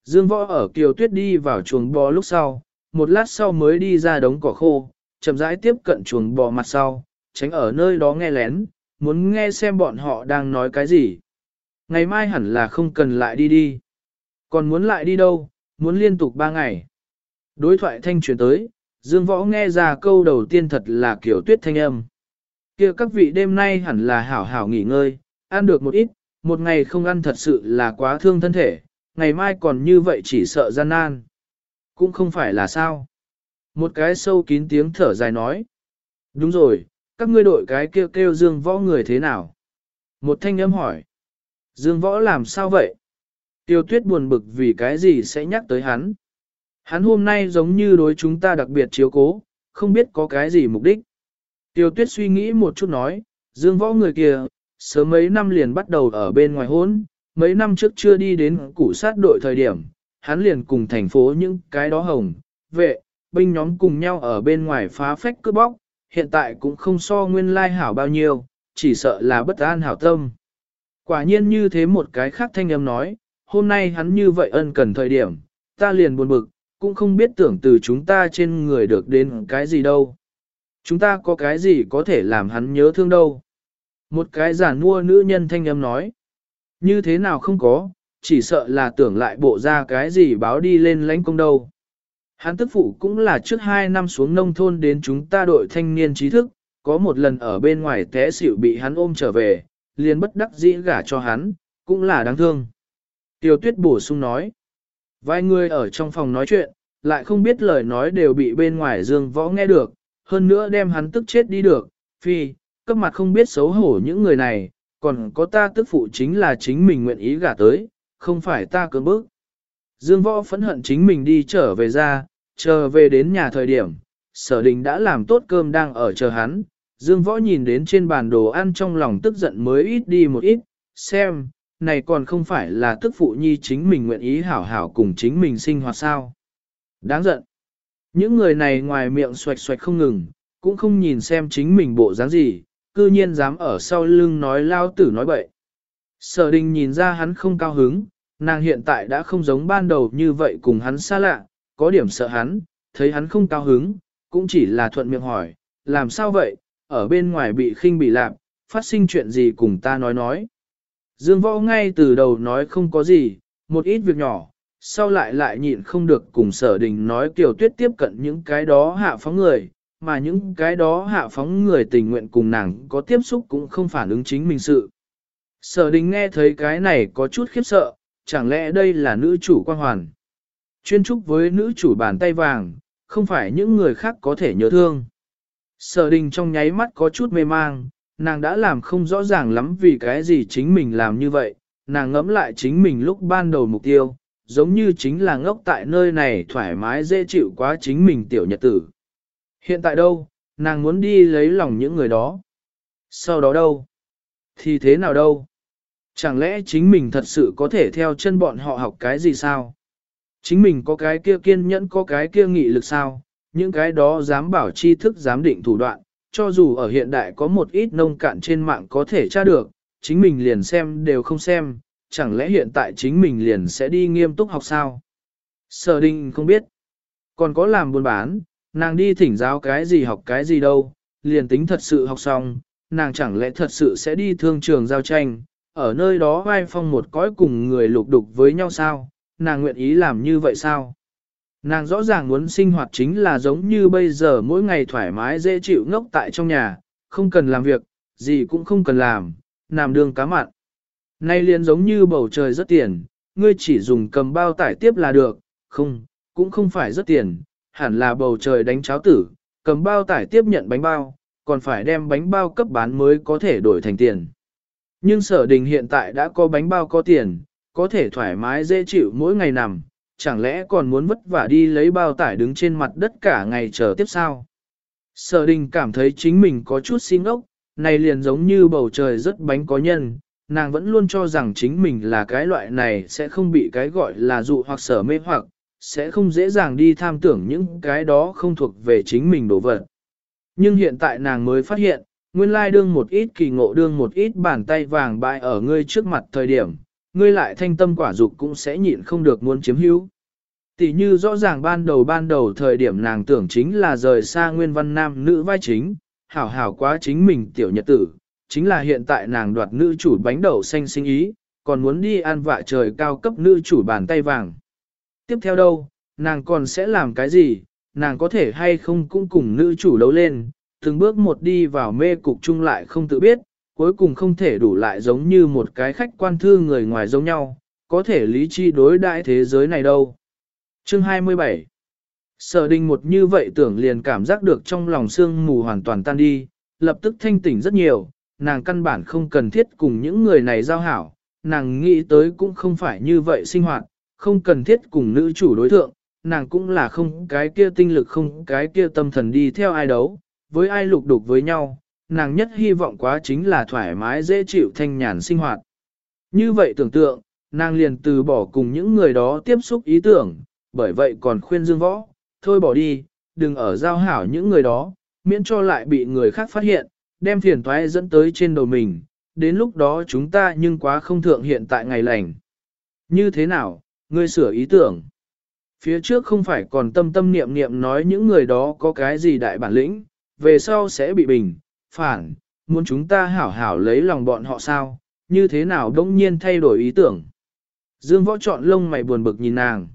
Dương võ ở kiều tuyết đi vào chuồng bò lúc sau, một lát sau mới đi ra đống cỏ khô, chậm rãi tiếp cận chuồng bò mặt sau, tránh ở nơi đó nghe lén, muốn nghe xem bọn họ đang nói cái gì. Ngày mai hẳn là không cần lại đi đi. Còn muốn lại đi đâu, muốn liên tục ba ngày. Đối thoại thanh truyền tới, Dương Võ nghe ra câu đầu tiên thật là kiểu tuyết thanh âm. kia các vị đêm nay hẳn là hảo hảo nghỉ ngơi, ăn được một ít, một ngày không ăn thật sự là quá thương thân thể, ngày mai còn như vậy chỉ sợ gian nan. Cũng không phải là sao. Một cái sâu kín tiếng thở dài nói. Đúng rồi, các ngươi đội cái kêu kêu Dương Võ người thế nào? Một thanh âm hỏi. Dương Võ làm sao vậy? Tiêu tuyết buồn bực vì cái gì sẽ nhắc tới hắn. Hắn hôm nay giống như đối chúng ta đặc biệt chiếu cố, không biết có cái gì mục đích. Tiêu tuyết suy nghĩ một chút nói, Dương Võ người kia, sớm mấy năm liền bắt đầu ở bên ngoài hôn, mấy năm trước chưa đi đến củ sát đội thời điểm, hắn liền cùng thành phố những cái đó hồng, vệ, binh nhóm cùng nhau ở bên ngoài phá phách cướp bóc, hiện tại cũng không so nguyên lai hảo bao nhiêu, chỉ sợ là bất an hảo tâm. Quả nhiên như thế một cái khác thanh âm nói, hôm nay hắn như vậy ân cần thời điểm, ta liền buồn bực, cũng không biết tưởng từ chúng ta trên người được đến cái gì đâu. Chúng ta có cái gì có thể làm hắn nhớ thương đâu. Một cái giả mua nữ nhân thanh âm nói. Như thế nào không có, chỉ sợ là tưởng lại bộ ra cái gì báo đi lên lãnh công đâu. Hắn tức phụ cũng là trước hai năm xuống nông thôn đến chúng ta đội thanh niên trí thức, có một lần ở bên ngoài té xỉu bị hắn ôm trở về, liền bất đắc dĩ gả cho hắn, cũng là đáng thương. Tiêu tuyết bổ sung nói, vài người ở trong phòng nói chuyện, lại không biết lời nói đều bị bên ngoài dương võ nghe được, hơn nữa đem hắn tức chết đi được, phi, cấp mặt không biết xấu hổ những người này, còn có ta tức phụ chính là chính mình nguyện ý gả tới, không phải ta cưỡng bức. Dương võ phẫn hận chính mình đi trở về ra, chờ về đến nhà thời điểm, sở đình đã làm tốt cơm đang ở chờ hắn. Dương võ nhìn đến trên bàn đồ ăn trong lòng tức giận mới ít đi một ít, xem, này còn không phải là tức phụ nhi chính mình nguyện ý hảo hảo cùng chính mình sinh hoạt sao. Đáng giận. Những người này ngoài miệng xoạch xoạch không ngừng, cũng không nhìn xem chính mình bộ dáng gì, cư nhiên dám ở sau lưng nói lao tử nói bậy. Sở đình nhìn ra hắn không cao hứng, nàng hiện tại đã không giống ban đầu như vậy cùng hắn xa lạ, có điểm sợ hắn, thấy hắn không cao hứng, cũng chỉ là thuận miệng hỏi, làm sao vậy, ở bên ngoài bị khinh bị lạp, phát sinh chuyện gì cùng ta nói nói. Dương võ ngay từ đầu nói không có gì, một ít việc nhỏ, sau lại lại nhịn không được cùng sở đình nói kiều tuyết tiếp cận những cái đó hạ phóng người, mà những cái đó hạ phóng người tình nguyện cùng nàng có tiếp xúc cũng không phản ứng chính mình sự. Sở đình nghe thấy cái này có chút khiếp sợ, chẳng lẽ đây là nữ chủ quan hoàn. Chuyên trúc với nữ chủ bàn tay vàng, không phải những người khác có thể nhớ thương. Sở đình trong nháy mắt có chút mê mang, nàng đã làm không rõ ràng lắm vì cái gì chính mình làm như vậy, nàng ngẫm lại chính mình lúc ban đầu mục tiêu, giống như chính là ngốc tại nơi này thoải mái dễ chịu quá chính mình tiểu nhật tử. Hiện tại đâu, nàng muốn đi lấy lòng những người đó. Sau đó đâu? Thì thế nào đâu? Chẳng lẽ chính mình thật sự có thể theo chân bọn họ học cái gì sao? Chính mình có cái kia kiên nhẫn có cái kia nghị lực sao? Những cái đó dám bảo tri thức dám định thủ đoạn, cho dù ở hiện đại có một ít nông cạn trên mạng có thể tra được, chính mình liền xem đều không xem, chẳng lẽ hiện tại chính mình liền sẽ đi nghiêm túc học sao? Sở đình không biết. Còn có làm buôn bán, nàng đi thỉnh giáo cái gì học cái gì đâu, liền tính thật sự học xong, nàng chẳng lẽ thật sự sẽ đi thương trường giao tranh, ở nơi đó vai phong một cõi cùng người lục đục với nhau sao, nàng nguyện ý làm như vậy sao? Nàng rõ ràng muốn sinh hoạt chính là giống như bây giờ mỗi ngày thoải mái dễ chịu ngốc tại trong nhà, không cần làm việc, gì cũng không cần làm, nằm đường cá mặn. Nay liền giống như bầu trời rất tiền, ngươi chỉ dùng cầm bao tải tiếp là được, không, cũng không phải rất tiền, hẳn là bầu trời đánh cháo tử, cầm bao tải tiếp nhận bánh bao, còn phải đem bánh bao cấp bán mới có thể đổi thành tiền. Nhưng sở đình hiện tại đã có bánh bao có tiền, có thể thoải mái dễ chịu mỗi ngày nằm, chẳng lẽ còn muốn vất vả đi lấy bao tải đứng trên mặt đất cả ngày chờ tiếp sao? Sở đình cảm thấy chính mình có chút xin ốc, này liền giống như bầu trời rất bánh có nhân, nàng vẫn luôn cho rằng chính mình là cái loại này sẽ không bị cái gọi là dụ hoặc sở mê hoặc, sẽ không dễ dàng đi tham tưởng những cái đó không thuộc về chính mình đổ vật. Nhưng hiện tại nàng mới phát hiện, nguyên lai đương một ít kỳ ngộ đương một ít bàn tay vàng bại ở ngươi trước mặt thời điểm, ngươi lại thanh tâm quả dục cũng sẽ nhịn không được muốn chiếm hữu. Tỷ như rõ ràng ban đầu ban đầu thời điểm nàng tưởng chính là rời xa nguyên văn nam nữ vai chính, hảo hảo quá chính mình tiểu nhật tử, chính là hiện tại nàng đoạt nữ chủ bánh đậu xanh sinh ý, còn muốn đi ăn vạ trời cao cấp nữ chủ bàn tay vàng. Tiếp theo đâu, nàng còn sẽ làm cái gì, nàng có thể hay không cũng cùng nữ chủ đấu lên, từng bước một đi vào mê cục chung lại không tự biết, cuối cùng không thể đủ lại giống như một cái khách quan thư người ngoài giống nhau, có thể lý chi đối đại thế giới này đâu. Chương 27 Sở đình một như vậy tưởng liền cảm giác được trong lòng sương mù hoàn toàn tan đi, lập tức thanh tỉnh rất nhiều, nàng căn bản không cần thiết cùng những người này giao hảo, nàng nghĩ tới cũng không phải như vậy sinh hoạt, không cần thiết cùng nữ chủ đối thượng, nàng cũng là không cái kia tinh lực không cái kia tâm thần đi theo ai đấu, với ai lục đục với nhau, nàng nhất hy vọng quá chính là thoải mái dễ chịu thanh nhàn sinh hoạt. Như vậy tưởng tượng, nàng liền từ bỏ cùng những người đó tiếp xúc ý tưởng, bởi vậy còn khuyên Dương Võ, thôi bỏ đi, đừng ở giao hảo những người đó, miễn cho lại bị người khác phát hiện, đem phiền toái dẫn tới trên đầu mình, đến lúc đó chúng ta nhưng quá không thượng hiện tại ngày lành. Như thế nào, ngươi sửa ý tưởng? Phía trước không phải còn tâm tâm niệm niệm nói những người đó có cái gì đại bản lĩnh, về sau sẽ bị bình, phản, muốn chúng ta hảo hảo lấy lòng bọn họ sao, như thế nào đông nhiên thay đổi ý tưởng. Dương võ chọn lông mày buồn bực nhìn nàng.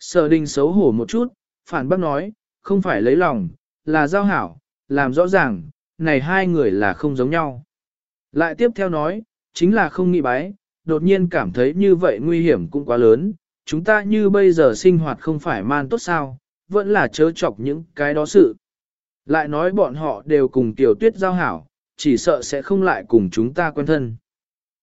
Sở đình xấu hổ một chút, phản bác nói, không phải lấy lòng, là giao hảo, làm rõ ràng, này hai người là không giống nhau. Lại tiếp theo nói, chính là không nghĩ bái, đột nhiên cảm thấy như vậy nguy hiểm cũng quá lớn, chúng ta như bây giờ sinh hoạt không phải man tốt sao, vẫn là chớ chọc những cái đó sự. Lại nói bọn họ đều cùng tiểu tuyết giao hảo, chỉ sợ sẽ không lại cùng chúng ta quen thân.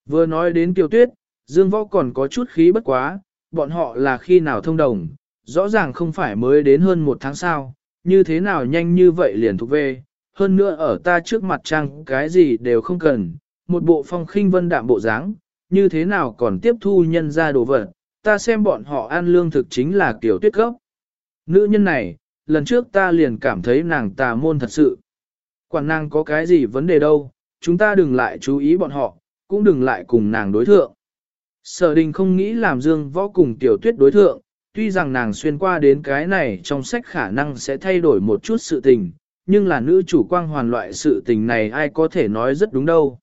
Vừa nói đến Tiểu Tuyết, Dương Võ còn có chút khí bất quá, bọn họ là khi nào thông đồng, rõ ràng không phải mới đến hơn một tháng sau, như thế nào nhanh như vậy liền thuộc về, hơn nữa ở ta trước mặt trang cái gì đều không cần, một bộ phong khinh vân đạm bộ dáng, như thế nào còn tiếp thu nhân ra đồ vật, ta xem bọn họ ăn lương thực chính là kiểu tuyết gốc. Nữ nhân này, lần trước ta liền cảm thấy nàng tà môn thật sự. Quản nàng có cái gì vấn đề đâu, chúng ta đừng lại chú ý bọn họ, cũng đừng lại cùng nàng đối thượng. Sở đình không nghĩ làm dương võ cùng tiểu tuyết đối thượng, tuy rằng nàng xuyên qua đến cái này trong sách khả năng sẽ thay đổi một chút sự tình, nhưng là nữ chủ quang hoàn loại sự tình này ai có thể nói rất đúng đâu.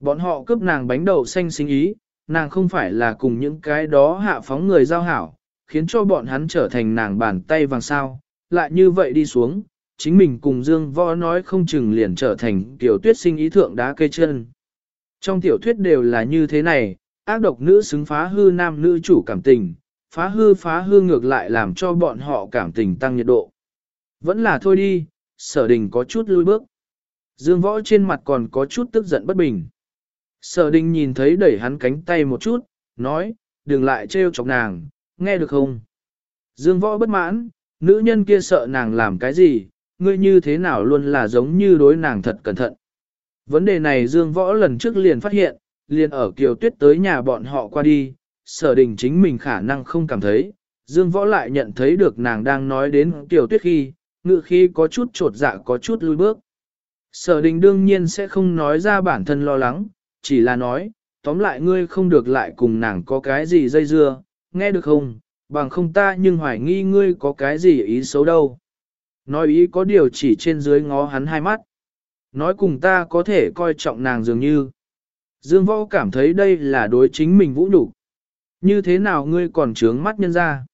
Bọn họ cướp nàng bánh đậu xanh xinh ý, nàng không phải là cùng những cái đó hạ phóng người giao hảo, khiến cho bọn hắn trở thành nàng bàn tay vàng sao, lại như vậy đi xuống, chính mình cùng Dương Võ nói không chừng liền trở thành tiểu tuyết sinh ý thượng đá cây chân. Trong tiểu thuyết đều là như thế này, ác độc nữ xứng phá hư nam nữ chủ cảm tình, phá hư phá hư ngược lại làm cho bọn họ cảm tình tăng nhiệt độ. Vẫn là thôi đi, sở đình có chút lui bước. Dương võ trên mặt còn có chút tức giận bất bình. Sở đình nhìn thấy đẩy hắn cánh tay một chút, nói, đừng lại trêu chọc nàng, nghe được không? Dương võ bất mãn, nữ nhân kia sợ nàng làm cái gì, ngươi như thế nào luôn là giống như đối nàng thật cẩn thận. Vấn đề này Dương võ lần trước liền phát hiện, liền ở kiều tuyết tới nhà bọn họ qua đi, sở đình chính mình khả năng không cảm thấy, Dương võ lại nhận thấy được nàng đang nói đến kiều tuyết khi, ngự khi có chút trột dạ có chút lui bước. Sở đình đương nhiên sẽ không nói ra bản thân lo lắng, chỉ là nói, tóm lại ngươi không được lại cùng nàng có cái gì dây dưa, nghe được không, bằng không ta nhưng hoài nghi ngươi có cái gì ý xấu đâu. Nói ý có điều chỉ trên dưới ngó hắn hai mắt. Nói cùng ta có thể coi trọng nàng dường như. Dương võ cảm thấy đây là đối chính mình vũ nhục Như thế nào ngươi còn trướng mắt nhân ra?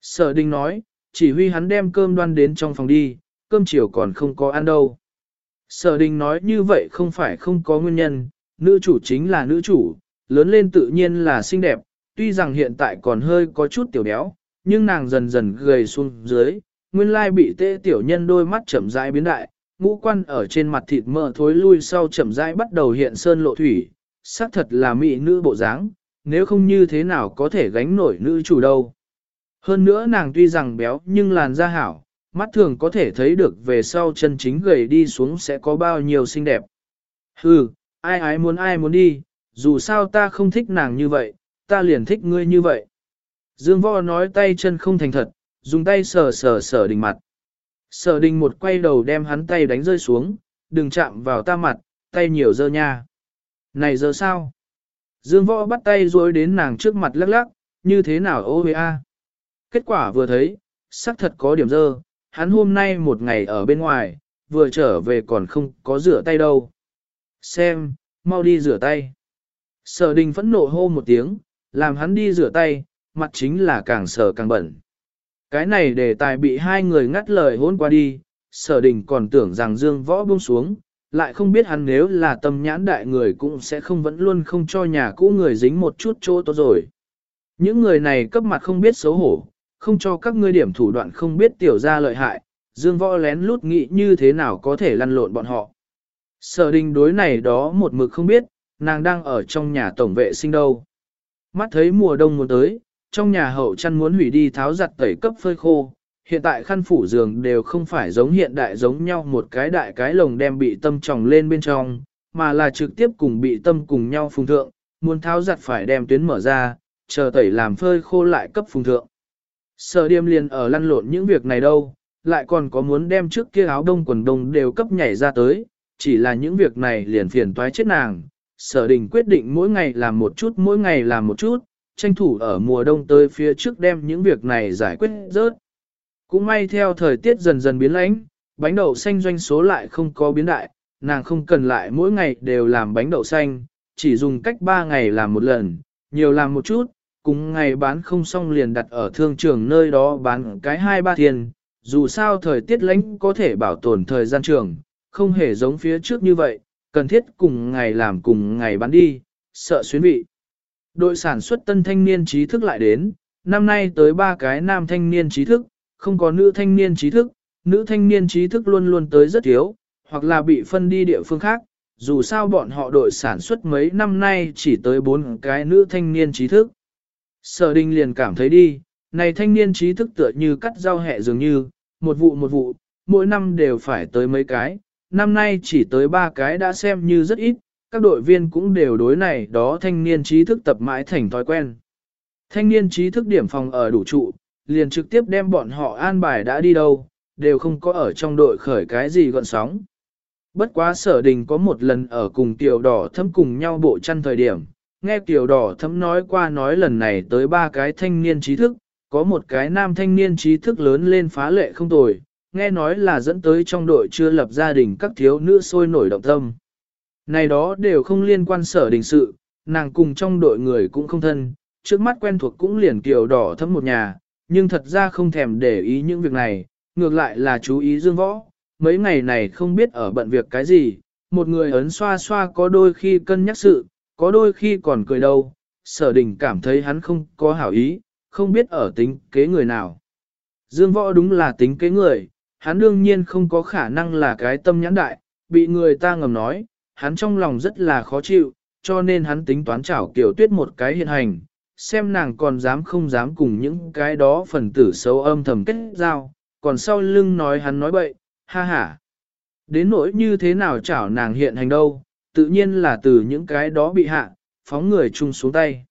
Sở đình nói, chỉ huy hắn đem cơm đoan đến trong phòng đi, cơm chiều còn không có ăn đâu. Sở đình nói như vậy không phải không có nguyên nhân, nữ chủ chính là nữ chủ, lớn lên tự nhiên là xinh đẹp, tuy rằng hiện tại còn hơi có chút tiểu béo, nhưng nàng dần dần gầy xuống dưới, nguyên lai bị tê tiểu nhân đôi mắt chậm rãi biến đại, ngũ quan ở trên mặt thịt mỡ thối lui sau chậm rãi bắt đầu hiện sơn lộ thủy, xác thật là mỹ nữ bộ dáng, nếu không như thế nào có thể gánh nổi nữ chủ đâu. Hơn nữa nàng tuy rằng béo nhưng làn da hảo, mắt thường có thể thấy được về sau chân chính gầy đi xuống sẽ có bao nhiêu xinh đẹp. Hừ, ai ái muốn ai muốn đi, dù sao ta không thích nàng như vậy, ta liền thích ngươi như vậy. Dương võ nói tay chân không thành thật, dùng tay sờ sờ sờ đình mặt. Sở đình một quay đầu đem hắn tay đánh rơi xuống, đừng chạm vào ta mặt, tay nhiều dơ nha. Này giờ sao? Dương võ bắt tay rối đến nàng trước mặt lắc lắc, như thế nào ô hê a? Kết quả vừa thấy, xác thật có điểm dơ, hắn hôm nay một ngày ở bên ngoài, vừa trở về còn không có rửa tay đâu. Xem, mau đi rửa tay. Sở đình phẫn nộ hô một tiếng, làm hắn đi rửa tay, mặt chính là càng sờ càng bẩn. Cái này đề tài bị hai người ngắt lời hôn qua đi, sở đình còn tưởng rằng dương võ buông xuống, lại không biết hắn nếu là tâm nhãn đại người cũng sẽ không vẫn luôn không cho nhà cũ người dính một chút chỗ tốt rồi. Những người này cấp mặt không biết xấu hổ, không cho các ngươi điểm thủ đoạn không biết tiểu ra lợi hại, dương võ lén lút nghĩ như thế nào có thể lăn lộn bọn họ. Sở đình đối này đó một mực không biết, nàng đang ở trong nhà tổng vệ sinh đâu. Mắt thấy mùa đông muốn tới, trong nhà hậu chăn muốn hủy đi tháo giặt tẩy cấp phơi khô, hiện tại khăn phủ giường đều không phải giống hiện đại giống nhau một cái đại cái lồng đem bị tâm tròng lên bên trong, mà là trực tiếp cùng bị tâm cùng nhau phùng thượng, muốn tháo giặt phải đem tuyến mở ra, chờ tẩy làm phơi khô lại cấp phùng thượng. Sở điềm liền ở lăn lộn những việc này đâu, lại còn có muốn đem trước kia áo đông quần đông đều cấp nhảy ra tới, chỉ là những việc này liền phiền toái chết nàng. Sở đình quyết định mỗi ngày làm một chút mỗi ngày làm một chút, tranh thủ ở mùa đông tới phía trước đem những việc này giải quyết rớt. Cũng may theo thời tiết dần dần biến lãnh, bánh đậu xanh doanh số lại không có biến đại, nàng không cần lại mỗi ngày đều làm bánh đậu xanh, chỉ dùng cách 3 ngày làm một lần, nhiều làm một chút, cùng ngày bán không xong liền đặt ở thương trường nơi đó bán cái hai ba tiền, dù sao thời tiết lãnh có thể bảo tồn thời gian trường, không hề giống phía trước như vậy, cần thiết cùng ngày làm cùng ngày bán đi, sợ xuyến vị. Đội sản xuất tân thanh niên trí thức lại đến, năm nay tới ba cái nam thanh niên trí thức, không có nữ thanh niên trí thức, nữ thanh niên trí thức luôn luôn tới rất thiếu, hoặc là bị phân đi địa phương khác, dù sao bọn họ đội sản xuất mấy năm nay chỉ tới bốn cái nữ thanh niên trí thức. Sở đình liền cảm thấy đi, này thanh niên trí thức tựa như cắt rau hẹ dường như, một vụ một vụ, mỗi năm đều phải tới mấy cái, năm nay chỉ tới ba cái đã xem như rất ít, các đội viên cũng đều đối này đó thanh niên trí thức tập mãi thành thói quen. Thanh niên trí thức điểm phòng ở đủ trụ, liền trực tiếp đem bọn họ an bài đã đi đâu, đều không có ở trong đội khởi cái gì gọn sóng. Bất quá sở đình có một lần ở cùng tiểu đỏ thấm cùng nhau bộ chăn thời điểm, nghe tiểu đỏ thấm nói qua nói lần này tới ba cái thanh niên trí thức, có một cái nam thanh niên trí thức lớn lên phá lệ không tồi, nghe nói là dẫn tới trong đội chưa lập gia đình các thiếu nữ sôi nổi động tâm. Này đó đều không liên quan sở đình sự, nàng cùng trong đội người cũng không thân, trước mắt quen thuộc cũng liền kiểu đỏ thấm một nhà, nhưng thật ra không thèm để ý những việc này, ngược lại là chú ý dương võ, mấy ngày này không biết ở bận việc cái gì, một người ấn xoa xoa có đôi khi cân nhắc sự, có đôi khi còn cười đâu, sở đình cảm thấy hắn không có hảo ý, không biết ở tính kế người nào. Dương võ đúng là tính kế người, hắn đương nhiên không có khả năng là cái tâm nhãn đại, bị người ta ngầm nói, hắn trong lòng rất là khó chịu, cho nên hắn tính toán chảo kiểu tuyết một cái hiện hành, xem nàng còn dám không dám cùng những cái đó phần tử xấu âm thầm kết giao, còn sau lưng nói hắn nói bậy, ha ha. Đến nỗi như thế nào chảo nàng hiện hành đâu, tự nhiên là từ những cái đó bị hạ, phóng người chung xuống tay.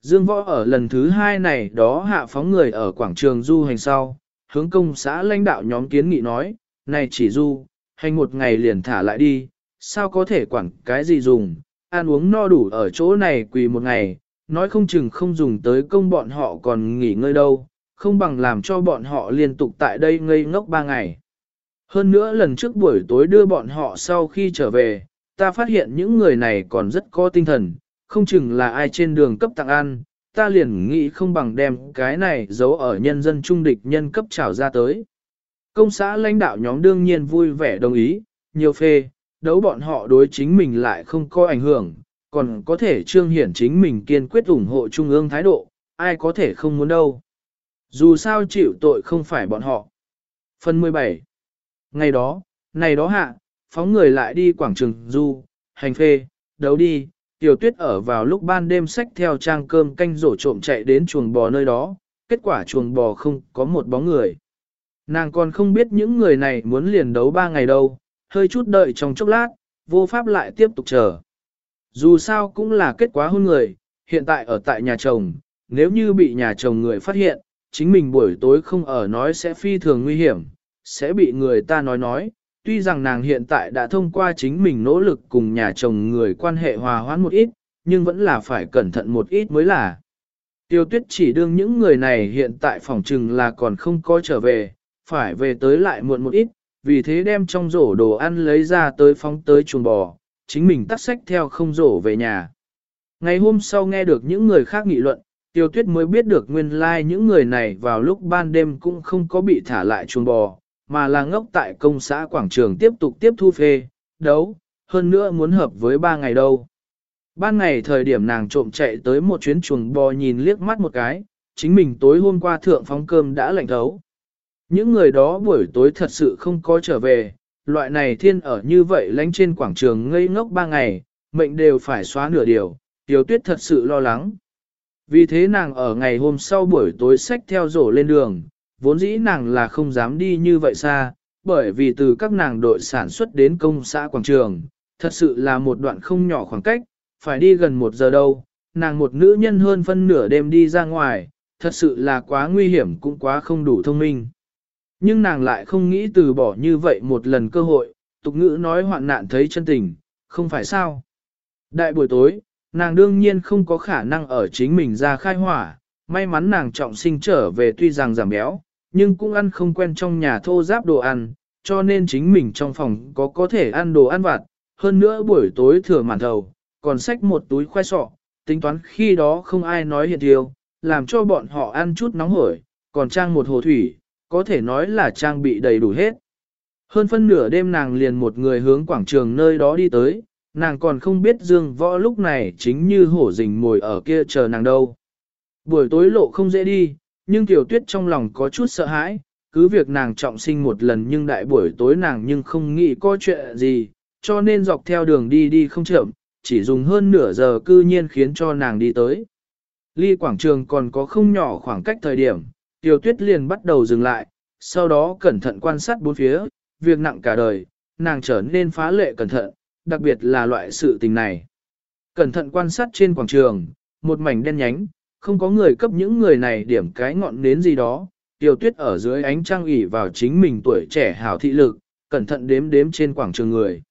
Dương võ ở lần thứ hai này đó hạ phóng người ở quảng trường du hành sau, hướng công xã lãnh đạo nhóm kiến nghị nói, này chỉ du, hành một ngày liền thả lại đi, sao có thể quản cái gì dùng, ăn uống no đủ ở chỗ này quỳ một ngày, nói không chừng không dùng tới công bọn họ còn nghỉ ngơi đâu, không bằng làm cho bọn họ liên tục tại đây ngây ngốc ba ngày. Hơn nữa lần trước buổi tối đưa bọn họ sau khi trở về, ta phát hiện những người này còn rất có tinh thần, không chừng là ai trên đường cấp tặng ăn, ta liền nghĩ không bằng đem cái này giấu ở nhân dân trung địch nhân cấp trảo ra tới. Công xã lãnh đạo nhóm đương nhiên vui vẻ đồng ý, nhiều phê, đấu bọn họ đối chính mình lại không có ảnh hưởng, còn có thể trương hiển chính mình kiên quyết ủng hộ trung ương thái độ, ai có thể không muốn đâu. Dù sao chịu tội không phải bọn họ. Phần 17 Ngày đó, này đó hạ, phóng người lại đi quảng trường du, hành phê, đấu đi, tiểu tuyết ở vào lúc ban đêm sách theo trang cơm canh rổ trộm chạy đến chuồng bò nơi đó, kết quả chuồng bò không có một bóng người. Nàng còn không biết những người này muốn liền đấu ba ngày đâu, hơi chút đợi trong chốc lát, vô pháp lại tiếp tục chờ. Dù sao cũng là kết quả hôn người, hiện tại ở tại nhà chồng, nếu như bị nhà chồng người phát hiện, chính mình buổi tối không ở nói sẽ phi thường nguy hiểm, sẽ bị người ta nói nói, tuy rằng nàng hiện tại đã thông qua chính mình nỗ lực cùng nhà chồng người quan hệ hòa hoãn một ít, nhưng vẫn là phải cẩn thận một ít mới là. Tiêu tuyết chỉ đương những người này hiện tại phòng trừng là còn không có trở về, phải về tới lại muộn một ít, vì thế đem trong rổ đồ ăn lấy ra tới phóng tới chuồng bò, chính mình tắt sách theo không rổ về nhà. Ngày hôm sau nghe được những người khác nghị luận, Tiêu Tuyết mới biết được nguyên lai like những người này vào lúc ban đêm cũng không có bị thả lại chuồng bò, mà là ngốc tại công xã quảng trường tiếp tục tiếp thu phê, đấu, hơn nữa muốn hợp với ba ngày đâu. Ban ngày thời điểm nàng trộm chạy tới một chuyến chuồng bò nhìn liếc mắt một cái, chính mình tối hôm qua thượng phóng cơm đã lạnh thấu. Những người đó buổi tối thật sự không có trở về, loại này thiên ở như vậy lánh trên quảng trường ngây ngốc ba ngày, mệnh đều phải xóa nửa điều, tiểu tuyết thật sự lo lắng. Vì thế nàng ở ngày hôm sau buổi tối xách theo rổ lên đường, vốn dĩ nàng là không dám đi như vậy xa, bởi vì từ các nàng đội sản xuất đến công xã quảng trường, thật sự là một đoạn không nhỏ khoảng cách, phải đi gần một giờ đâu, nàng một nữ nhân hơn phân nửa đêm đi ra ngoài, thật sự là quá nguy hiểm cũng quá không đủ thông minh. Nhưng nàng lại không nghĩ từ bỏ như vậy một lần cơ hội, tục ngữ nói hoạn nạn thấy chân tình, không phải sao. Đại buổi tối, nàng đương nhiên không có khả năng ở chính mình ra khai hỏa, may mắn nàng trọng sinh trở về tuy rằng giảm béo, nhưng cũng ăn không quen trong nhà thô giáp đồ ăn, cho nên chính mình trong phòng có có thể ăn đồ ăn vặt, hơn nữa buổi tối thừa màn thầu, còn xách một túi khoai sọ, tính toán khi đó không ai nói hiện thiêu, làm cho bọn họ ăn chút nóng hổi, còn trang một hồ thủy, có thể nói là trang bị đầy đủ hết. Hơn phân nửa đêm nàng liền một người hướng quảng trường nơi đó đi tới, nàng còn không biết Dương Võ lúc này chính như hổ rình ngồi ở kia chờ nàng đâu. Buổi tối lộ không dễ đi, nhưng Tiểu Tuyết trong lòng có chút sợ hãi, cứ việc nàng trọng sinh một lần nhưng đại buổi tối nàng nhưng không nghĩ có chuyện gì, cho nên dọc theo đường đi đi không chậm, chỉ dùng hơn nửa giờ cư nhiên khiến cho nàng đi tới. Ly quảng trường còn có không nhỏ khoảng cách thời điểm, tiểu Tuyết liền bắt đầu dừng lại, sau đó cẩn thận quan sát bốn phía, việc nặng cả đời, nàng trở nên phá lệ cẩn thận, đặc biệt là loại sự tình này. Cẩn thận quan sát trên quảng trường, một mảnh đen nhánh, không có người cấp những người này điểm cái ngọn nến gì đó. Tiêu tuyết ở dưới ánh trăng ỉ vào chính mình tuổi trẻ hảo thị lực, cẩn thận đếm đếm trên quảng trường người.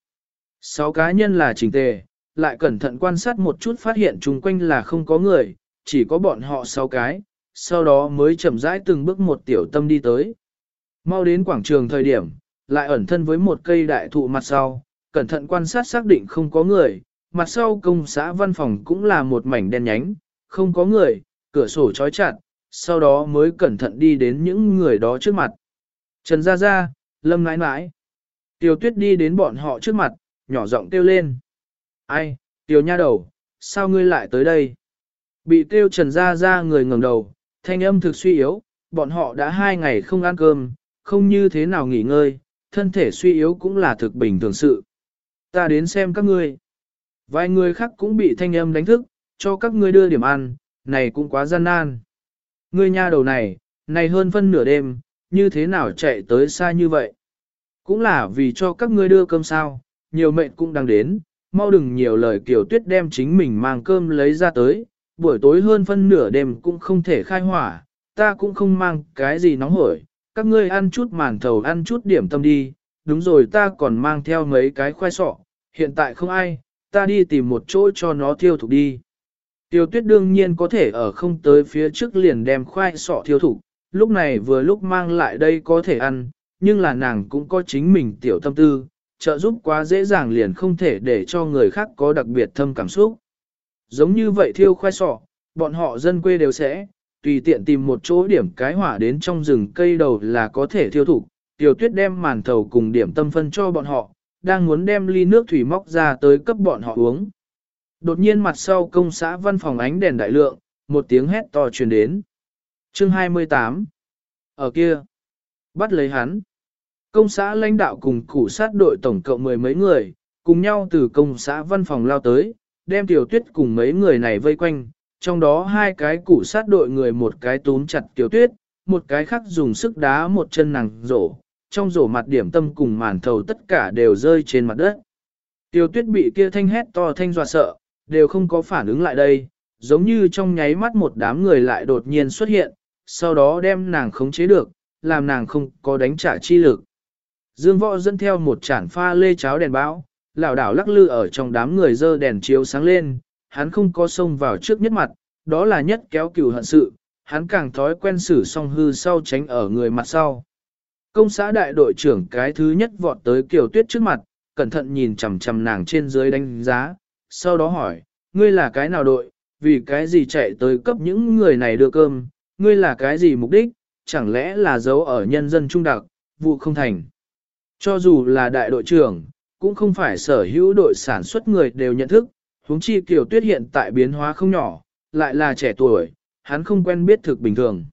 Sáu cá nhân là trình tề, lại cẩn thận quan sát một chút phát hiện chung quanh là không có người, chỉ có bọn họ sáu cái, sau đó mới chậm rãi từng bước một tiểu tâm đi tới. Mau đến quảng trường thời điểm, lại ẩn thân với một cây đại thụ mặt sau, cẩn thận quan sát xác định không có người, mặt sau công xã văn phòng cũng là một mảnh đen nhánh, không có người, cửa sổ trói chặt, sau đó mới cẩn thận đi đến những người đó trước mặt. Trần Gia Gia, Lâm nãi nãi. Tiêu Tuyết đi đến bọn họ trước mặt, nhỏ giọng kêu lên. Ai, Tiêu nha đầu, sao ngươi lại tới đây? Bị kêu Trần Gia Gia người ngẩng đầu, thanh âm thực suy yếu, bọn họ đã hai ngày không ăn cơm, không như thế nào nghỉ ngơi, thân thể suy yếu cũng là thực bình thường sự. Ta đến xem các ngươi. Vài người khác cũng bị thanh âm đánh thức, cho các ngươi đưa điểm ăn, này cũng quá gian nan. Ngươi nha đầu này, này hơn phân nửa đêm, như thế nào chạy tới xa như vậy? Cũng là vì cho các ngươi đưa cơm sao, nhiều mệnh cũng đang đến, mau đừng nhiều lời kiểu tuyết đem chính mình mang cơm lấy ra tới, buổi tối hơn phân nửa đêm cũng không thể khai hỏa, ta cũng không mang cái gì nóng hổi, các ngươi ăn chút màn thầu ăn chút điểm tâm đi, đúng rồi ta còn mang theo mấy cái khoai sọ, hiện tại không ai, ta đi tìm một chỗ cho nó thiêu thục đi. Tiêu tuyết đương nhiên có thể ở không tới phía trước liền đem khoai sọ thiêu thủ, lúc này vừa lúc mang lại đây có thể ăn, nhưng là nàng cũng có chính mình tiểu tâm tư, trợ giúp quá dễ dàng liền không thể để cho người khác có đặc biệt thâm cảm xúc. Giống như vậy thiêu khoai sọ, bọn họ dân quê đều sẽ, tùy tiện tìm một chỗ điểm cái hỏa đến trong rừng cây đầu là có thể thiêu thủ, Tiểu tuyết đem màn thầu cùng điểm tâm phân cho bọn họ, đang muốn đem ly nước thủy móc ra tới cấp bọn họ uống. Đột nhiên mặt sau công xã văn phòng ánh đèn đại lượng, một tiếng hét to truyền đến. Chương 28 Ở kia, bắt lấy hắn. Công xã lãnh đạo cùng củ sát đội tổng cộng mười mấy người, cùng nhau từ công xã văn phòng lao tới, đem tiểu tuyết cùng mấy người này vây quanh, trong đó hai cái củ sát đội người một cái túm chặt tiểu tuyết, một cái khác dùng sức đá một chân nàng rổ, trong rổ mặt điểm tâm cùng màn thầu tất cả đều rơi trên mặt đất. Tiểu tuyết bị kia thanh hét to thanh dọa sợ, đều không có phản ứng lại đây, giống như trong nháy mắt một đám người lại đột nhiên xuất hiện, sau đó đem nàng khống chế được, làm nàng không có đánh trả chi lực. Dương võ dẫn theo một chản pha lê cháo đèn bão, lảo đảo lắc lư ở trong đám người dơ đèn chiếu sáng lên, hắn không có xông vào trước nhất mặt, đó là nhất kéo cừu hận sự, hắn càng thói quen xử song hư sau tránh ở người mặt sau. Công xã đại đội trưởng cái thứ nhất vọt tới Kiều Tuyết trước mặt, cẩn thận nhìn chằm chằm nàng trên dưới đánh giá, sau đó hỏi, ngươi là cái nào đội, vì cái gì chạy tới cấp những người này đưa cơm, ngươi là cái gì mục đích, chẳng lẽ là giấu ở nhân dân trung đặc, vụ không thành. Cho dù là đại đội trưởng, cũng không phải sở hữu đội sản xuất người đều nhận thức, huống chi Kiều Tuyết hiện tại biến hóa không nhỏ, lại là trẻ tuổi, hắn không quen biết thực bình thường.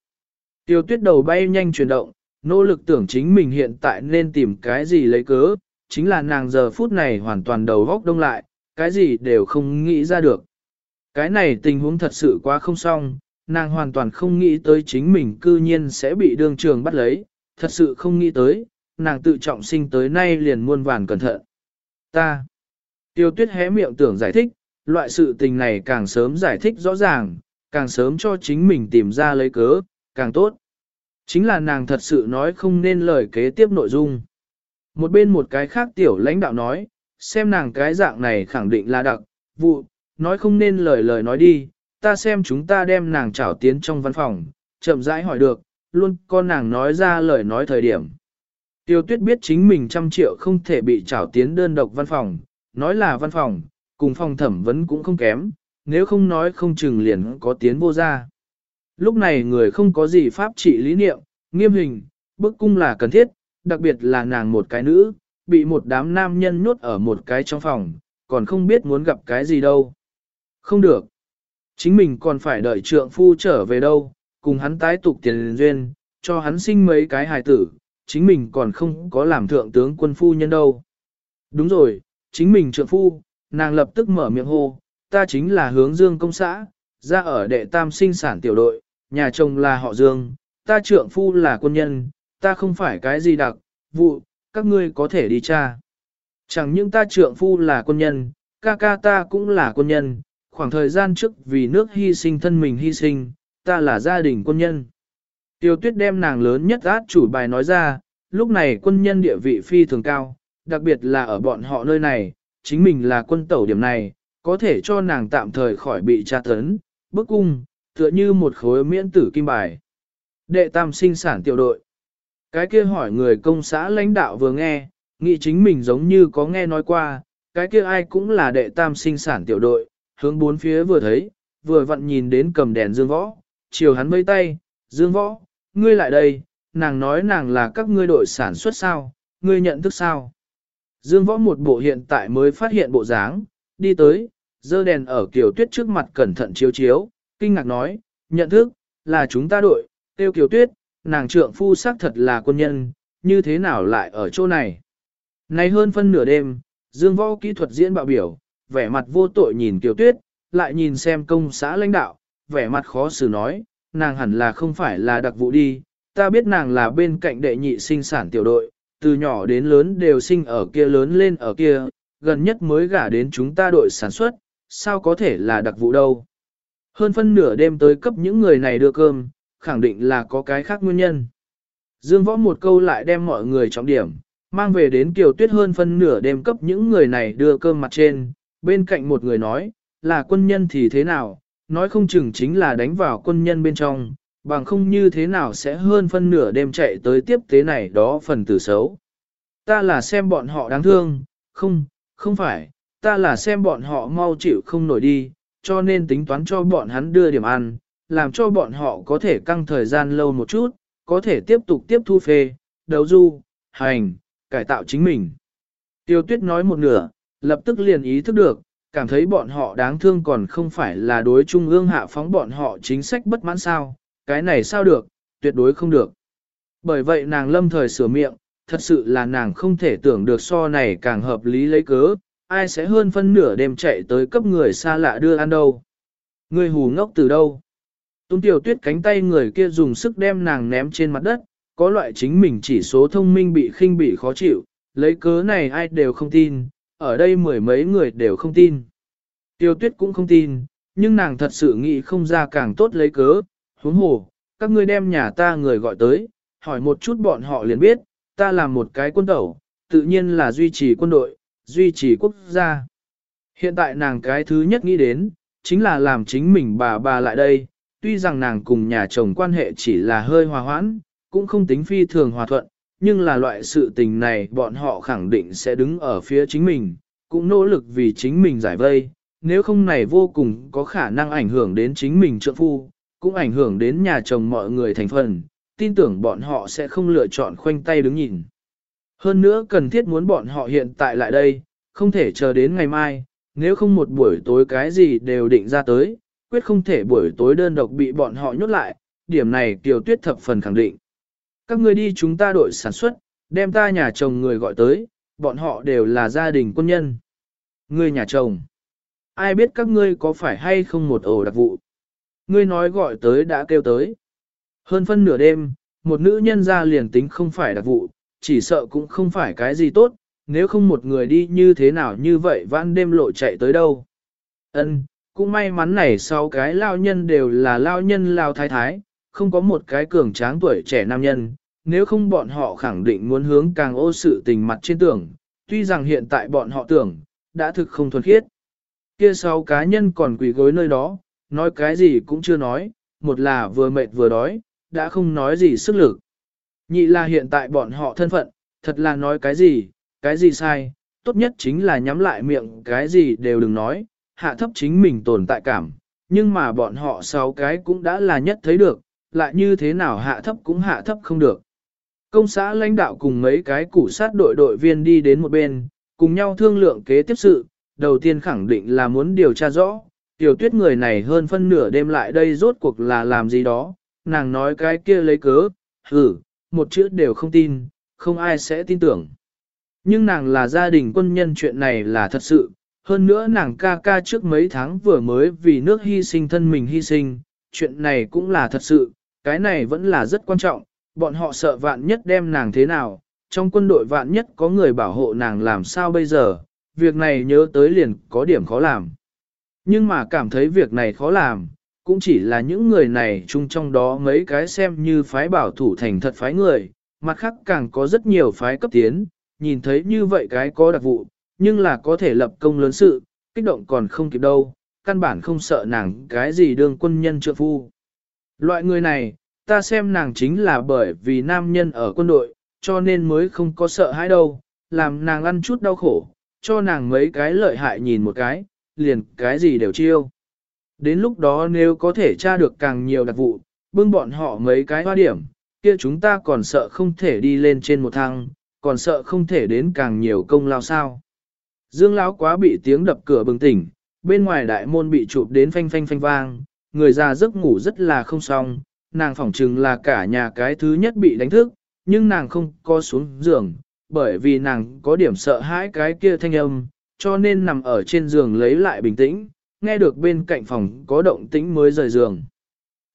Tiêu Tuyết đầu bay nhanh chuyển động, nỗ lực tưởng chính mình hiện tại nên tìm cái gì lấy cớ, chính là nàng giờ phút này hoàn toàn đầu góc đông lại, cái gì đều không nghĩ ra được. Cái này tình huống thật sự quá không xong, nàng hoàn toàn không nghĩ tới chính mình cư nhiên sẽ bị đương trường bắt lấy, thật sự không nghĩ tới, nàng tự trọng sinh tới nay liền muôn vàn cẩn thận. Ta. Tiêu tuyết hé miệng tưởng giải thích, loại sự tình này càng sớm giải thích rõ ràng, càng sớm cho chính mình tìm ra lấy cớ, càng tốt. Chính là nàng thật sự nói không nên lời kế tiếp nội dung. Một bên một cái khác tiểu lãnh đạo nói, xem nàng cái dạng này khẳng định là đặc, vụ, nói không nên lời lời nói đi, ta xem chúng ta đem nàng trảo tiến trong văn phòng, chậm rãi hỏi được, luôn con nàng nói ra lời nói thời điểm. Tiêu tuyết biết chính mình trăm triệu không thể bị trảo tiến đơn độc văn phòng, nói là văn phòng, cùng phòng thẩm vấn cũng không kém, nếu không nói không chừng liền có tiến vô ra. Lúc này người không có gì pháp trị lý niệm, nghiêm hình, bức cung là cần thiết, đặc biệt là nàng một cái nữ, bị một đám nam nhân nhốt ở một cái trong phòng, còn không biết muốn gặp cái gì đâu. Không được. Chính mình còn phải đợi trượng phu trở về đâu, cùng hắn tái tục tiền duyên, cho hắn sinh mấy cái hài tử, chính mình còn không có làm thượng tướng quân phu nhân đâu. Đúng rồi, chính mình trượng phu, nàng lập tức mở miệng hô, ta chính là hướng dương công xã, ra ở đệ tam sinh sản tiểu đội, nhà chồng là họ dương, ta trượng phu là quân nhân, ta không phải cái gì đặc, vụ, các ngươi có thể đi tra. Chẳng những ta trượng phu là quân nhân, ca ca ta cũng là quân nhân, khoảng thời gian trước vì nước hy sinh thân mình hy sinh, ta là gia đình quân nhân. Tiêu tuyết đem nàng lớn nhất át chủ bài nói ra, lúc này quân nhân địa vị phi thường cao, đặc biệt là ở bọn họ nơi này, chính mình là quân tẩu điểm này, có thể cho nàng tạm thời khỏi bị tra tấn, bức cung, tựa như một khối miễn tử kim bài. Đệ tam sinh sản tiểu đội. Cái kia hỏi người công xã lãnh đạo vừa nghe, nghĩ chính mình giống như có nghe nói qua, cái kia ai cũng là đệ tam sinh sản tiểu đội, hướng bốn phía vừa thấy, vừa vặn nhìn đến cầm đèn dương võ, chiều hắn vây tay, dương võ, ngươi lại đây, nàng nói nàng là các ngươi đội sản xuất sao, ngươi nhận thức sao. Dương võ một bộ hiện tại mới phát hiện bộ dáng, đi tới, dơ đèn ở kiều tuyết trước mặt cẩn thận chiếu chiếu, kinh ngạc nói, nhận thức, là chúng ta đội, tiêu kiều tuyết, nàng trượng phu xác thật là quân nhân, như thế nào lại ở chỗ này. Nay hơn phân nửa đêm, Dương võ kỹ thuật diễn bạo biểu, vẻ mặt vô tội nhìn kiều tuyết, lại nhìn xem công xã lãnh đạo, vẻ mặt khó xử nói, nàng hẳn là không phải là đặc vụ đi, ta biết nàng là bên cạnh đệ nhị sinh sản tiểu đội, từ nhỏ đến lớn đều sinh ở kia lớn lên ở kia, gần nhất mới gả đến chúng ta đội sản xuất, sao có thể là đặc vụ đâu. Hơn phân nửa đêm tới cấp những người này đưa cơm, khẳng định là có cái khác nguyên nhân. Dương võ một câu lại đem mọi người trọng điểm, mang về đến kiều tuyết hơn phân nửa đêm cấp những người này đưa cơm mặt trên, bên cạnh một người nói, là quân nhân thì thế nào, nói không chừng chính là đánh vào quân nhân bên trong, bằng không như thế nào sẽ hơn phân nửa đêm chạy tới tiếp tế này đó phần tử xấu. Ta là xem bọn họ đáng thương, không, không phải, ta là xem bọn họ mau chịu không nổi đi, cho nên tính toán cho bọn hắn đưa điểm ăn, làm cho bọn họ có thể căng thời gian lâu một chút, có thể tiếp tục tiếp thu phê, đấu du, hành, cải tạo chính mình. Tiêu tuyết nói một nửa, lập tức liền ý thức được, cảm thấy bọn họ đáng thương còn không phải là đối trung ương hạ phóng bọn họ chính sách bất mãn sao, cái này sao được, tuyệt đối không được. Bởi vậy nàng lâm thời sửa miệng, thật sự là nàng không thể tưởng được so này càng hợp lý lấy cớ, ai sẽ hơn phân nửa đêm chạy tới cấp người xa lạ đưa ăn đâu. Người hù ngốc từ đâu? Tung tiểu tuyết cánh tay người kia dùng sức đem nàng ném trên mặt đất, có loại chính mình chỉ số thông minh bị khinh bị khó chịu, lấy cớ này ai đều không tin, ở đây mười mấy người đều không tin. Tiêu tuyết cũng không tin, nhưng nàng thật sự nghĩ không ra càng tốt lấy cớ, huống hồ, các ngươi đem nhà ta người gọi tới, hỏi một chút bọn họ liền biết, ta là một cái quân tẩu, tự nhiên là duy trì quân đội, duy trì quốc gia. Hiện tại nàng cái thứ nhất nghĩ đến, chính là làm chính mình bà bà lại đây, tuy rằng nàng cùng nhà chồng quan hệ chỉ là hơi hòa hoãn, cũng không tính phi thường hòa thuận, nhưng là loại sự tình này bọn họ khẳng định sẽ đứng ở phía chính mình, cũng nỗ lực vì chính mình giải vây, nếu không này vô cùng có khả năng ảnh hưởng đến chính mình trượng phu, cũng ảnh hưởng đến nhà chồng mọi người thành phần, tin tưởng bọn họ sẽ không lựa chọn khoanh tay đứng nhìn. Hơn nữa cần thiết muốn bọn họ hiện tại lại đây, không thể chờ đến ngày mai, nếu không một buổi tối cái gì đều định ra tới, quyết không thể buổi tối đơn độc bị bọn họ nhốt lại, điểm này Kiều Tuyết thập phần khẳng định. Các người đi chúng ta đội sản xuất, đem ta nhà chồng người gọi tới, bọn họ đều là gia đình quân nhân. Ngươi nhà chồng. Ai biết các ngươi có phải hay không một ổ đặc vụ. Ngươi nói gọi tới đã kêu tới. Hơn phân nửa đêm, một nữ nhân ra liền tính không phải đặc vụ, chỉ sợ cũng không phải cái gì tốt, nếu không một người đi như thế nào như vậy vãn đêm lộ chạy tới đâu. Ân, cũng may mắn này sau cái lao nhân đều là lao nhân lao thái thái, không có một cái cường tráng tuổi trẻ nam nhân, nếu không bọn họ khẳng định muốn hướng càng ô sự tình mặt trên tưởng, tuy rằng hiện tại bọn họ tưởng, đã thực không thuần khiết. Kia sau cá nhân còn quỳ gối nơi đó, nói cái gì cũng chưa nói, một là vừa mệt vừa đói, đã không nói gì sức lực. Nhị là hiện tại bọn họ thân phận, thật là nói cái gì, cái gì sai, tốt nhất chính là nhắm lại miệng cái gì đều đừng nói, hạ thấp chính mình tồn tại cảm, nhưng mà bọn họ sáu cái cũng đã là nhất thấy được, lại như thế nào hạ thấp cũng hạ thấp không được. Công xã lãnh đạo cùng mấy cái củ sát đội đội viên đi đến một bên, cùng nhau thương lượng kế tiếp sự, đầu tiên khẳng định là muốn điều tra rõ, tiểu tuyết người này hơn phân nửa đêm lại đây rốt cuộc là làm gì đó, nàng nói cái kia lấy cớ, hử, một chữ đều không tin, không ai sẽ tin tưởng. Nhưng nàng là gia đình quân nhân chuyện này là thật sự, hơn nữa nàng ca ca trước mấy tháng vừa mới vì nước hy sinh thân mình hy sinh, chuyện này cũng là thật sự, cái này vẫn là rất quan trọng, bọn họ sợ vạn nhất đem nàng thế nào, trong quân đội vạn nhất có người bảo hộ nàng làm sao bây giờ, việc này nhớ tới liền có điểm khó làm. Nhưng mà cảm thấy việc này khó làm, cũng chỉ là những người này chung trong đó mấy cái xem như phái bảo thủ thành thật phái người, mặt khác càng có rất nhiều phái cấp tiến, nhìn thấy như vậy cái có đặc vụ, nhưng là có thể lập công lớn sự, kích động còn không kịp đâu, căn bản không sợ nàng cái gì đương quân nhân trượng phu. Loại người này, ta xem nàng chính là bởi vì nam nhân ở quân đội, cho nên mới không có sợ hãi đâu, làm nàng ăn chút đau khổ, cho nàng mấy cái lợi hại nhìn một cái, liền cái gì đều chiêu. Đến lúc đó nếu có thể tra được càng nhiều đặc vụ, bưng bọn họ mấy cái hoa điểm, kia chúng ta còn sợ không thể đi lên trên một thang, còn sợ không thể đến càng nhiều công lao sao. Dương Lão quá bị tiếng đập cửa bừng tỉnh, bên ngoài đại môn bị chụp đến phanh phanh phanh vang, người già giấc ngủ rất là không xong, nàng phỏng chừng là cả nhà cái thứ nhất bị đánh thức, nhưng nàng không co xuống giường, bởi vì nàng có điểm sợ hãi cái kia thanh âm, cho nên nằm ở trên giường lấy lại bình tĩnh, nghe được bên cạnh phòng có động tĩnh mới rời giường.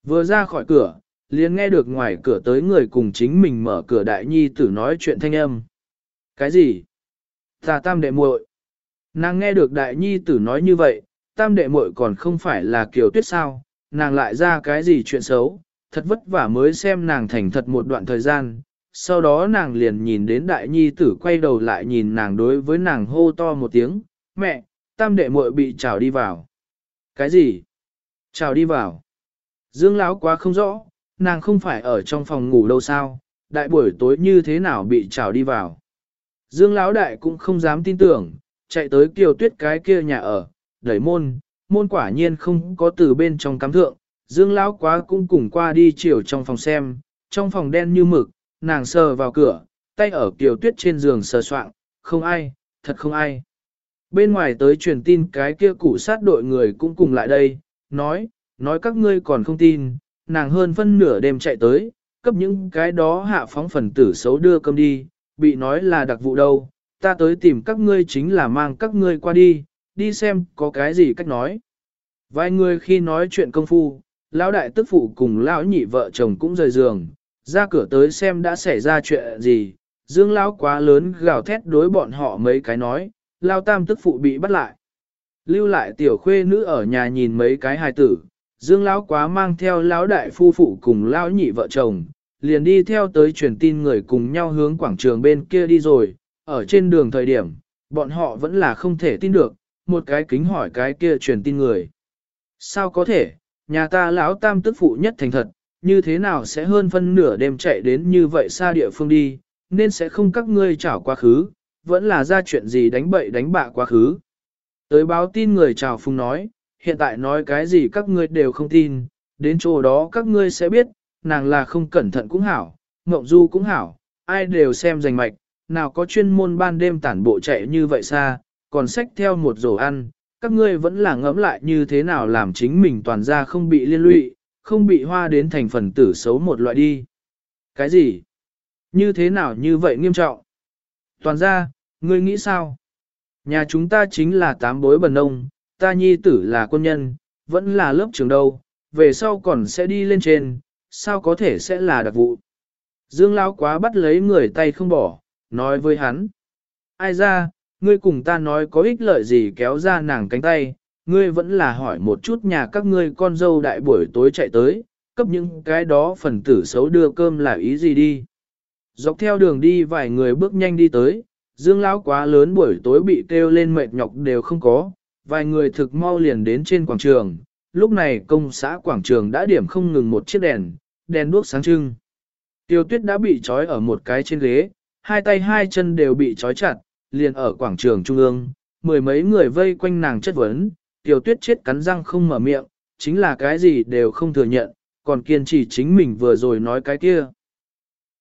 Vừa ra khỏi cửa, liền nghe được ngoài cửa tới người cùng chính mình mở cửa đại nhi tử nói chuyện thanh âm. Cái gì? Ta tam đệ muội. Nàng nghe được đại nhi tử nói như vậy, tam đệ muội còn không phải là kiều tuyết sao, nàng lại ra cái gì chuyện xấu, thật vất vả mới xem nàng thành thật một đoạn thời gian, sau đó nàng liền nhìn đến đại nhi tử quay đầu lại nhìn nàng đối với nàng hô to một tiếng, mẹ, tam đệ muội bị trào đi vào. Cái gì? Trào đi vào. Dương Lão quá không rõ, nàng không phải ở trong phòng ngủ đâu sao, đại buổi tối như thế nào bị trào đi vào. Dương Lão đại cũng không dám tin tưởng, chạy tới kiều tuyết cái kia nhà ở, đẩy môn, môn quả nhiên không có từ bên trong cắm thượng, Dương Lão quá cũng cùng qua đi chiều trong phòng xem, trong phòng đen như mực, nàng sờ vào cửa, tay ở kiều tuyết trên giường sờ soạng, không ai, thật không ai. Bên ngoài tới truyền tin cái kia củ sát đội người cũng cùng lại đây, nói, nói các ngươi còn không tin, nàng hơn phân nửa đêm chạy tới, cấp những cái đó hạ phóng phần tử xấu đưa cơm đi, bị nói là đặc vụ đâu, ta tới tìm các ngươi chính là mang các ngươi qua đi, đi xem có cái gì cách nói. Vài người khi nói chuyện công phu, lão đại tức phụ cùng lão nhị vợ chồng cũng rời giường, ra cửa tới xem đã xảy ra chuyện gì, dương lão quá lớn gào thét đối bọn họ mấy cái nói, lao tam tức phụ bị bắt lại. Lưu lại tiểu khuê nữ ở nhà nhìn mấy cái hài tử, dương lão quá mang theo lão đại phu phụ cùng lão nhị vợ chồng, liền đi theo tới truyền tin người cùng nhau hướng quảng trường bên kia đi rồi, ở trên đường thời điểm, bọn họ vẫn là không thể tin được, một cái kính hỏi cái kia truyền tin người. Sao có thể, nhà ta lão tam tức phụ nhất thành thật, như thế nào sẽ hơn phân nửa đêm chạy đến như vậy xa địa phương đi, nên sẽ không các ngươi chảo quá khứ, vẫn là ra chuyện gì đánh bậy đánh bạ quá khứ. Tới báo tin người chào phung nói, hiện tại nói cái gì các ngươi đều không tin, đến chỗ đó các ngươi sẽ biết, nàng là không cẩn thận cũng hảo, ngộng du cũng hảo, ai đều xem rành mạch, nào có chuyên môn ban đêm tản bộ chạy như vậy xa, còn xách theo một rổ ăn, các ngươi vẫn là ngẫm lại như thế nào làm chính mình toàn ra không bị liên lụy, không bị hoa đến thành phần tử xấu một loại đi. Cái gì? Như thế nào như vậy nghiêm trọng? Toàn ra, ngươi nghĩ sao? Nhà chúng ta chính là tám bối bần nông, ta nhi tử là quân nhân, vẫn là lớp trường đâu, về sau còn sẽ đi lên trên, sao có thể sẽ là đặc vụ? Dương Lão quá bắt lấy người tay không bỏ, nói với hắn. Ai ra, ngươi cùng ta nói có ích lợi gì kéo ra nàng cánh tay, ngươi vẫn là hỏi một chút nhà các ngươi con dâu đại buổi tối chạy tới, cấp những cái đó phần tử xấu đưa cơm là ý gì đi. Dọc theo đường đi vài người bước nhanh đi tới, dương lão quá lớn buổi tối bị kêu lên mệt nhọc đều không có, vài người thực mau liền đến trên quảng trường, lúc này công xã quảng trường đã điểm không ngừng một chiếc đèn, đèn đuốc sáng trưng. Tiêu tuyết đã bị trói ở một cái trên ghế, hai tay hai chân đều bị trói chặt, liền ở quảng trường trung ương, mười mấy người vây quanh nàng chất vấn, Tiểu tuyết chết cắn răng không mở miệng, chính là cái gì đều không thừa nhận, còn kiên trì chính mình vừa rồi nói cái kia.